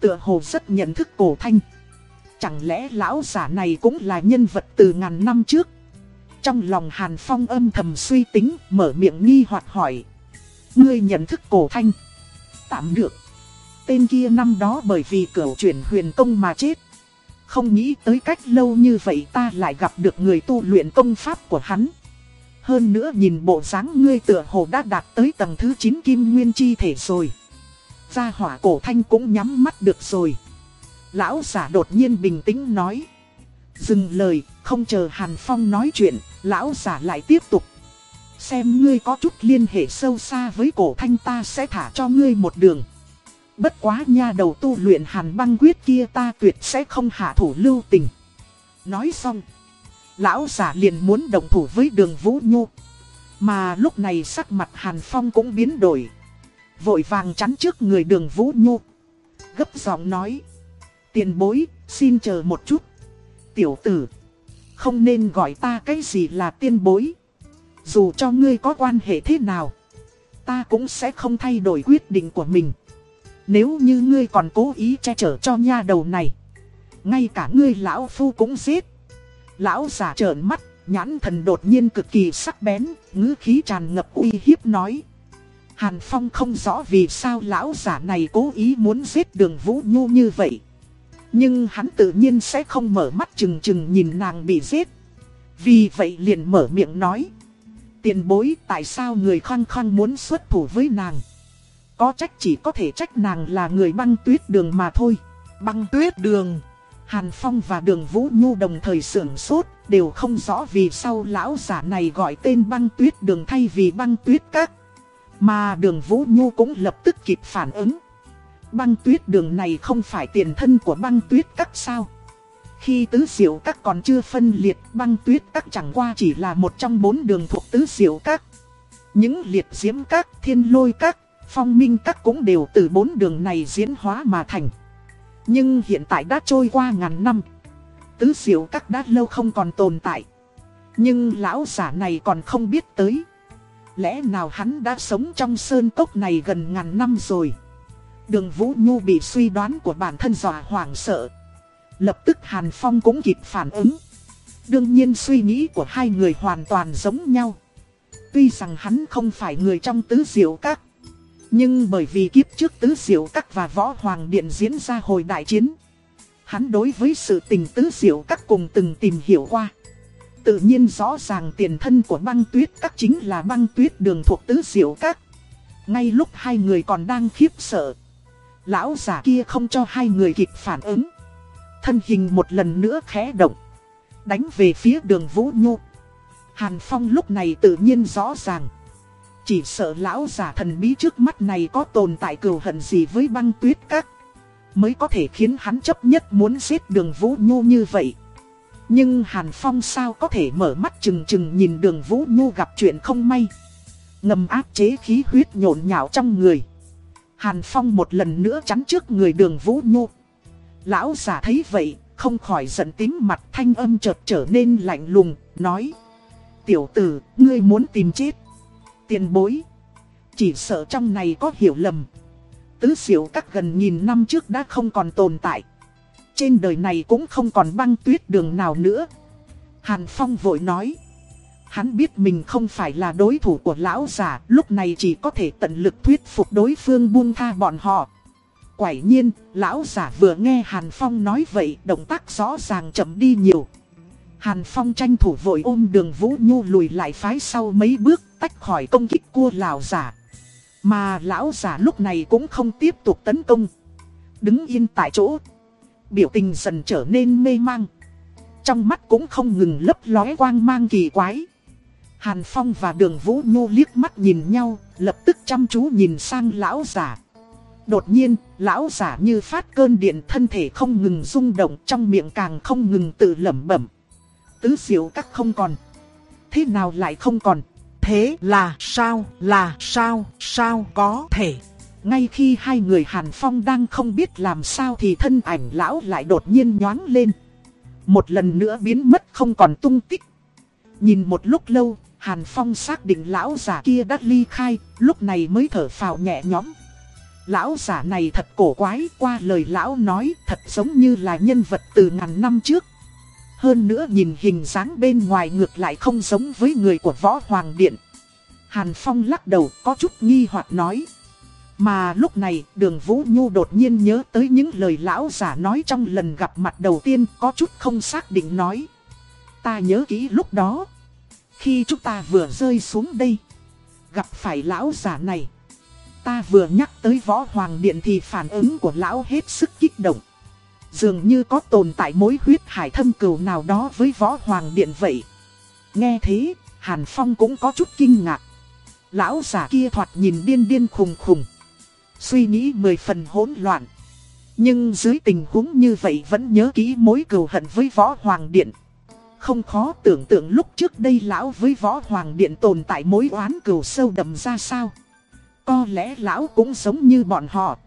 Tựa hồ rất nhận thức cổ thanh. Chẳng lẽ lão giả này cũng là nhân vật từ ngàn năm trước. Trong lòng Hàn Phong âm thầm suy tính, mở miệng nghi hoặc hỏi. Ngươi nhận thức cổ thanh. Tạm được. Tên kia năm đó bởi vì cửu chuyển huyền công mà chết. Không nghĩ tới cách lâu như vậy ta lại gặp được người tu luyện công pháp của hắn. Hơn nữa nhìn bộ dáng ngươi tựa hồ đã đạt tới tầng thứ 9 kim nguyên chi thể rồi. Gia hỏa cổ thanh cũng nhắm mắt được rồi. Lão giả đột nhiên bình tĩnh nói. Dừng lời, không chờ Hàn Phong nói chuyện, lão giả lại tiếp tục. Xem ngươi có chút liên hệ sâu xa với cổ thanh ta sẽ thả cho ngươi một đường. Bất quá nha đầu tu luyện hàn băng quyết kia ta tuyệt sẽ không hạ thủ lưu tình. Nói xong, lão giả liền muốn đồng thủ với đường Vũ Nhu. Mà lúc này sắc mặt Hàn Phong cũng biến đổi. Vội vàng chắn trước người đường Vũ Nhu. Gấp giọng nói. Tiền bối, xin chờ một chút. Tiểu tử, không nên gọi ta cái gì là tiên bối. Dù cho ngươi có quan hệ thế nào, ta cũng sẽ không thay đổi quyết định của mình. Nếu như ngươi còn cố ý che chở cho nha đầu này, ngay cả ngươi lão phu cũng giết. Lão giả trợn mắt, nhãn thần đột nhiên cực kỳ sắc bén, ngữ khí tràn ngập uy hiếp nói. Hàn Phong không rõ vì sao lão giả này cố ý muốn giết đường Vũ Nhu như vậy. Nhưng hắn tự nhiên sẽ không mở mắt chừng chừng nhìn nàng bị giết. Vì vậy liền mở miệng nói. Tiền bối tại sao người khăng khăng muốn xuất thủ với nàng. Có trách chỉ có thể trách nàng là người băng tuyết đường mà thôi. Băng tuyết đường. Hàn Phong và đường Vũ Nhu đồng thời sưởng sốt, đều không rõ vì sao lão giả này gọi tên băng tuyết đường thay vì băng tuyết các. Mà đường Vũ Nhu cũng lập tức kịp phản ứng. Băng tuyết đường này không phải tiền thân của băng tuyết các sao. Khi tứ diệu các còn chưa phân liệt, băng tuyết các chẳng qua chỉ là một trong bốn đường thuộc tứ diệu các. Những liệt diễm các, thiên lôi các, phong minh các cũng đều từ bốn đường này diễn hóa mà thành. Nhưng hiện tại đã trôi qua ngàn năm. Tứ diệu các đã lâu không còn tồn tại. Nhưng lão giả này còn không biết tới. Lẽ nào hắn đã sống trong sơn cốc này gần ngàn năm rồi. Đường Vũ Nhu bị suy đoán của bản thân dọa hoảng sợ. Lập tức Hàn Phong cũng kịp phản ứng. Đương nhiên suy nghĩ của hai người hoàn toàn giống nhau. Tuy rằng hắn không phải người trong tứ diệu các. Nhưng bởi vì kiếp trước tứ diệu các và võ hoàng điện diễn ra hồi đại chiến. Hắn đối với sự tình tứ diệu các cùng từng tìm hiểu qua. Tự nhiên rõ ràng tiền thân của băng tuyết các chính là băng tuyết đường thuộc tứ diệu các. Ngay lúc hai người còn đang khiếp sợ. Lão giả kia không cho hai người kịp phản ứng. Thân hình một lần nữa khẽ động. Đánh về phía đường Vũ Nhu. Hàn Phong lúc này tự nhiên rõ ràng. Chỉ sợ lão giả thần bí trước mắt này có tồn tại cừu hận gì với băng tuyết các. Mới có thể khiến hắn chấp nhất muốn giết đường Vũ Nhu như vậy. Nhưng Hàn Phong sao có thể mở mắt chừng chừng nhìn đường Vũ Nhu gặp chuyện không may. Ngầm áp chế khí huyết nhộn nhạo trong người. Hàn Phong một lần nữa chắn trước người đường Vũ Nhu. Lão giả thấy vậy, không khỏi giận tím mặt thanh âm chợt trở nên lạnh lùng, nói. Tiểu tử, ngươi muốn tìm chết. Tiền bối. Chỉ sợ trong này có hiểu lầm. Tứ diệu các gần nghìn năm trước đã không còn tồn tại. Trên đời này cũng không còn băng tuyết đường nào nữa. Hàn Phong vội nói. Hắn biết mình không phải là đối thủ của lão giả, lúc này chỉ có thể tận lực thuyết phục đối phương buông tha bọn họ. Quả nhiên, lão giả vừa nghe Hàn Phong nói vậy, động tác rõ ràng chậm đi nhiều. Hàn Phong tranh thủ vội ôm đường Vũ Nhu lùi lại phái sau mấy bước, tách khỏi công kích cua lão giả. Mà lão giả lúc này cũng không tiếp tục tấn công. Đứng yên tại chỗ. Biểu tình dần trở nên mê mang. Trong mắt cũng không ngừng lấp lóe quang mang kỳ quái. Hàn Phong và đường Vũ Nhu liếc mắt nhìn nhau, lập tức chăm chú nhìn sang lão giả. Đột nhiên, lão giả như phát cơn điện thân thể không ngừng rung động trong miệng càng không ngừng tự lẩm bẩm. Tứ diệu các không còn. Thế nào lại không còn? Thế là sao, là sao, sao có thể? Ngay khi hai người Hàn Phong đang không biết làm sao thì thân ảnh lão lại đột nhiên nhoáng lên. Một lần nữa biến mất không còn tung tích. Nhìn một lúc lâu, Hàn Phong xác định lão giả kia đã ly khai, lúc này mới thở phào nhẹ nhõm. Lão giả này thật cổ quái, qua lời lão nói thật giống như là nhân vật từ ngàn năm trước. Hơn nữa nhìn hình dáng bên ngoài ngược lại không giống với người của Võ Hoàng Điện. Hàn Phong lắc đầu, có chút nghi hoặc nói. Mà lúc này, đường Vũ Nhu đột nhiên nhớ tới những lời lão giả nói trong lần gặp mặt đầu tiên, có chút không xác định nói. Ta nhớ kỹ lúc đó. Khi chúng ta vừa rơi xuống đây. Gặp phải lão giả này. Ta vừa nhắc tới võ hoàng điện thì phản ứng của lão hết sức kích động. Dường như có tồn tại mối huyết hải thâm cừu nào đó với võ hoàng điện vậy. Nghe thế, Hàn Phong cũng có chút kinh ngạc. Lão giả kia thoạt nhìn điên điên khùng khùng. Suy nghĩ mười phần hỗn loạn. Nhưng dưới tình huống như vậy vẫn nhớ kỹ mối cừu hận với võ hoàng điện. không khó tưởng tượng lúc trước đây lão với võ hoàng điện tồn tại mối oán cừu sâu đậm ra sao. Có lẽ lão cũng giống như bọn họ.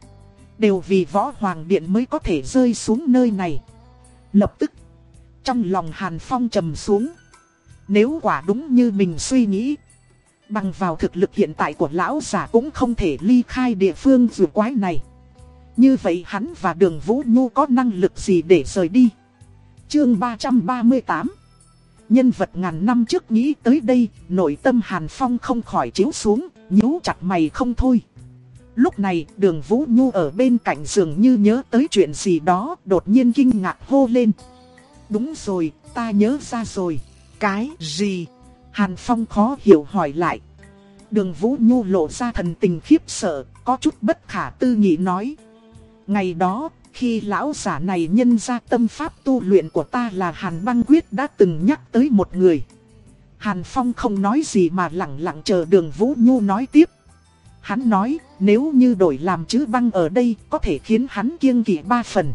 Đều vì võ hoàng điện mới có thể rơi xuống nơi này. Lập tức, trong lòng Hàn Phong trầm xuống. Nếu quả đúng như mình suy nghĩ, bằng vào thực lực hiện tại của lão giả cũng không thể ly khai địa phương rùa quái này. Như vậy hắn và đường Vũ Nhu có năng lực gì để rời đi? Chương 338 Nhân vật ngàn năm trước nghĩ tới đây, nội tâm Hàn Phong không khỏi chiếu xuống, nhíu chặt mày không thôi. Lúc này, đường Vũ Nhu ở bên cạnh giường như nhớ tới chuyện gì đó, đột nhiên kinh ngạc hô lên. Đúng rồi, ta nhớ ra rồi. Cái gì? Hàn Phong khó hiểu hỏi lại. Đường Vũ Nhu lộ ra thần tình khiếp sợ, có chút bất khả tư nghị nói. Ngày đó, khi lão giả này nhân ra tâm pháp tu luyện của ta là Hàn Băng Quyết đã từng nhắc tới một người. Hàn Phong không nói gì mà lặng lặng chờ đường Vũ Nhu nói tiếp. Hắn nói, nếu như đổi làm chữ băng ở đây có thể khiến hắn kiêng kỵ ba phần.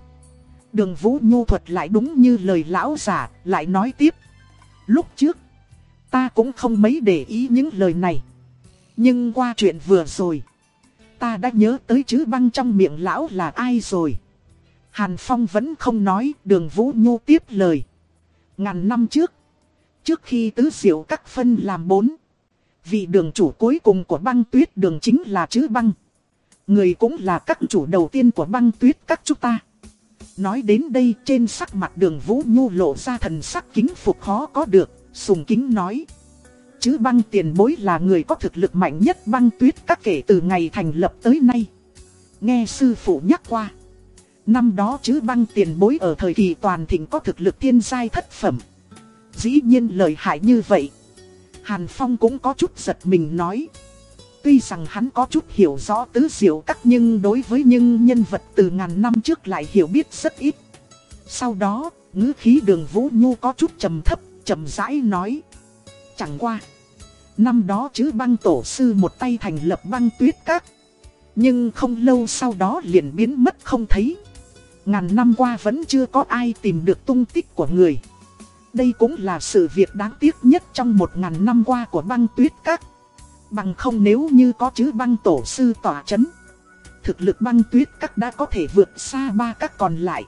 Đường Vũ Nhu thuật lại đúng như lời lão giả, lại nói tiếp. Lúc trước, ta cũng không mấy để ý những lời này. Nhưng qua chuyện vừa rồi, ta đã nhớ tới chữ băng trong miệng lão là ai rồi. Hàn Phong vẫn không nói, đường Vũ Nhu tiếp lời. Ngàn năm trước, trước khi tứ diệu các phân làm bốn, vị đường chủ cuối cùng của băng tuyết đường chính là chữ băng. Người cũng là các chủ đầu tiên của băng tuyết các chúng ta. Nói đến đây trên sắc mặt đường Vũ Nhu lộ ra thần sắc kính phục khó có được, sùng kính nói. Chứ băng tiền bối là người có thực lực mạnh nhất băng tuyết các kể từ ngày thành lập tới nay. Nghe sư phụ nhắc qua. Năm đó chứ băng tiền bối ở thời kỳ toàn thịnh có thực lực thiên giai thất phẩm. Dĩ nhiên lời hại như vậy. Hàn Phong cũng có chút giật mình nói. Tuy rằng hắn có chút hiểu rõ tứ diệu các nhưng đối với những nhân vật từ ngàn năm trước lại hiểu biết rất ít. Sau đó, ngữ khí đường Vũ Nhu có chút trầm thấp, trầm rãi nói. Chẳng qua. Năm đó chứ băng tổ sư một tay thành lập băng tuyết các. Nhưng không lâu sau đó liền biến mất không thấy. Ngàn năm qua vẫn chưa có ai tìm được tung tích của người. Đây cũng là sự việc đáng tiếc nhất trong một ngàn năm qua của băng tuyết các. Bằng không nếu như có chữ băng tổ sư tỏa chấn. Thực lực băng tuyết các đã có thể vượt xa ba các còn lại.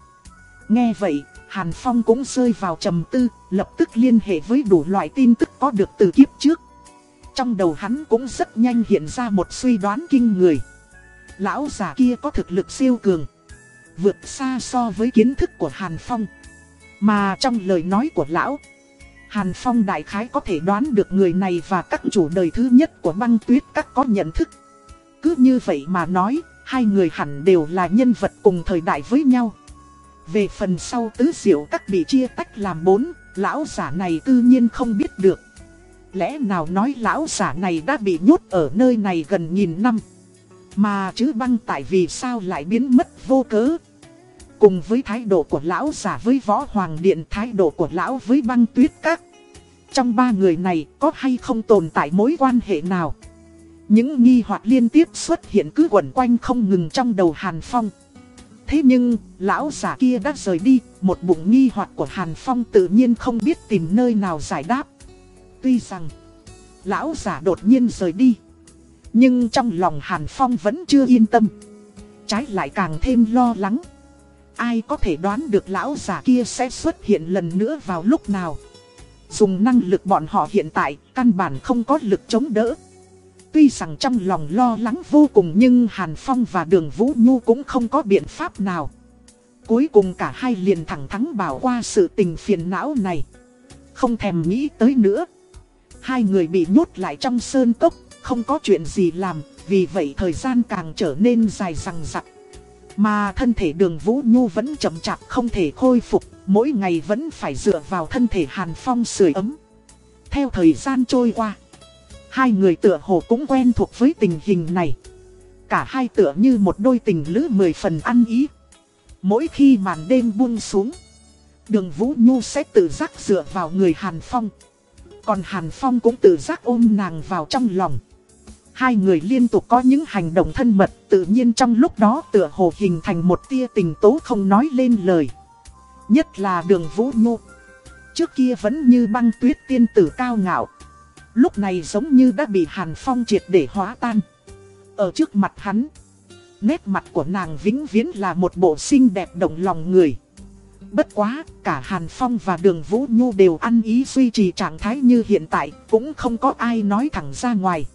Nghe vậy, Hàn Phong cũng rơi vào trầm tư, lập tức liên hệ với đủ loại tin tức có được từ kiếp trước. Trong đầu hắn cũng rất nhanh hiện ra một suy đoán kinh người. Lão già kia có thực lực siêu cường, vượt xa so với kiến thức của Hàn Phong. Mà trong lời nói của lão, Hàn Phong đại khái có thể đoán được người này và các chủ đời thứ nhất của băng tuyết các có nhận thức. Cứ như vậy mà nói, hai người hẳn đều là nhân vật cùng thời đại với nhau. Về phần sau tứ diệu các bị chia tách làm bốn, lão giả này tự nhiên không biết được. Lẽ nào nói lão giả này đã bị nhốt ở nơi này gần nghìn năm. Mà chứ băng tại vì sao lại biến mất vô cớ. Cùng với thái độ của lão giả với võ hoàng điện thái độ của lão với băng tuyết các. Trong ba người này có hay không tồn tại mối quan hệ nào? Những nghi hoặc liên tiếp xuất hiện cứ quẩn quanh không ngừng trong đầu Hàn Phong. Thế nhưng, lão giả kia đã rời đi, một bụng nghi hoặc của Hàn Phong tự nhiên không biết tìm nơi nào giải đáp. Tuy rằng, lão giả đột nhiên rời đi. Nhưng trong lòng Hàn Phong vẫn chưa yên tâm. Trái lại càng thêm lo lắng. Ai có thể đoán được lão giả kia sẽ xuất hiện lần nữa vào lúc nào. Dùng năng lực bọn họ hiện tại, căn bản không có lực chống đỡ. Tuy rằng trong lòng lo lắng vô cùng nhưng Hàn Phong và Đường Vũ Nhu cũng không có biện pháp nào. Cuối cùng cả hai liền thẳng thắn bảo qua sự tình phiền não này. Không thèm nghĩ tới nữa. Hai người bị nhốt lại trong sơn cốc, không có chuyện gì làm, vì vậy thời gian càng trở nên dài dằng dặc. Mà thân thể đường Vũ Nhu vẫn chậm chạp không thể khôi phục, mỗi ngày vẫn phải dựa vào thân thể Hàn Phong sưởi ấm. Theo thời gian trôi qua, hai người tựa hồ cũng quen thuộc với tình hình này. Cả hai tựa như một đôi tình lữ mười phần ăn ý. Mỗi khi màn đêm buông xuống, đường Vũ Nhu sẽ tự giác dựa vào người Hàn Phong. Còn Hàn Phong cũng tự giác ôm nàng vào trong lòng. Hai người liên tục có những hành động thân mật tự nhiên trong lúc đó tựa hồ hình thành một tia tình tố không nói lên lời. Nhất là đường Vũ Nhu. Trước kia vẫn như băng tuyết tiên tử cao ngạo. Lúc này giống như đã bị Hàn Phong triệt để hóa tan. Ở trước mặt hắn, nét mặt của nàng vĩnh viễn là một bộ xinh đẹp động lòng người. Bất quá, cả Hàn Phong và Đường Vũ Nhu đều ăn ý duy trì trạng thái như hiện tại, cũng không có ai nói thẳng ra ngoài.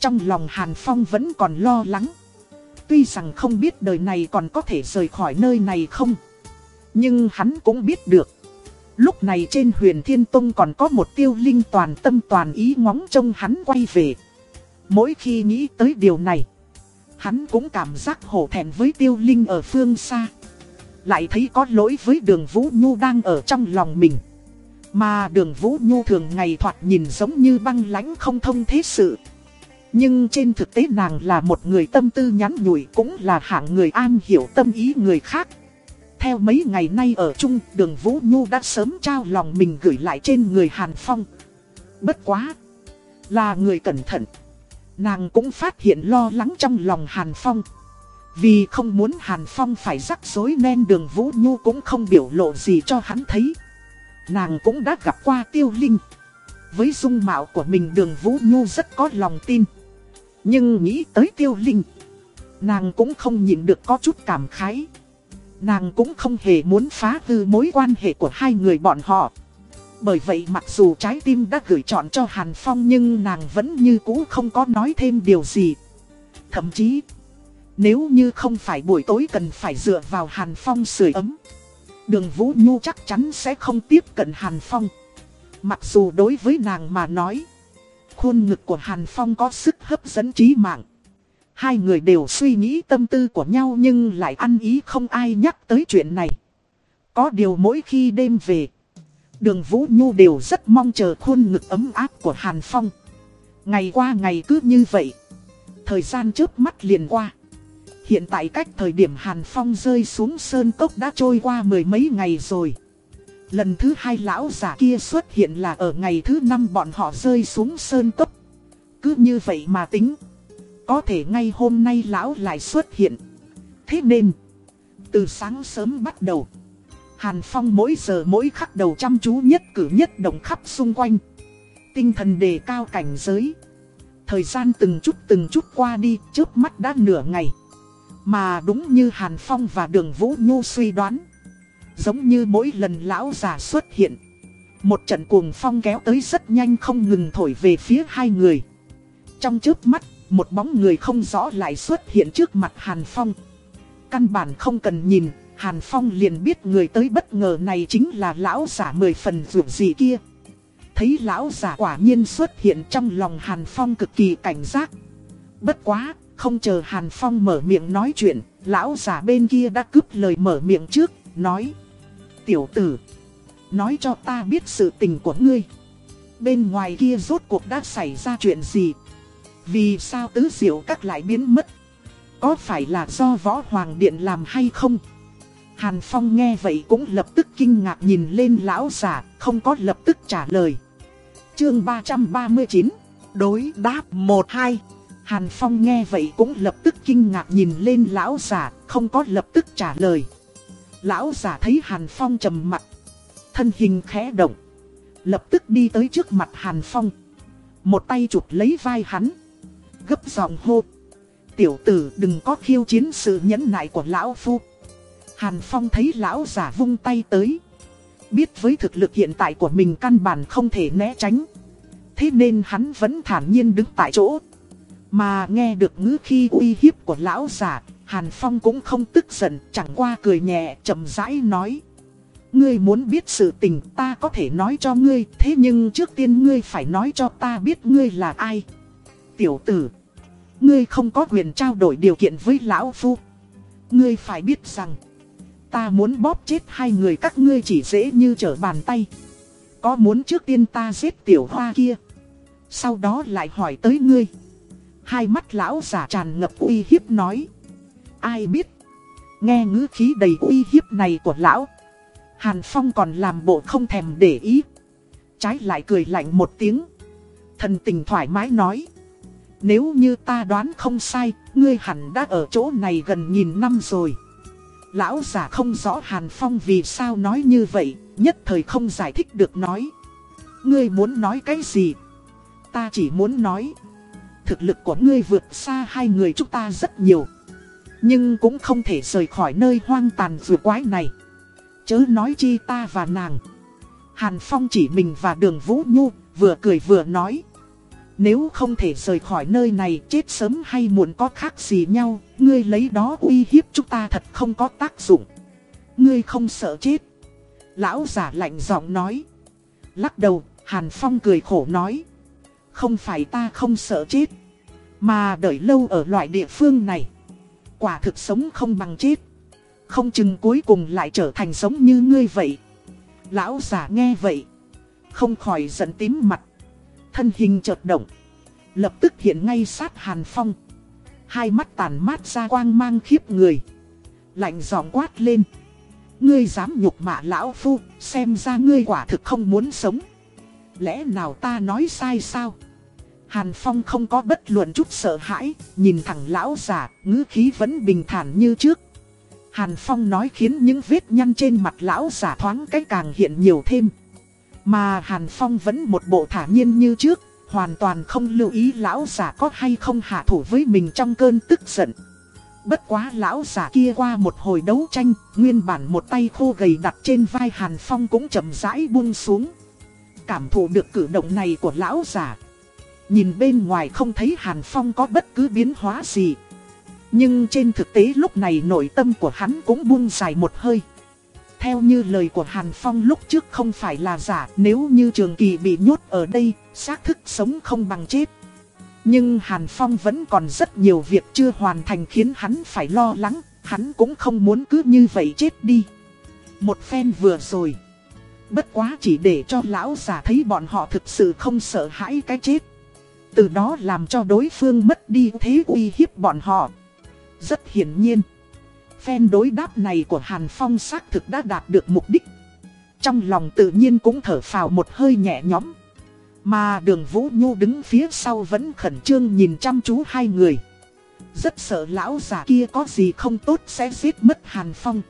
Trong lòng Hàn Phong vẫn còn lo lắng. Tuy rằng không biết đời này còn có thể rời khỏi nơi này không. Nhưng hắn cũng biết được. Lúc này trên huyền Thiên Tông còn có một tiêu linh toàn tâm toàn ý ngóng trông hắn quay về. Mỗi khi nghĩ tới điều này, hắn cũng cảm giác hổ thẹn với tiêu linh ở phương xa. Lại thấy có lỗi với đường Vũ Nhu đang ở trong lòng mình. Mà đường Vũ Nhu thường ngày thoạt nhìn giống như băng lãnh không thông thế sự. Nhưng trên thực tế nàng là một người tâm tư nhắn nhủi cũng là hạng người an hiểu tâm ý người khác. Theo mấy ngày nay ở chung, đường Vũ Nhu đã sớm trao lòng mình gửi lại trên người Hàn Phong. Bất quá! Là người cẩn thận. Nàng cũng phát hiện lo lắng trong lòng Hàn Phong. Vì không muốn Hàn Phong phải rắc rối nên đường Vũ Nhu cũng không biểu lộ gì cho hắn thấy. Nàng cũng đã gặp qua tiêu linh. Với dung mạo của mình đường Vũ Nhu rất có lòng tin. Nhưng nghĩ tới tiêu linh. Nàng cũng không nhìn được có chút cảm khái. Nàng cũng không hề muốn phá hư mối quan hệ của hai người bọn họ. Bởi vậy mặc dù trái tim đã gửi chọn cho Hàn Phong nhưng nàng vẫn như cũ không có nói thêm điều gì. Thậm chí, nếu như không phải buổi tối cần phải dựa vào Hàn Phong sưởi ấm, đường Vũ Nhu chắc chắn sẽ không tiếp cận Hàn Phong. Mặc dù đối với nàng mà nói, khuôn ngực của Hàn Phong có sức hấp dẫn trí mạng. Hai người đều suy nghĩ tâm tư của nhau nhưng lại ăn ý không ai nhắc tới chuyện này. Có điều mỗi khi đêm về, đường Vũ Nhu đều rất mong chờ khuôn ngực ấm áp của Hàn Phong. Ngày qua ngày cứ như vậy. Thời gian trước mắt liền qua. Hiện tại cách thời điểm Hàn Phong rơi xuống sơn cốc đã trôi qua mười mấy ngày rồi. Lần thứ hai lão giả kia xuất hiện là ở ngày thứ năm bọn họ rơi xuống sơn cốc. Cứ như vậy mà tính. Có thể ngay hôm nay lão lại xuất hiện. Thế nên, từ sáng sớm bắt đầu, Hàn Phong mỗi giờ mỗi khắc đầu chăm chú nhất cử nhất động khắp xung quanh. Tinh thần đề cao cảnh giới. Thời gian từng chút từng chút qua đi, trước mắt đã nửa ngày. Mà đúng như Hàn Phong và Đường Vũ Nhu suy đoán. Giống như mỗi lần lão già xuất hiện. Một trận cuồng phong kéo tới rất nhanh không ngừng thổi về phía hai người. Trong trước mắt, một bóng người không rõ lại xuất hiện trước mặt Hàn Phong. Căn bản không cần nhìn, Hàn Phong liền biết người tới bất ngờ này chính là lão giả mười phần rượu gì kia. Thấy lão giả quả nhiên xuất hiện trong lòng Hàn Phong cực kỳ cảnh giác. Bất quá, không chờ Hàn Phong mở miệng nói chuyện, lão giả bên kia đã cướp lời mở miệng trước, nói. Tiểu tử, nói cho ta biết sự tình của ngươi. Bên ngoài kia rốt cuộc đã xảy ra chuyện gì? Vì sao tứ diệu các lại biến mất? Có phải là do võ hoàng điện làm hay không? Hàn Phong nghe vậy cũng lập tức kinh ngạc nhìn lên lão giả, không có lập tức trả lời. Chương 339 Đối đáp 1-2 Hàn Phong nghe vậy cũng lập tức kinh ngạc nhìn lên lão giả, không có lập tức trả lời. Lão giả thấy Hàn Phong trầm mặt, thân hình khẽ động, lập tức đi tới trước mặt Hàn Phong. Một tay chụp lấy vai hắn, gấp giọng hô. Tiểu tử đừng có khiêu chiến sự nhẫn nại của lão phu. Hàn Phong thấy lão giả vung tay tới. Biết với thực lực hiện tại của mình căn bản không thể né tránh. Thế nên hắn vẫn thản nhiên đứng tại chỗ. Mà nghe được ngữ khi uy hiếp của lão giả, Hàn Phong cũng không tức giận, chẳng qua cười nhẹ, chậm rãi nói. Ngươi muốn biết sự tình ta có thể nói cho ngươi, thế nhưng trước tiên ngươi phải nói cho ta biết ngươi là ai. Tiểu tử, ngươi không có quyền trao đổi điều kiện với lão phu. Ngươi phải biết rằng, ta muốn bóp chết hai người các ngươi chỉ dễ như trở bàn tay. Có muốn trước tiên ta giết tiểu hoa kia, sau đó lại hỏi tới ngươi. Hai mắt lão giả tràn ngập uy hiếp nói. Ai biết, nghe ngữ khí đầy uy hiếp này của lão. Hàn Phong còn làm bộ không thèm để ý. Trái lại cười lạnh một tiếng. Thần tình thoải mái nói. Nếu như ta đoán không sai, ngươi hẳn đã ở chỗ này gần nghìn năm rồi. Lão giả không rõ Hàn Phong vì sao nói như vậy, Nhất thời không giải thích được nói. Ngươi muốn nói cái gì? Ta chỉ muốn nói. Thực lực của ngươi vượt xa hai người chúng ta rất nhiều. Nhưng cũng không thể rời khỏi nơi hoang tàn vừa quái này. Chớ nói chi ta và nàng. Hàn Phong chỉ mình và đường Vũ Nhu, vừa cười vừa nói. Nếu không thể rời khỏi nơi này chết sớm hay muộn có khác gì nhau, ngươi lấy đó uy hiếp chúng ta thật không có tác dụng. Ngươi không sợ chết. Lão giả lạnh giọng nói. Lắc đầu, Hàn Phong cười khổ nói. Không phải ta không sợ chết, mà đợi lâu ở loại địa phương này. Quả thực sống không bằng chết. Không chừng cuối cùng lại trở thành sống như ngươi vậy. Lão giả nghe vậy. Không khỏi giận tím mặt. Thân hình chợt động. Lập tức hiện ngay sát Hàn Phong. Hai mắt tàn mát ra quang mang khiếp người. Lạnh giọng quát lên. Ngươi dám nhục mạ lão phu, xem ra ngươi quả thực không muốn sống. Lẽ nào ta nói sai sao? Hàn Phong không có bất luận chút sợ hãi, nhìn thẳng lão già, ngữ khí vẫn bình thản như trước. Hàn Phong nói khiến những vết nhăn trên mặt lão giả thoáng cái càng hiện nhiều thêm. Mà Hàn Phong vẫn một bộ thả nhiên như trước, hoàn toàn không lưu ý lão giả có hay không hạ thủ với mình trong cơn tức giận. Bất quá lão giả kia qua một hồi đấu tranh, nguyên bản một tay khô gầy đặt trên vai Hàn Phong cũng chậm rãi buông xuống. Cảm thụ được cử động này của lão giả. Nhìn bên ngoài không thấy Hàn Phong có bất cứ biến hóa gì. Nhưng trên thực tế lúc này nội tâm của hắn cũng buông dài một hơi. Theo như lời của Hàn Phong lúc trước không phải là giả, nếu như Trường Kỳ bị nhốt ở đây, xác thức sống không bằng chết. Nhưng Hàn Phong vẫn còn rất nhiều việc chưa hoàn thành khiến hắn phải lo lắng, hắn cũng không muốn cứ như vậy chết đi. Một phen vừa rồi. Bất quá chỉ để cho lão già thấy bọn họ thực sự không sợ hãi cái chết. Từ đó làm cho đối phương mất đi thế uy hiếp bọn họ. Rất hiển nhiên. Phen đối đáp này của Hàn Phong xác thực đã đạt được mục đích. Trong lòng tự nhiên cũng thở phào một hơi nhẹ nhõm. Mà đường Vũ Nhu đứng phía sau vẫn khẩn trương nhìn chăm chú hai người. Rất sợ lão già kia có gì không tốt sẽ giết mất Hàn Phong.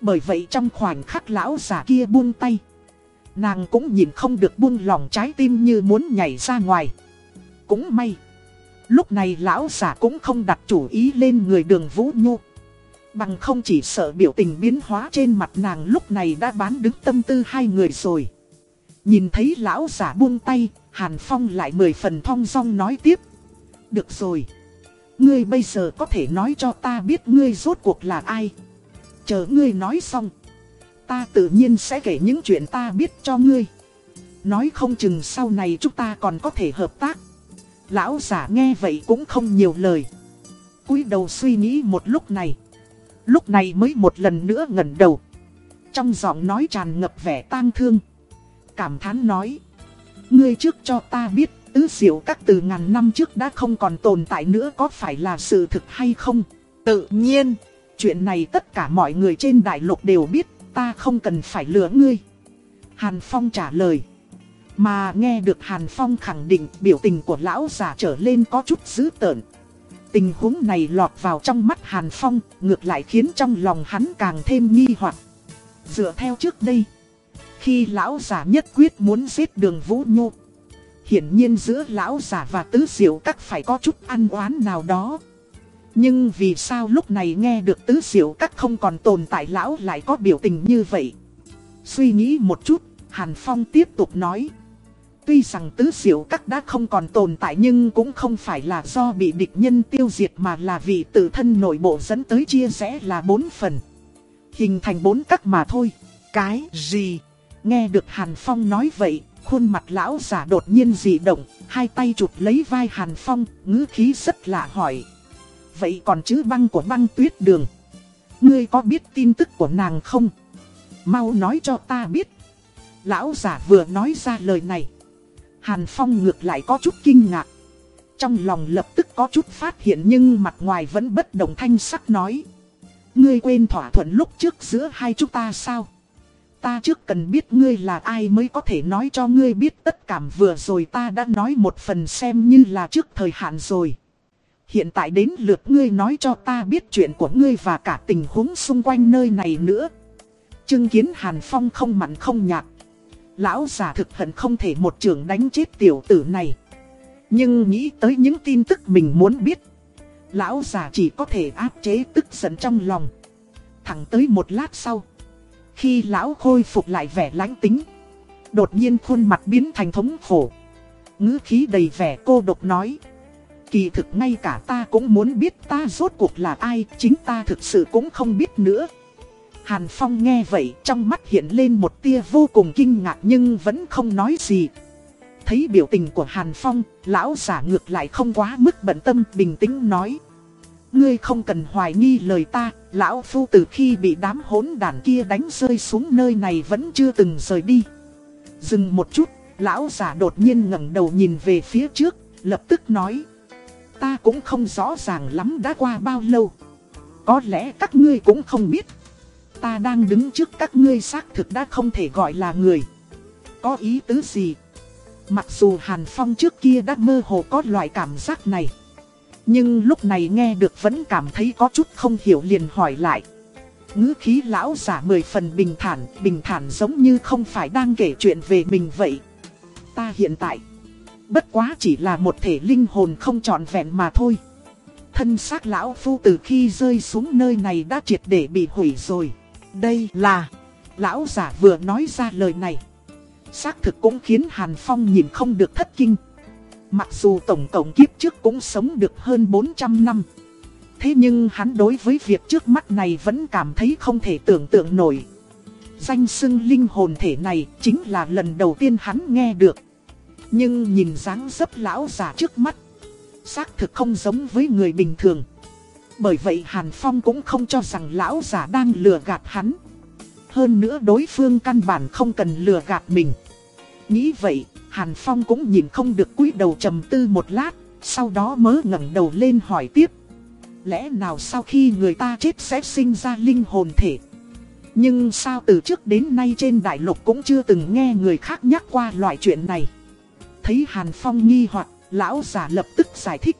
Bởi vậy trong khoảnh khắc lão già kia buông tay. Nàng cũng nhìn không được buông lòng trái tim như muốn nhảy ra ngoài. Cũng may. Lúc này lão giả cũng không đặt chủ ý lên người đường Vũ Nhu. Bằng không chỉ sợ biểu tình biến hóa trên mặt nàng lúc này đã bán đứng tâm tư hai người rồi. Nhìn thấy lão giả buông tay, Hàn Phong lại mười phần thong dong nói tiếp. Được rồi. Ngươi bây giờ có thể nói cho ta biết ngươi rốt cuộc là ai. Chờ ngươi nói xong. Ta tự nhiên sẽ kể những chuyện ta biết cho ngươi. Nói không chừng sau này chúng ta còn có thể hợp tác. Lão giả nghe vậy cũng không nhiều lời. cúi đầu suy nghĩ một lúc này. Lúc này mới một lần nữa ngẩn đầu. Trong giọng nói tràn ngập vẻ tang thương. Cảm thán nói. Ngươi trước cho ta biết tứ diệu các từ ngàn năm trước đã không còn tồn tại nữa có phải là sự thực hay không? Tự nhiên, chuyện này tất cả mọi người trên đại lục đều biết, ta không cần phải lừa ngươi. Hàn Phong trả lời. Mà nghe được Hàn Phong khẳng định biểu tình của lão già trở lên có chút dữ tợn. Tình huống này lọt vào trong mắt Hàn Phong, ngược lại khiến trong lòng hắn càng thêm nghi hoặc. Dựa theo trước đây, khi lão già nhất quyết muốn giết đường Vũ Nhu, hiển nhiên giữa lão già và tứ diệu các phải có chút ăn oán nào đó. Nhưng vì sao lúc này nghe được tứ diệu các không còn tồn tại lão lại có biểu tình như vậy? Suy nghĩ một chút, Hàn Phong tiếp tục nói. Tuy rằng tứ diệu các đã không còn tồn tại nhưng cũng không phải là do bị địch nhân tiêu diệt mà là vì tự thân nội bộ dẫn tới chia rẽ là bốn phần. Hình thành bốn các mà thôi. Cái gì? Nghe được Hàn Phong nói vậy, khuôn mặt lão giả đột nhiên dị động, hai tay chụp lấy vai Hàn Phong, ngữ khí rất lạ hỏi. Vậy còn chữ băng của băng tuyết đường? Ngươi có biết tin tức của nàng không? Mau nói cho ta biết. Lão giả vừa nói ra lời này. Hàn Phong ngược lại có chút kinh ngạc. Trong lòng lập tức có chút phát hiện nhưng mặt ngoài vẫn bất động thanh sắc nói. Ngươi quên thỏa thuận lúc trước giữa hai chúng ta sao? Ta trước cần biết ngươi là ai mới có thể nói cho ngươi biết tất cả vừa rồi ta đã nói một phần xem như là trước thời hạn rồi. Hiện tại đến lượt ngươi nói cho ta biết chuyện của ngươi và cả tình huống xung quanh nơi này nữa. chứng kiến Hàn Phong không mặn không nhạt. Lão già thực hận không thể một trường đánh chết tiểu tử này. Nhưng nghĩ tới những tin tức mình muốn biết. Lão già chỉ có thể áp chế tức giận trong lòng. Thẳng tới một lát sau. Khi lão khôi phục lại vẻ lãnh tính. Đột nhiên khuôn mặt biến thành thống khổ. ngữ khí đầy vẻ cô độc nói. Kỳ thực ngay cả ta cũng muốn biết ta rốt cuộc là ai, chính ta thực sự cũng không biết nữa. Hàn Phong nghe vậy trong mắt hiện lên một tia vô cùng kinh ngạc nhưng vẫn không nói gì. Thấy biểu tình của Hàn Phong, lão giả ngược lại không quá mức bận tâm bình tĩnh nói. Ngươi không cần hoài nghi lời ta, lão phu từ khi bị đám hỗn đàn kia đánh rơi xuống nơi này vẫn chưa từng rời đi. Dừng một chút, lão giả đột nhiên ngẩng đầu nhìn về phía trước, lập tức nói. Ta cũng không rõ ràng lắm đã qua bao lâu. Có lẽ các ngươi cũng không biết. Ta đang đứng trước các ngươi xác thực đã không thể gọi là người. Có ý tứ gì? Mặc dù Hàn Phong trước kia đã mơ hồ có loại cảm giác này. Nhưng lúc này nghe được vẫn cảm thấy có chút không hiểu liền hỏi lại. ngữ khí lão giả mười phần bình thản, bình thản giống như không phải đang kể chuyện về mình vậy. Ta hiện tại, bất quá chỉ là một thể linh hồn không trọn vẹn mà thôi. Thân xác lão phu từ khi rơi xuống nơi này đã triệt để bị hủy rồi. Đây là, lão giả vừa nói ra lời này. Xác thực cũng khiến Hàn Phong nhìn không được thất kinh. Mặc dù tổng cộng kiếp trước cũng sống được hơn 400 năm. Thế nhưng hắn đối với việc trước mắt này vẫn cảm thấy không thể tưởng tượng nổi. Danh xưng linh hồn thể này chính là lần đầu tiên hắn nghe được. Nhưng nhìn dáng dấp lão già trước mắt. Xác thực không giống với người bình thường. Bởi vậy Hàn Phong cũng không cho rằng lão già đang lừa gạt hắn. Hơn nữa đối phương căn bản không cần lừa gạt mình. Nghĩ vậy, Hàn Phong cũng nhìn không được cúi đầu trầm tư một lát, sau đó mớ ngẩng đầu lên hỏi tiếp. Lẽ nào sau khi người ta chết sẽ sinh ra linh hồn thể? Nhưng sao từ trước đến nay trên đại lục cũng chưa từng nghe người khác nhắc qua loại chuyện này. Thấy Hàn Phong nghi hoặc, lão giả lập tức giải thích.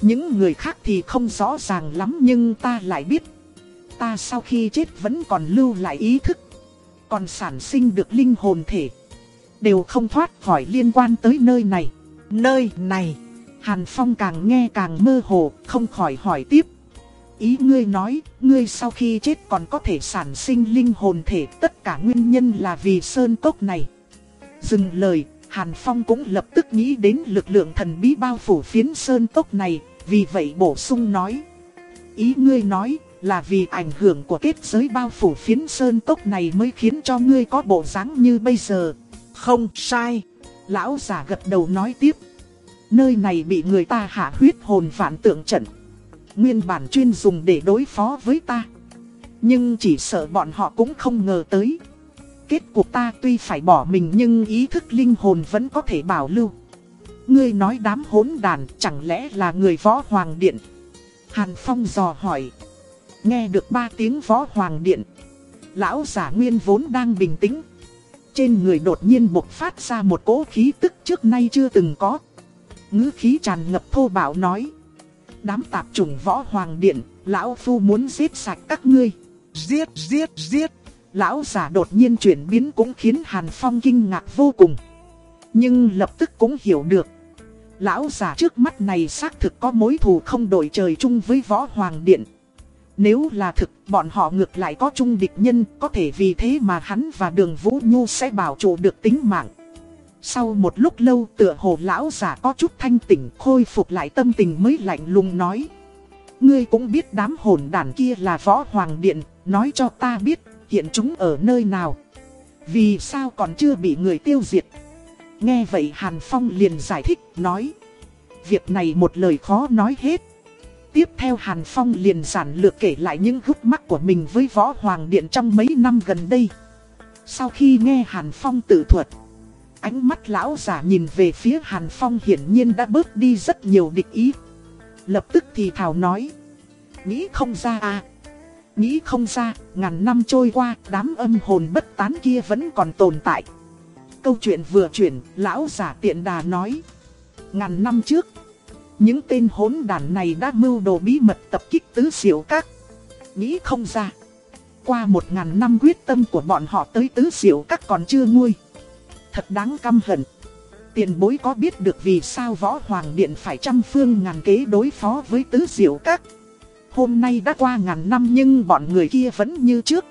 Những người khác thì không rõ ràng lắm nhưng ta lại biết. Ta sau khi chết vẫn còn lưu lại ý thức. Còn sản sinh được linh hồn thể. Đều không thoát khỏi liên quan tới nơi này. Nơi này. Hàn Phong càng nghe càng mơ hồ, không khỏi hỏi tiếp. Ý ngươi nói, ngươi sau khi chết còn có thể sản sinh linh hồn thể, tất cả nguyên nhân là vì sơn cốc này. Dừng lời, Hàn Phong cũng lập tức nghĩ đến lực lượng thần bí bao phủ phiến sơn tốc này, vì vậy bổ sung nói. Ý ngươi nói, là vì ảnh hưởng của kết giới bao phủ phiến sơn tốc này mới khiến cho ngươi có bộ dáng như bây giờ. Không sai. Lão giả gật đầu nói tiếp. Nơi này bị người ta hạ huyết hồn vạn tượng trận. Nguyên bản chuyên dùng để đối phó với ta. Nhưng chỉ sợ bọn họ cũng không ngờ tới. Kết cuộc ta tuy phải bỏ mình nhưng ý thức linh hồn vẫn có thể bảo lưu. Ngươi nói đám hỗn đàn chẳng lẽ là người võ hoàng điện? Hàn Phong dò hỏi. Nghe được ba tiếng võ hoàng điện. Lão giả nguyên vốn đang bình tĩnh. Trên người đột nhiên bộc phát ra một cỗ khí tức trước nay chưa từng có. ngữ khí tràn ngập thô bạo nói. Đám tạp chủng võ hoàng điện, lão phu muốn giết sạch các ngươi. Giết, giết, giết. Lão giả đột nhiên chuyển biến cũng khiến Hàn Phong kinh ngạc vô cùng. Nhưng lập tức cũng hiểu được. Lão giả trước mắt này xác thực có mối thù không đổi trời chung với võ hoàng điện. Nếu là thực, bọn họ ngược lại có chung địch nhân, có thể vì thế mà hắn và đường Vũ Nhu sẽ bảo trụ được tính mạng. Sau một lúc lâu tựa hồ lão giả có chút thanh tỉnh khôi phục lại tâm tình mới lạnh lùng nói. Ngươi cũng biết đám hồn đàn kia là võ hoàng điện, nói cho ta biết hiện chúng ở nơi nào. Vì sao còn chưa bị người tiêu diệt? Nghe vậy Hàn Phong liền giải thích, nói. Việc này một lời khó nói hết. Tiếp theo Hàn Phong liền giản lược kể lại những gút mắc của mình với Võ Hoàng Điện trong mấy năm gần đây. Sau khi nghe Hàn Phong tự thuật, ánh mắt lão giả nhìn về phía Hàn Phong hiển nhiên đã bớt đi rất nhiều địch ý. Lập tức thì thảo nói, nghĩ không ra à. Nghĩ không ra, ngàn năm trôi qua, đám âm hồn bất tán kia vẫn còn tồn tại. Câu chuyện vừa chuyển, lão giả tiện đà nói. Ngàn năm trước, những tên hỗn đàn này đã mưu đồ bí mật tập kích tứ diệu các. Nghĩ không ra. qua một ngàn năm quyết tâm của bọn họ tới tứ diệu các còn chưa nguôi. Thật đáng căm hận. Tiền bối có biết được vì sao võ hoàng điện phải trăm phương ngàn kế đối phó với tứ diệu các. Hôm nay đã qua ngàn năm nhưng bọn người kia vẫn như trước.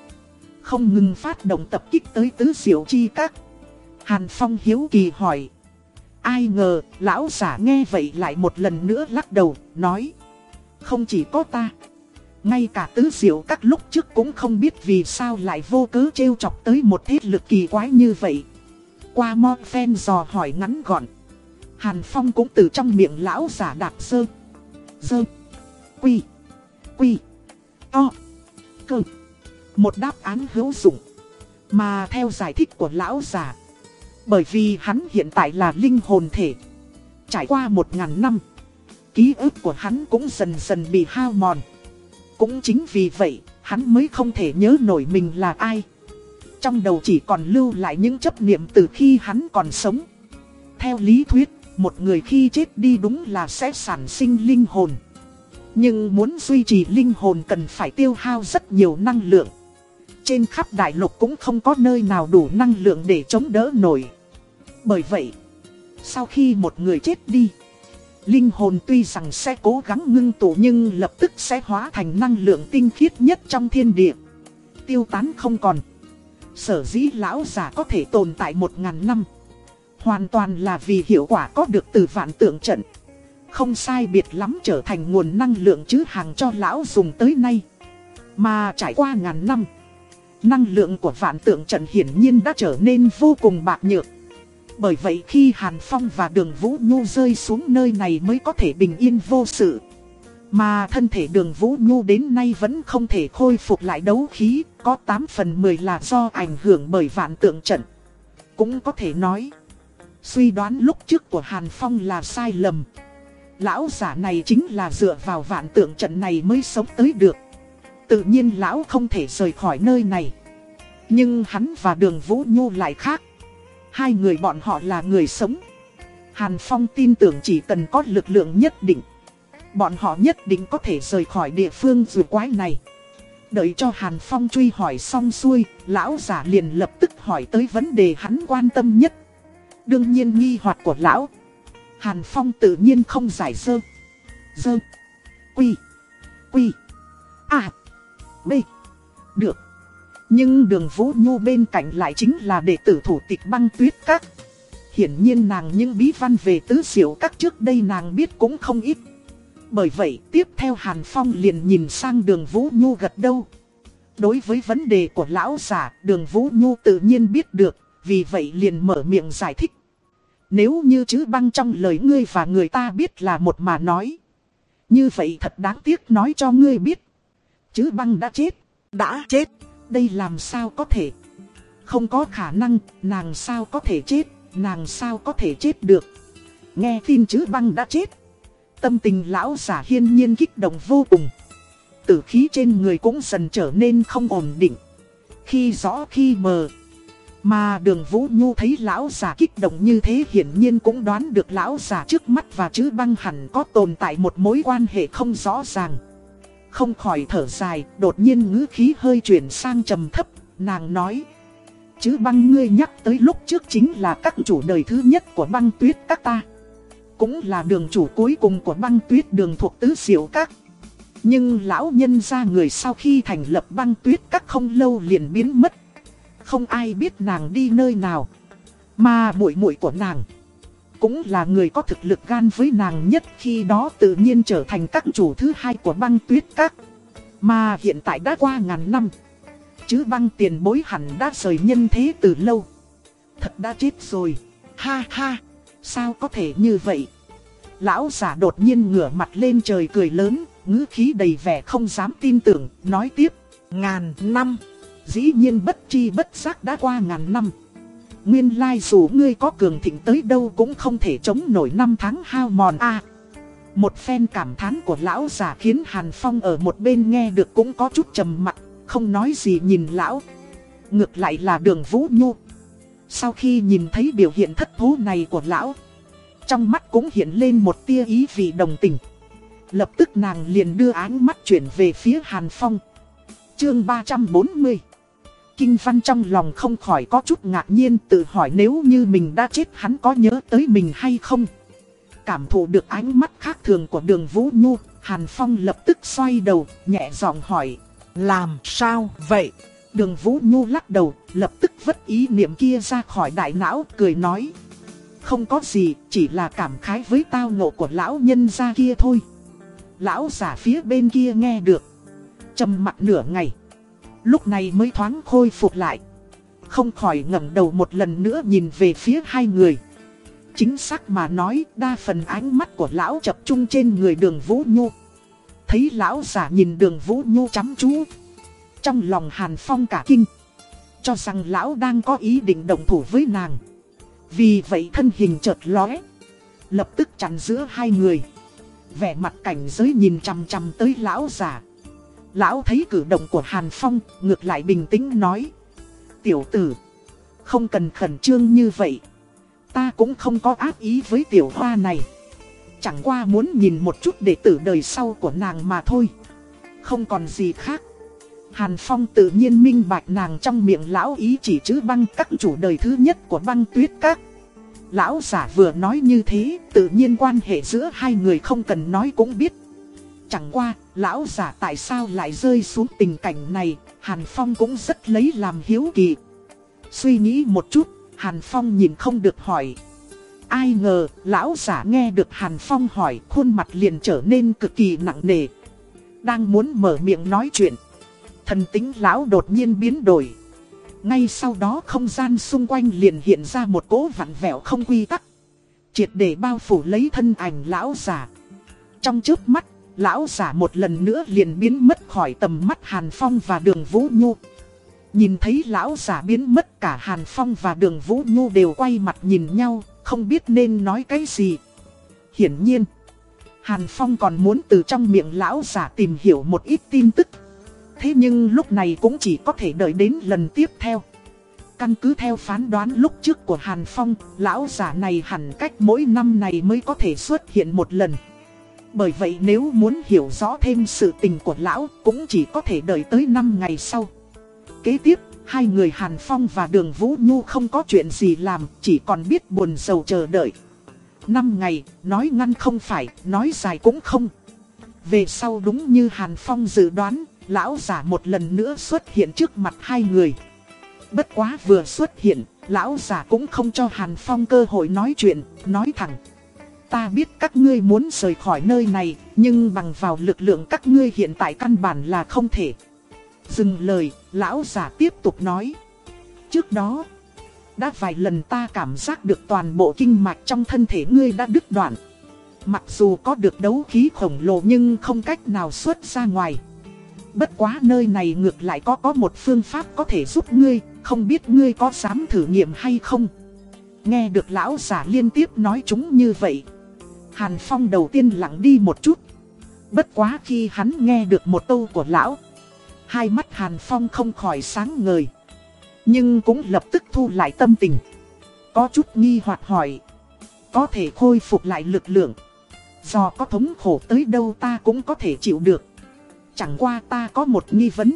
Không ngừng phát động tập kích tới tứ diệu chi các. Hàn Phong hiếu kỳ hỏi. Ai ngờ, lão giả nghe vậy lại một lần nữa lắc đầu, nói. Không chỉ có ta. Ngay cả tứ diệu các lúc trước cũng không biết vì sao lại vô cớ trêu chọc tới một thế lực kỳ quái như vậy. Qua mo phen dò hỏi ngắn gọn. Hàn Phong cũng từ trong miệng lão giả đạp sơ. sơ Quy. Quy. To. Cơ. Một đáp án hữu dụng. Mà theo giải thích của lão giả. Bởi vì hắn hiện tại là linh hồn thể. Trải qua một ngàn năm. Ký ức của hắn cũng dần dần bị hao mòn. Cũng chính vì vậy, hắn mới không thể nhớ nổi mình là ai. Trong đầu chỉ còn lưu lại những chấp niệm từ khi hắn còn sống. Theo lý thuyết, một người khi chết đi đúng là sẽ sản sinh linh hồn. Nhưng muốn duy trì linh hồn cần phải tiêu hao rất nhiều năng lượng. Trên khắp đại lục cũng không có nơi nào đủ năng lượng để chống đỡ nổi. Bởi vậy, sau khi một người chết đi, linh hồn tuy rằng sẽ cố gắng ngưng tụ nhưng lập tức sẽ hóa thành năng lượng tinh khiết nhất trong thiên địa. Tiêu tán không còn. Sở dĩ lão giả có thể tồn tại một ngàn năm. Hoàn toàn là vì hiệu quả có được từ vạn tượng trận. Không sai biệt lắm trở thành nguồn năng lượng chứ hàng cho lão dùng tới nay. Mà trải qua ngàn năm. Năng lượng của vạn tượng trận hiển nhiên đã trở nên vô cùng bạc nhược. Bởi vậy khi Hàn Phong và đường Vũ Nhu rơi xuống nơi này mới có thể bình yên vô sự. Mà thân thể đường Vũ Nhu đến nay vẫn không thể khôi phục lại đấu khí, có 8 phần 10 là do ảnh hưởng bởi vạn tượng trận. Cũng có thể nói, suy đoán lúc trước của Hàn Phong là sai lầm. Lão giả này chính là dựa vào vạn tượng trận này mới sống tới được. Tự nhiên lão không thể rời khỏi nơi này. Nhưng hắn và đường Vũ Nhu lại khác. Hai người bọn họ là người sống. Hàn Phong tin tưởng chỉ cần có lực lượng nhất định. Bọn họ nhất định có thể rời khỏi địa phương dù quái này. Đợi cho Hàn Phong truy hỏi xong xuôi, lão giả liền lập tức hỏi tới vấn đề hắn quan tâm nhất. Đương nhiên nghi hoặc của lão. Hàn Phong tự nhiên không giải sơ, Dơ. Quy. Quy. À. B. Được. Nhưng đường Vũ Nhu bên cạnh lại chính là đệ tử thủ tịch băng tuyết các. Hiển nhiên nàng những bí văn về tứ diệu các trước đây nàng biết cũng không ít. Bởi vậy tiếp theo Hàn Phong liền nhìn sang đường Vũ Nhu gật đâu. Đối với vấn đề của lão giả, đường Vũ Nhu tự nhiên biết được, vì vậy liền mở miệng giải thích. Nếu như chữ băng trong lời ngươi và người ta biết là một mà nói. Như vậy thật đáng tiếc nói cho ngươi biết. Chữ băng đã chết. Đã chết. Đây làm sao có thể? Không có khả năng, nàng sao có thể chết, nàng sao có thể chết được. Nghe tin chữ băng đã chết. Tâm tình lão giả hiên nhiên kích động vô cùng. Tử khí trên người cũng dần trở nên không ổn định. Khi rõ khi mờ. Mà đường Vũ Nhu thấy lão giả kích động như thế hiển nhiên cũng đoán được lão giả trước mắt và chữ băng hẳn có tồn tại một mối quan hệ không rõ ràng. Không khỏi thở dài, đột nhiên ngữ khí hơi chuyển sang trầm thấp, nàng nói. chữ băng ngươi nhắc tới lúc trước chính là các chủ đời thứ nhất của băng tuyết các ta. Cũng là đường chủ cuối cùng của băng tuyết đường thuộc tứ diệu các. Nhưng lão nhân ra người sau khi thành lập băng tuyết các không lâu liền biến mất. Không ai biết nàng đi nơi nào. Mà muội muội của nàng cũng là người có thực lực gan với nàng nhất khi đó tự nhiên trở thành các chủ thứ hai của băng tuyết các. Mà hiện tại đã qua ngàn năm. Chứ băng tiền bối hẳn đã rời nhân thế từ lâu. Thật đã chết rồi. Ha ha, sao có thể như vậy? Lão giả đột nhiên ngửa mặt lên trời cười lớn, ngữ khí đầy vẻ không dám tin tưởng, nói tiếp. Ngàn năm, dĩ nhiên bất chi bất giác đã qua ngàn năm. Nguyên lai dù ngươi có cường thịnh tới đâu cũng không thể chống nổi năm tháng hao mòn a. một phen cảm thán của lão giả khiến Hàn Phong ở một bên nghe được cũng có chút trầm mặt, không nói gì nhìn lão. Ngược lại là đường Vũ Nhu. Sau khi nhìn thấy biểu hiện thất thú này của lão, trong mắt cũng hiện lên một tia ý vị đồng tình. Lập tức nàng liền đưa ánh mắt chuyển về phía Hàn Phong. Chương 340 Kinh Văn trong lòng không khỏi có chút ngạc nhiên tự hỏi nếu như mình đã chết hắn có nhớ tới mình hay không. Cảm thụ được ánh mắt khác thường của đường Vũ Nhu, Hàn Phong lập tức xoay đầu, nhẹ giọng hỏi. Làm sao vậy? Đường Vũ Nhu lắc đầu, lập tức vứt ý niệm kia ra khỏi đại não, cười nói. Không có gì, chỉ là cảm khái với tao ngộ của lão nhân gia kia thôi. Lão giả phía bên kia nghe được. trầm mặt nửa ngày. Lúc này mới thoáng khôi phục lại. Không khỏi ngẩng đầu một lần nữa nhìn về phía hai người. Chính xác mà nói, đa phần ánh mắt của lão tập trung trên người đường Vũ Nhu. Thấy lão giả nhìn đường Vũ Nhu chăm chú. Trong lòng Hàn Phong cả kinh. Cho rằng lão đang có ý định đồng thủ với nàng. Vì vậy thân hình chợt lóe. Lập tức chặn giữa hai người. Vẻ mặt cảnh giới nhìn chằm chằm tới lão giả. Lão thấy cử động của Hàn Phong, ngược lại bình tĩnh nói. Tiểu tử, không cần khẩn trương như vậy. Ta cũng không có ác ý với tiểu hoa này. Chẳng qua muốn nhìn một chút đệ tử đời sau của nàng mà thôi. Không còn gì khác. Hàn Phong tự nhiên minh bạch nàng trong miệng lão ý chỉ chữ băng các chủ đời thứ nhất của băng tuyết các. Lão giả vừa nói như thế, tự nhiên quan hệ giữa hai người không cần nói cũng biết. Chẳng qua, lão giả tại sao lại rơi xuống tình cảnh này, Hàn Phong cũng rất lấy làm hiếu kỳ. Suy nghĩ một chút, Hàn Phong nhìn không được hỏi. Ai ngờ, lão giả nghe được Hàn Phong hỏi, khuôn mặt liền trở nên cực kỳ nặng nề. Đang muốn mở miệng nói chuyện. Thần tính lão đột nhiên biến đổi. Ngay sau đó không gian xung quanh liền hiện ra một cỗ vặn vẹo không quy tắc. Triệt để bao phủ lấy thân ảnh lão giả. Trong trước mắt, lão giả một lần nữa liền biến mất khỏi tầm mắt Hàn Phong và đường Vũ Nhu. Nhìn thấy lão giả biến mất cả Hàn Phong và đường Vũ Nhu đều quay mặt nhìn nhau, không biết nên nói cái gì. Hiển nhiên, Hàn Phong còn muốn từ trong miệng lão giả tìm hiểu một ít tin tức. Thế nhưng lúc này cũng chỉ có thể đợi đến lần tiếp theo. Căn cứ theo phán đoán lúc trước của Hàn Phong, lão giả này hẳn cách mỗi năm này mới có thể xuất hiện một lần. Bởi vậy nếu muốn hiểu rõ thêm sự tình của lão cũng chỉ có thể đợi tới 5 ngày sau. Kế tiếp, hai người Hàn Phong và Đường Vũ Nhu không có chuyện gì làm, chỉ còn biết buồn sầu chờ đợi. 5 ngày, nói ngăn không phải, nói dài cũng không. Về sau đúng như Hàn Phong dự đoán, lão giả một lần nữa xuất hiện trước mặt hai người. Bất quá vừa xuất hiện, lão giả cũng không cho Hàn Phong cơ hội nói chuyện, nói thẳng. Ta biết các ngươi muốn rời khỏi nơi này, nhưng bằng vào lực lượng các ngươi hiện tại căn bản là không thể. Dừng lời, lão giả tiếp tục nói. Trước đó, đã vài lần ta cảm giác được toàn bộ kinh mạch trong thân thể ngươi đã đứt đoạn. Mặc dù có được đấu khí khổng lồ nhưng không cách nào xuất ra ngoài. Bất quá nơi này ngược lại có có một phương pháp có thể giúp ngươi, không biết ngươi có dám thử nghiệm hay không. Nghe được lão giả liên tiếp nói chúng như vậy. Hàn Phong đầu tiên lặng đi một chút. Bất quá khi hắn nghe được một câu của lão. Hai mắt Hàn Phong không khỏi sáng ngời. Nhưng cũng lập tức thu lại tâm tình. Có chút nghi hoặc hỏi. Có thể khôi phục lại lực lượng. Do có thống khổ tới đâu ta cũng có thể chịu được. Chẳng qua ta có một nghi vấn.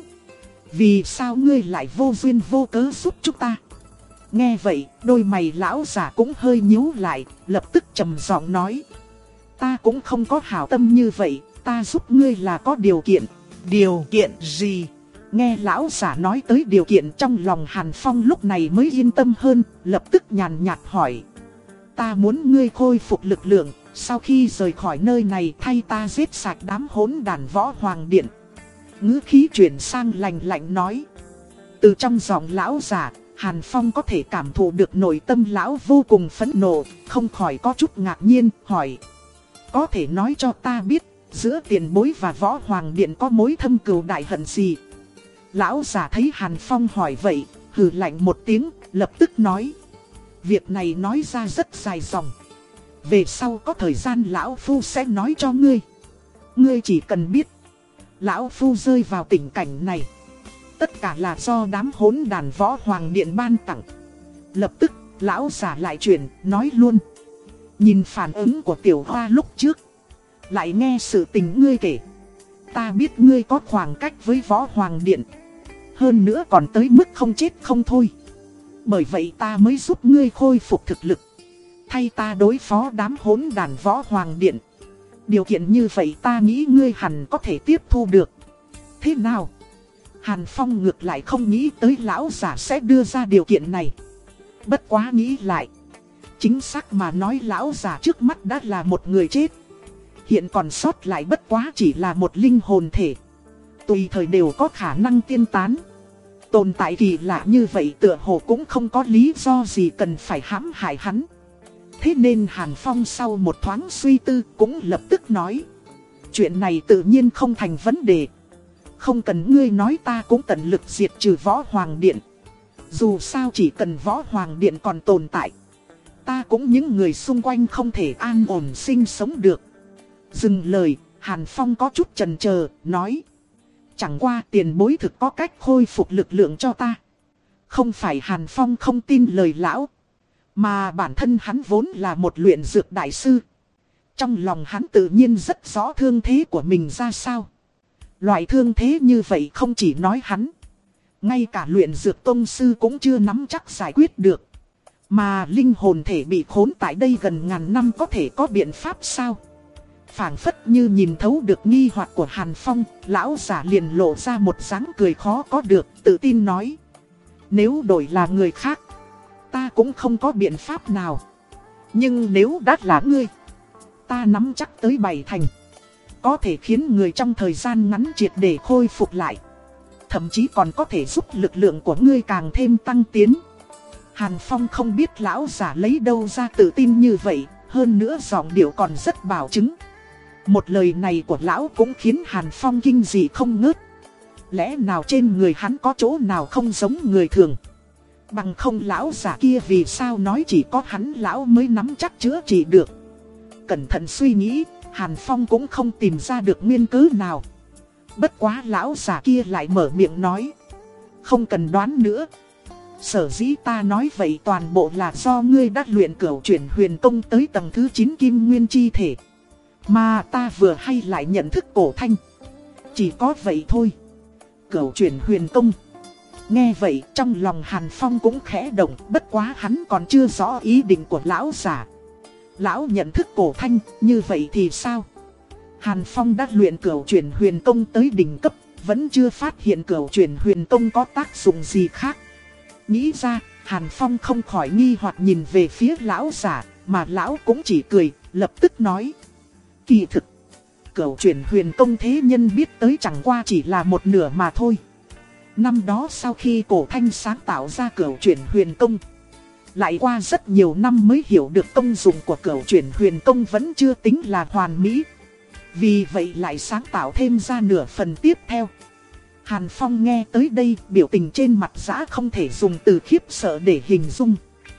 Vì sao ngươi lại vô duyên vô cớ giúp chúng ta? Nghe vậy, đôi mày lão giả cũng hơi nhíu lại, lập tức trầm giọng nói. Ta cũng không có hảo tâm như vậy, ta giúp ngươi là có điều kiện. Điều kiện gì? Nghe lão giả nói tới điều kiện trong lòng Hàn Phong lúc này mới yên tâm hơn, lập tức nhàn nhạt hỏi. Ta muốn ngươi khôi phục lực lượng, sau khi rời khỏi nơi này thay ta giết sạch đám hỗn đàn võ hoàng điện. ngữ khí chuyển sang lành lạnh nói. Từ trong giọng lão giả, Hàn Phong có thể cảm thụ được nội tâm lão vô cùng phẫn nộ, không khỏi có chút ngạc nhiên, hỏi. Có thể nói cho ta biết, giữa tiền bối và võ hoàng điện có mối thâm cừu đại hận gì? Lão giả thấy Hàn Phong hỏi vậy, hừ lạnh một tiếng, lập tức nói. Việc này nói ra rất dài dòng. Về sau có thời gian Lão Phu sẽ nói cho ngươi. Ngươi chỉ cần biết. Lão Phu rơi vào tình cảnh này. Tất cả là do đám hỗn đàn võ hoàng điện ban tặng. Lập tức, Lão giả lại chuyển, nói luôn. Nhìn phản ứng của tiểu hoa lúc trước. Lại nghe sự tình ngươi kể. Ta biết ngươi có khoảng cách với võ hoàng điện. Hơn nữa còn tới mức không chết không thôi. Bởi vậy ta mới giúp ngươi khôi phục thực lực. Thay ta đối phó đám hỗn đàn võ hoàng điện. Điều kiện như vậy ta nghĩ ngươi hẳn có thể tiếp thu được. Thế nào? Hàn Phong ngược lại không nghĩ tới lão giả sẽ đưa ra điều kiện này. Bất quá nghĩ lại. Chính xác mà nói lão già trước mắt đã là một người chết. Hiện còn sót lại bất quá chỉ là một linh hồn thể. Tùy thời đều có khả năng tiên tán. Tồn tại kỳ lạ như vậy tựa hồ cũng không có lý do gì cần phải hãm hại hắn. Thế nên Hàn Phong sau một thoáng suy tư cũng lập tức nói. Chuyện này tự nhiên không thành vấn đề. Không cần ngươi nói ta cũng tận lực diệt trừ võ hoàng điện. Dù sao chỉ cần võ hoàng điện còn tồn tại. Ta cũng những người xung quanh không thể an ổn sinh sống được. Dừng lời, Hàn Phong có chút chần chờ, nói. Chẳng qua tiền bối thực có cách khôi phục lực lượng cho ta. Không phải Hàn Phong không tin lời lão. Mà bản thân hắn vốn là một luyện dược đại sư. Trong lòng hắn tự nhiên rất rõ thương thế của mình ra sao. Loại thương thế như vậy không chỉ nói hắn. Ngay cả luyện dược tông sư cũng chưa nắm chắc giải quyết được. Mà linh hồn thể bị khốn tại đây gần ngàn năm có thể có biện pháp sao? phảng phất như nhìn thấu được nghi hoặc của Hàn Phong, lão giả liền lộ ra một dáng cười khó có được, tự tin nói. Nếu đổi là người khác, ta cũng không có biện pháp nào. Nhưng nếu đã là ngươi, ta nắm chắc tới bảy thành. Có thể khiến người trong thời gian ngắn triệt để khôi phục lại. Thậm chí còn có thể giúp lực lượng của ngươi càng thêm tăng tiến. Hàn Phong không biết lão giả lấy đâu ra tự tin như vậy, hơn nữa giọng điệu còn rất bảo chứng. Một lời này của lão cũng khiến Hàn Phong kinh dị không ngớt. Lẽ nào trên người hắn có chỗ nào không giống người thường? Bằng không lão giả kia vì sao nói chỉ có hắn lão mới nắm chắc chữa trị được. Cẩn thận suy nghĩ, Hàn Phong cũng không tìm ra được nguyên cứ nào. Bất quá lão giả kia lại mở miệng nói. Không cần đoán nữa. Sở dĩ ta nói vậy toàn bộ là do ngươi đã luyện cửu chuyển huyền công tới tầng thứ 9 kim nguyên chi thể. Mà ta vừa hay lại nhận thức cổ thanh. Chỉ có vậy thôi. Cửu chuyển huyền công. Nghe vậy trong lòng Hàn Phong cũng khẽ động, bất quá hắn còn chưa rõ ý định của lão giả. Lão nhận thức cổ thanh, như vậy thì sao? Hàn Phong đã luyện cửu chuyển huyền công tới đỉnh cấp, vẫn chưa phát hiện cửu chuyển huyền công có tác dụng gì khác. Nghĩ ra, Hàn Phong không khỏi nghi hoặc nhìn về phía lão giả, mà lão cũng chỉ cười, lập tức nói. Kỳ thực, cửu chuyển huyền công thế nhân biết tới chẳng qua chỉ là một nửa mà thôi. Năm đó sau khi cổ thanh sáng tạo ra cửu chuyển huyền công, lại qua rất nhiều năm mới hiểu được công dụng của cửu chuyển huyền công vẫn chưa tính là hoàn mỹ. Vì vậy lại sáng tạo thêm ra nửa phần tiếp theo. Hàn Phong nghe tới đây, biểu tình trên mặt giã không thể dùng từ khiếp sợ để hình dung.